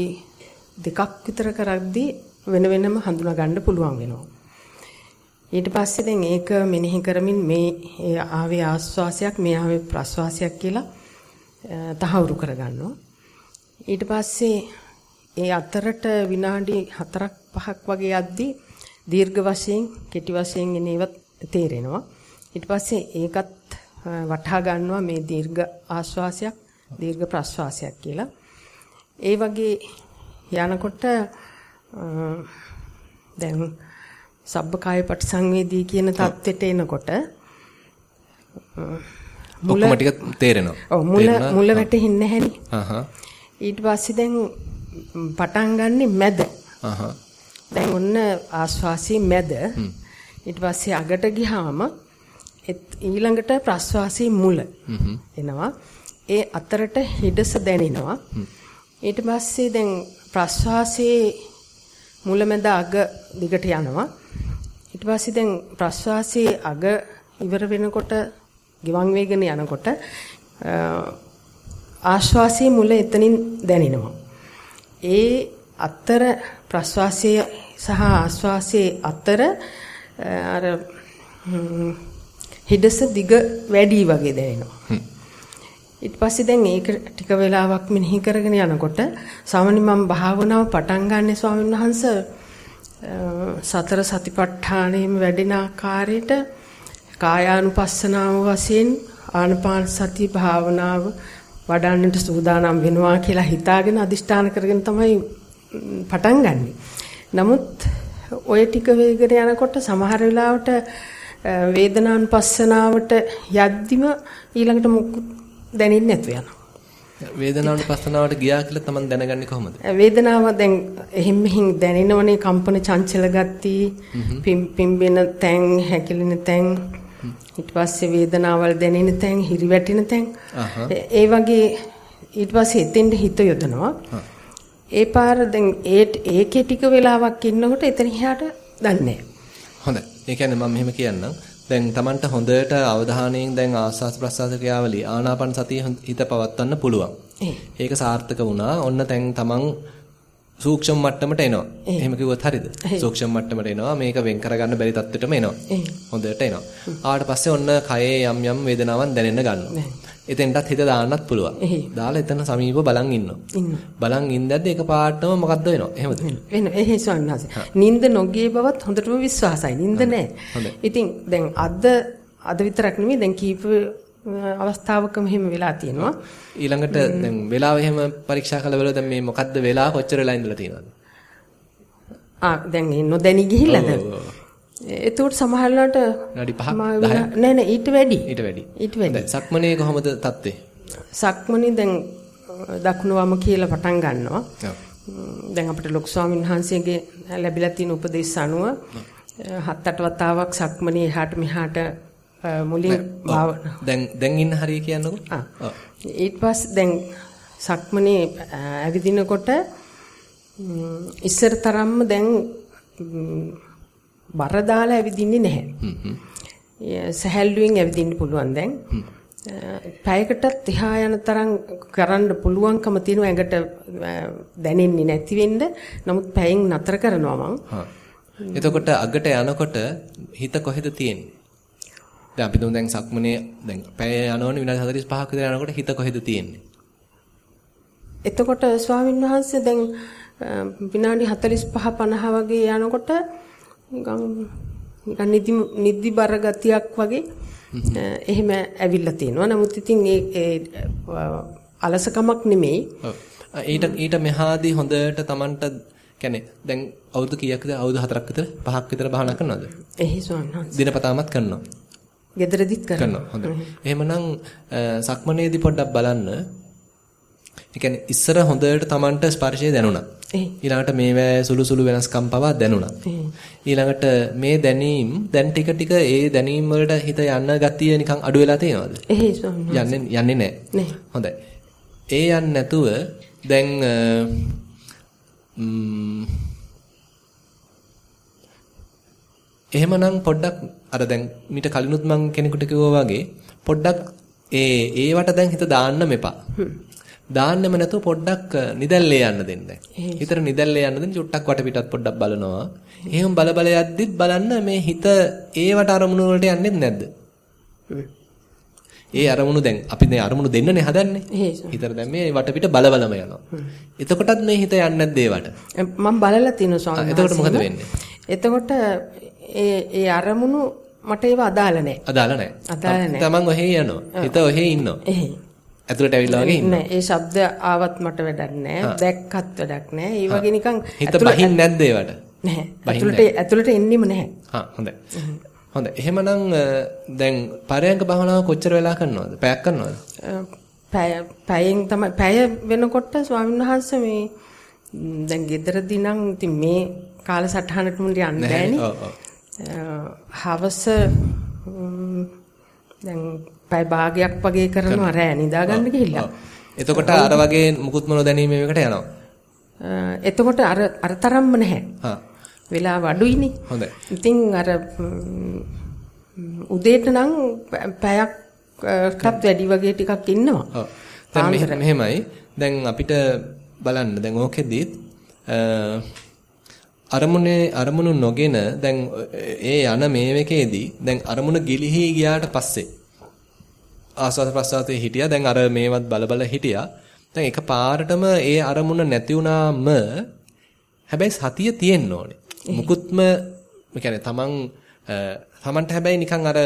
Speaker 9: දෙකක් විතර කරද්දී වෙන වෙනම හඳුනා ගන්න පුළුවන් වෙනවා. ඊට පස්සේ දැන් ඒක මෙනෙහි කරමින් මේ ආවේ ආස්වාසයක් මේ ආවේ ප්‍රස්වාසයක් කියලා තහවුරු කරගන්නවා. ඊට පස්සේ ඒ අතරට විනාඩි 4ක් 5ක් වගේ යද්දී දීර්ඝ වශයෙන් කෙටි වශයෙන් එන ඒවා තේරෙනවා. ඊට පස්සේ ඒකත් වටහා ගන්නවා මේ දීර්ඝ ආශ්වාසයක් දීර්ඝ ප්‍රශ්වාසයක් කියලා. ඒ වගේ යනකොට දැන් සබ්බකාය පටිසංවේදී කියන தත්වෙට එනකොට
Speaker 1: මුල ටික තේරෙනවා.
Speaker 9: ඔව් මුල මුල වැටෙන්නේ නැහෙනි. ඊට පස්සේ දැන් පටන් ගන්නෙ මැද. දැන් ඔන්න ආශ්වාසී මැද. ඊට පස්සේ අගට ගියාම ඊළඟට ප්‍රශ්වාසී මුල එනවා. ඒ අතරට හිඩස දැනෙනවා. ඊට පස්සේ දැන් ප්‍රශ්වාසයේ මුලමැද අග දිගට යනවා. ඊට පස්සේ දැන් ප්‍රශ්වාසයේ අග ඉවර වෙනකොට ගිවන් වේගන යනකොට ආශ්වාසයේ මුල එතනින් දැනෙනවා. ඒ අතර ප්‍රශ්වාසයේ සහ ආශ්වාසයේ අතර අර හිඩස දිග වැඩි වගේ දැනෙනවා. ඊට පස්සේ දැන් ඒක ටික වෙලාවක් මෙනෙහි කරගෙන යනකොට සාමාන්‍ය මම භාවනාව පටන් ගන්න ස්වාමීන් වහන්සේ සතර සතිපට්ඨානෙම වැඩෙන ආකාරයට කායානුපස්සනාව වශයෙන් ආනපාන සති භාවනාව වඩන්නට සූදානම් වෙනවා කියලා හිතාගෙන අදිෂ්ඨාන කරගෙන තමයි පටන් ගන්නෙ. නමුත් ඔය ටික වේගන යනකොට සමහර වෙලාවට වේදනානුපස්සනාවට යද්දිම ඊළඟට මුකුත් දැනෙන්නේ නැතු වෙනවා.
Speaker 1: වේදනානුපස්සනාවට ගියා කියලා තමන් දැනගන්නේ කොහොමද?
Speaker 9: වේදනාව දැන් එහෙම් මෙහින් දැනෙනවනේ කම්පන චංචල ගති, පිම්බෙන තැන්, හැකිලෙන තැන්, ඊට පස්සේ වේදනාවල් දැනෙන තැන්, හිරිවැටෙන තැන්. ඒ වගේ ඊට පස්සේ එතෙන්ට හිත යොදනවා. ඒ පාර දැන් ඒකේ ටික වෙලාවක් ඉන්නකොට එතන එහාට දන්නේ
Speaker 1: හොඳයි. ඒ කියන්නේ මම මෙහෙම කියන්නම්. දැන් Tamanට හොඳට අවධානයෙන් දැන් ආස්වාස් ප්‍රසආස ක්‍රියාවලිය ආනාපාන සතිය හිත පවත්වන්න පුළුවන්. ඒක සාර්ථක වුණා. ඔන්න දැන් Taman සූක්ෂම මට්ටමට එනවා. එහෙම කිව්වොත් හරියද? සූක්ෂම මට්ටමට එනවා. මේක වෙන් කරගන්න බැරි තත්ත්වෙටම එනවා. හොඳට එනවා. ආවට පස්සේ ඔන්න කයේ යම් යම් වේදනාවක් දැනෙන්න ගන්නවා. එතෙන්ටත් හිත දාන්නත් පුළුවන්. දාලා එතන සමීප බලන් ඉන්නවා. බලන් ඉඳද්දි එකපාරටම මොකද්ද වෙනව? එහෙමද?
Speaker 9: වෙන එහෙ ස්වාමීන් නින්ද නොගිය බවත් හොඳටම විශ්වාසයි. නින්ද නැහැ. ඉතින් දැන් අද අද විතරක් නෙමෙයි දැන් කීප අවස්ථාවකම එහෙම වෙලා තියෙනවා.
Speaker 1: ඊළඟට දැන් වෙලාව එහෙම පරීක්ෂා කළවල දැන් මේ මොකද්ද වෙලා කොච්චර වෙලා ඉඳලා තියෙනවද?
Speaker 9: ආ දැන් නොදැනි ගිහිල්ලාද? එතකොට සමහරවිට
Speaker 1: විනාඩි 5 10
Speaker 9: නෑ නෑ ඊට වැඩි.
Speaker 1: ඊට වැඩි.
Speaker 9: ඊට වැඩි.
Speaker 1: සක්මනේ කොහොමද තත්ත්වේ?
Speaker 9: සක්මනේ දැන් දකුණු වම කියලා පටන් ගන්නවා. දැන් අපිට ලොකු ස්වාමීන් වහන්සේගේ ලැබිලා තියෙන උපදේශ අනුව හත් අට වතාවක් සක්මනේ එහාට මෙහාට මුලින්
Speaker 1: දැන් දැන් ඉන්න හරිය කියන්නකෝ.
Speaker 9: ඊට පස්සේ දැන් සක්මනේ ඇවිදිනකොට ඉස්සර තරම්ම දැන් බර දාලා ඇවිදින්නේ නැහැ. සහැල්ලුවෙන් ඇවිදින්න පුළුවන් දැන්. පැයකටත් එහා යන තරම් කරන්න පුළුවන්කම තියෙනවා ඇඟට දැනෙන්නේ නැති වෙන්න. නමුත් පැයෙන් නතර කරනවා මං.
Speaker 1: එතකොට අගට යනකොට හිත කොහෙද තියෙන්නේ? දැන් අපි දැන් සක්මනේ දැන් පැය යනවනේ විනාඩි 45ක විතර යනකොට හිත කොහෙද තියෙන්නේ?
Speaker 9: එතකොට ස්වාමීන් වහන්සේ දැන් විනාඩි 45 50 වගේ යනකොට නිකන් නිදි නිදි බර ගතියක් වගේ එහෙම ඇවිල්ලා තියෙනවා. නමුත් ඉතින් ඒ අලසකමක් නෙමෙයි.
Speaker 1: ඊට ඊට මෙහාදී හොඳට Tamanට කියන්නේ දැන් අවුරුදු කීයක්ද අවුරුදු 4ක් විතර 5ක් විතර භාවනා කරනවද?
Speaker 9: එහි ස්වාමීන්
Speaker 1: දිනපතාමත් කරනවා.
Speaker 9: Gederedit
Speaker 1: කරනවා. හොඳයි. එහෙමනම් සක්මනේදී පොඩ්ඩක් බලන්න. ඒ කියන්නේ ඉස්සර හොඳට Tamanට ස්පර්ශය දැනුණා. ඊළඟට මේවැ සුළු සුළු වෙනස්කම් පවා දැනුණා. ඊළඟට මේ දැනීම් දැන් ටික ටික ඒ දැනීම් වලට හිත යන්න ගතිය නිකන් අඩු වෙලා තියෙනවද? යන්නේ යන්නේ නැහැ. හොඳයි. ඒ යන්නේ නැතුව දැන් එහෙමනම් පොඩ්ඩක් අර දැන් මීට කලිනුත් මම කෙනෙකුට කිව්වා වගේ පොඩ්ඩක් ඒ ඒවට දැන් හිත දාන්න මෙපා. දාන්නෙම නැතුව පොඩ්ඩක් නිදැල්ලේ යන්න දෙන්න. හිතට නිදැල්ලේ යන්න දෙන්න චුට්ටක් වටපිටත් පොඩ්ඩක් බලනවා. එහෙම බල බල යද්දිත් බලන්න මේ හිත ඒවට අරමුණු වලට යන්නේ නැද්ද? ඒ අරමුණු දැන් අපි දැන් අරමුණු දෙන්නනේ හදන්නේ. හිතට දැන් මේ වටපිට බල බලම යනවා. එතකොටත් මේ හිත යන්නේ නැද්ද ඒවට?
Speaker 9: මම බලලා තියෙනවා ස්වාමීන්.
Speaker 1: එතකොට මොකද වෙන්නේ?
Speaker 9: එතකොට ඒ ඒ අරමුණු මට ඒව අදාළ නැහැ.
Speaker 1: අදාළ නැහැ.
Speaker 9: අදාළ නැහැ.
Speaker 1: තමන් ඔහේ යනවා. හිත ඔහේ ඉන්නවා. ඇතුළට ඇවිල්ලා වගේ ඉන්නවා.
Speaker 9: ඒ ශබ්ද ආවත් මට වැඩක් නෑ. දැක්කත් වැඩක් නෑ. ඒ වගේ නිකන්
Speaker 1: හිත බහින්නේ නැද්ද ඒවට?
Speaker 9: නැහැ. ඇතුළට ඇතුළට එන්නෙම නැහැ.
Speaker 1: හා හොඳයි. හොඳයි. එහෙමනම් දැන් පරයන්ක භාවනාව කොච්චර වෙලා කරනවද? පැයක් කරනවද?
Speaker 9: පැය පැයෙන් තමයි පැය වෙනකොට ස්වාමීන් වහන්සේ මේ දැන් ගෙදරදී නම් ඉතින් මේ කාලසටහනට මුන්ට යන්න බෑනේ. ඔව් ඔව්. හවස දැන් පැය භාගයක් වගේ කරනවා රෑ නිදා ගන්න ගිහිල්ලා.
Speaker 1: එතකොට අර වගේ මුකුත් මොන දැනීමකට යනවා.
Speaker 9: එතකොට අර අර තරම්ම නැහැ.
Speaker 1: හා.
Speaker 9: වෙලාව අඩුයිනේ.
Speaker 1: හොඳයි.
Speaker 9: ඉතින් අර උදේට නම් පැයක්ටත් වැඩි වගේ ටිකක් ඉන්නවා.
Speaker 1: ඔව්. දැන් මෙහෙමයි. දැන් අපිට බලන්න දැන් ඕකෙදිත් අරමුණේ අරමුණු නොගෙන දැන් ඒ යන මේවකේදී දැන් අරමුණ ගිලිහි ගියාට පස්සේ ආස්වාද ප්‍රසආතේ හිටියා. දැන් අර මේවත් බලබල හිටියා. දැන් එක පාරටම ඒ අරමුණ නැති වුණාම හැබැයි සතිය තියෙන්න ඕනේ. මුකුත්ම කියන්නේ තමන් තමන්ට හැබැයි නිකන් අර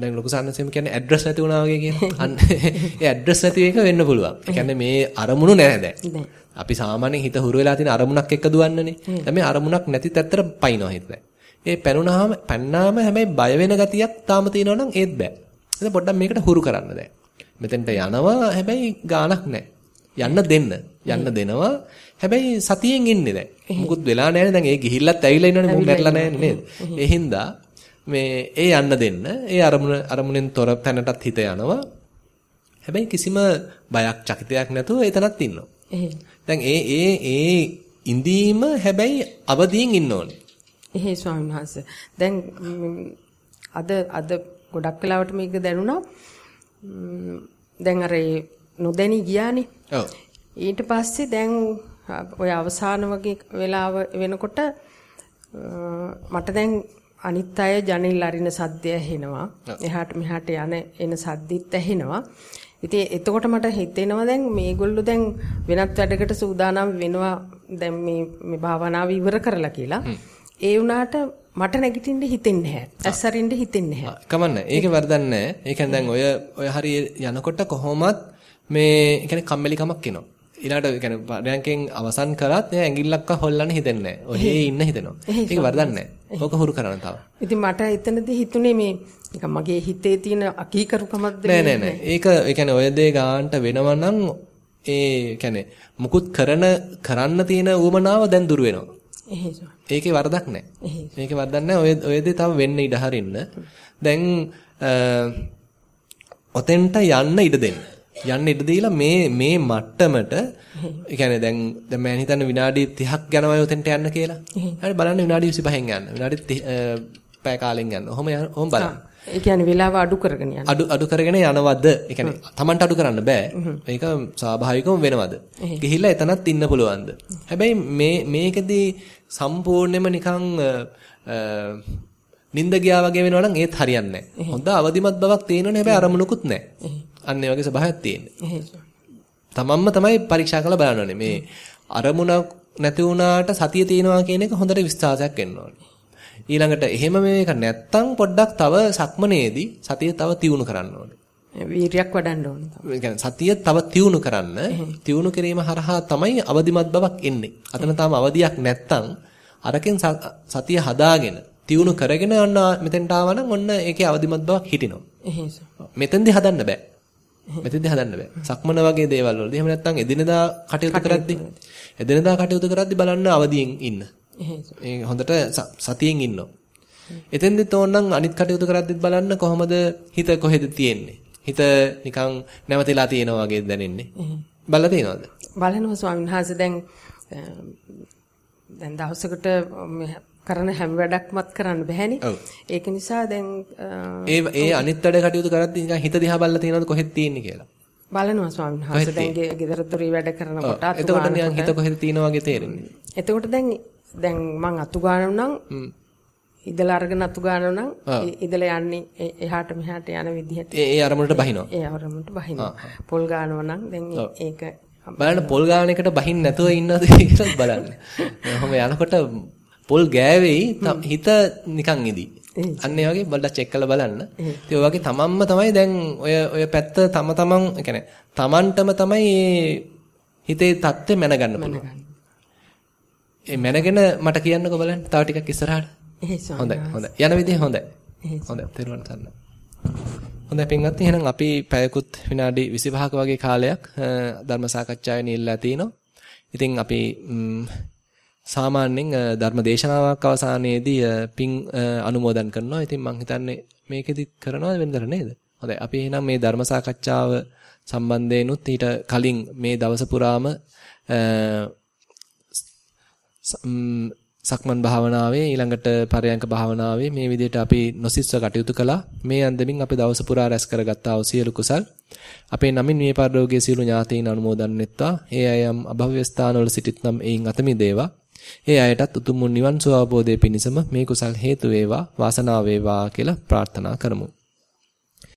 Speaker 1: දැන් ලොකු සන්නසෙම කියන්නේ ඇඩ්‍රස් නැති වුණා වගේ කියන්නේ ඒ ඇඩ්‍රස් නැති එක වෙන්න පුළුවන් ඒ කියන්නේ මේ අරමුණු නැහැ දැන් අපි සාමාන්‍යයෙන් හිත හුරු වෙලා තියෙන අරමුණක් එක්ක දුවන්නනේ. දැන් මේ අරමුණක් නැති තැත්තට පයින්නවා හිත දැන්. ඒ පැනුනහම පැන්නාම හැබැයි බය වෙන ගතියක් තාම තියෙනවා නම් ඒත් බෑ. ඉතින් පොඩ්ඩක් මේකට හුරු කරන්න දැන්. මෙතෙන්ට යනවා හැබැයි ගාණක් නැහැ. යන්න දෙන්න. යන්න දෙනවා. හැබැයි සතියෙන් ඉන්නේ දැන්. මුකුත් වෙලා නැහැ දැන් ඒ ගිහිල්ලත් ඇවිල්ලා ඉන්නවනේ මොම් මැරලා නැහැ නේද? ඒ හින්දා මේ ඒ යන්න දෙන්න. ඒ අරමුණ අරමුණෙන් තොර තැනටත් හිත යනවා. හැබැයි කිසිම බයක් චකිතයක් නැතුව එතනත් ඉන්නවා. දැන් ඒ ඒ ඒ ඉඳීම හැබැයි අවදියෙන් ඉන්න ඕනේ.
Speaker 9: එහෙයි ස්වාමීන් වහන්සේ. දැන් අද අද ගොඩක් වෙලාවට මේක දැනුණා. දැන් අර නොදැනි ගියානේ.
Speaker 1: ඔව්.
Speaker 9: ඊට පස්සේ දැන් ඔය අවසාන වගේ වෙලාව වෙනකොට මට දැන් අනිත් අය ජනෙල් අරින සද්දය ඇහෙනවා. එහාට මෙහාට යන එන සද්දිත් ඇහෙනවා. ඉතින් එතකොට මට හිතෙනවා දැන් මේගොල්ලෝ දැන් වෙනත් වැඩකට සූදානම් වෙනවා දැන් මේ මේ භාවනාව ඉවර කරලා කියලා. ඒ වුණාට මට නැගිටින්න හිතෙන්නේ නැහැ. ඇස්සරින්න හිතෙන්නේ නැහැ.
Speaker 1: කමන්න. ඒකේ වරදක් නැහැ. ඒ කියන්නේ දැන් ඔය ඔය හරිය යනකොට කොහොමත් මේ කියන්නේ කම්මැලිකමක් එනවා. ඊළාට කියන්නේ පරයන්කෙන් අවසන් කරත් එයා ඇඟිල්ලක්ක හොල්ලන්න හිතෙන්නේ නැහැ. ඔහේ ඉන්න හිතෙනවා. ඒක වරදක් නැහැ. ඕක හුරු කරන්න තව.
Speaker 9: ඉතින් මට එතනදී හිතුනේ මේ නිකන් මගේ හිතේ තියෙන අකීකරුකමක්ද
Speaker 1: නෑ නෑ නෑ. ඒක ඒ කියන්නේ ඔය දේ ගානට වෙනව නම් ඒ කියන්නේ මුකුත් කරන කරන්න තියෙන උවමනාව දැන් දුර වෙනවා. ඒකේ වරදක් නෑ. ඒකේ වරදක් නෑ. ඔය ඔය දේ තව වෙන්න ඉඩ හරින්න. දැන් ඔතෙන්ට යන්න ඉඩ දෙන්න. යන්න ඉඩ දීලා මේ මේ මට්ටමට ඒ කියන්නේ දැන් දැන් මම හිතන්නේ විනාඩි 30ක් යනවා ඔතෙන්ට යන්න කියලා. හරි බලන්න විනාඩි 25න් යන්න. විනාඩි පැය කාලෙන් යන්න. ඔහොම ඔහොම බලන්න.
Speaker 9: ඒ කියන්නේ වෙලාව අඩු කරගෙන යන්න.
Speaker 1: අඩු අඩු කරගෙන යනවද? ඒ කියන්නේ Tamanට අඩු කරන්න බෑ. මේක ස්වාභාවිකවම වෙනවද? ගිහිල්ලා එතනත් ඉන්න පුළුවන්ද? හැබැයි මේ මේකෙදී සම්පූර්ණයෙන්ම නිකන් නිින්ද ගියා වගේ වෙනවා නම් ඒත් හරියන්නේ නැහැ. හොඳ අවදිමත් බවක් තියෙනවනේ හැබැයි අරමුණකුත් නැහැ. අන්න ඒ වගේ ස්වභාවයක් තියෙන්නේ. තමන්ම තමයි පරීක්ෂා කරලා බලන්න ඕනේ. මේ අරමුණක් නැති වුණාට සතිය තියෙනවා කියන එක හොඳට විශ්වාසයක් එන්න ඕනේ. ඊළඟට එහෙම මේක නැත්තම් පොඩ්ඩක් තව සක්මනේදී සතිය තව තියුණු කරන්න ඕනේ.
Speaker 9: වීරියක් වඩන්න ඕනේ.
Speaker 1: සතිය තව තියුණු කරන්න තියුණු කිරීම හරහා තමයි අවදිමත් බවක් එන්නේ. අතන තාම අවදියක් නැත්තම් අරකින් සතිය හදාගෙන තියුණු කරගෙන යන්න මෙතෙන්ට ආවනම් ඔන්න ඒකේ අවදිමත් බවක් හිටිනවා. මෙතෙන්දී හදන්න බෑ. මෙතෙන්දී හදන්න බෑ. සක්මන වගේ දේවල් වලදී එහෙම නැත්නම් එදිනදා කටයුතු කරද්දී එදිනදා කටයුතු කරද්දී බලන්න අවදියෙන් ඉන්න. ඒ හොඳට සතියෙන් ඉන්නවා. එතෙන්දිත් ඕනනම් අනිත් කටයුතු කරද්දිත් බලන්න කොහොමද හිත කොහෙද තියෙන්නේ. හිත නිකන් නැවතිලා තියෙනවා වගේ දැනෙන්නේ. බලලා තියෙනවද?
Speaker 9: බලනවා ස්වාමීන් වහන්සේ දැන් දැන් දවසකට කරන හැම වැඩක්මත් කරන්න බෑනේ. ඒක නිසා දැන්
Speaker 1: ඒ ඒ අනිත් වැඩ කටයුතු කරද්දී නිකන් හිත දිහා බලලා තියෙනවද කොහෙද තියෙන්නේ කියලා.
Speaker 9: බලනවා ස්වාමීන් වහන්සේ දැන් ගෙදර දොරේ වැඩ කරනකොට
Speaker 1: අතු එතකොට නිකන් හිත කොහෙද තියෙනා වගේ තේරෙන්නේ.
Speaker 9: එතකොට දැන් දැන් මං අතු ගන්නවා නම් ඉදලා අරගෙන අතු ගන්නවා නම් ඉදලා යන්නේ එහාට මෙහාට යන විදිහට.
Speaker 1: ඒ ඒ අරමුණට බහිනවා.
Speaker 9: ඒ අරමුණට බහිනවා. පොල් ගන්නවා නම් දැන් ඒක
Speaker 1: බලන්න පොල් ගාන එකට බහින්න නැතුව ඉන්නවද කියලා බලන්න. ඔහොම යනකොට පොල් ගෑවෙයි හිත නිකන් ඉදි. අන්න ඒ වගේ බඩ චෙක් කරලා බලන්න. ඉතින් ඔය වගේ තමන්ම තමයි දැන් ඔය ඔය පැත්ත තම තමන් يعني තමන්ටම තමයි මේ හිතේ தත්ත්වය මැනගන්න පුළුවන්. ඒ මැනගෙන මට කියන්නකෝ බලන්න. තව ටිකක් ඉස්සරහට. හොඳයි හොඳයි. යන විදිහ හොඳයි. හොඳයි. තේරුවන් ගන්න. හොඳයි පින්වත්නි එහෙනම් අපි පැයකුත් විනාඩි 25ක වගේ කාලයක් ධර්ම සාකච්ඡාවේ නිල්ලා තිනවා. ඉතින් අපි සාමාන්‍යයෙන් ධර්ම දේශනාවක් අවසානයේදී පින් අනුමෝදන් කරනවා. ඉතින් මම හිතන්නේ මේකෙදි කරනවද වෙනදර නේද? හොඳයි. අපි එහෙනම් මේ ධර්ම සාකච්ඡාව සම්බන්ධයෙන්ුත් ඊට කලින් මේ දවස පුරාම සක්මන් භාවනාවේ ඊළඟට පරයන්ක භාවනාවේ මේ විදිහට අපි නොසිස්ව කටයුතු කළා. මේ අන්දමින් අපි දවස පුරා රැස් කරගත්තා වූ සියලු කුසල් අපේ නමින් මේ පරිලෝකයේ සියලු ඥාතීන් අනුමෝදන් වෙත්වා. ඒ අයම් අභව්‍ය ස්ථානවල සිටිත් නම් එයින් අත මිදේවා. ඒ අයටත් උතුම් නිවන් සුව අවබෝධය පිණිසම මේ කුසල් හේතු වේවා වාසනාව වේවා කියලා ප්‍රාර්ථනා කරමු.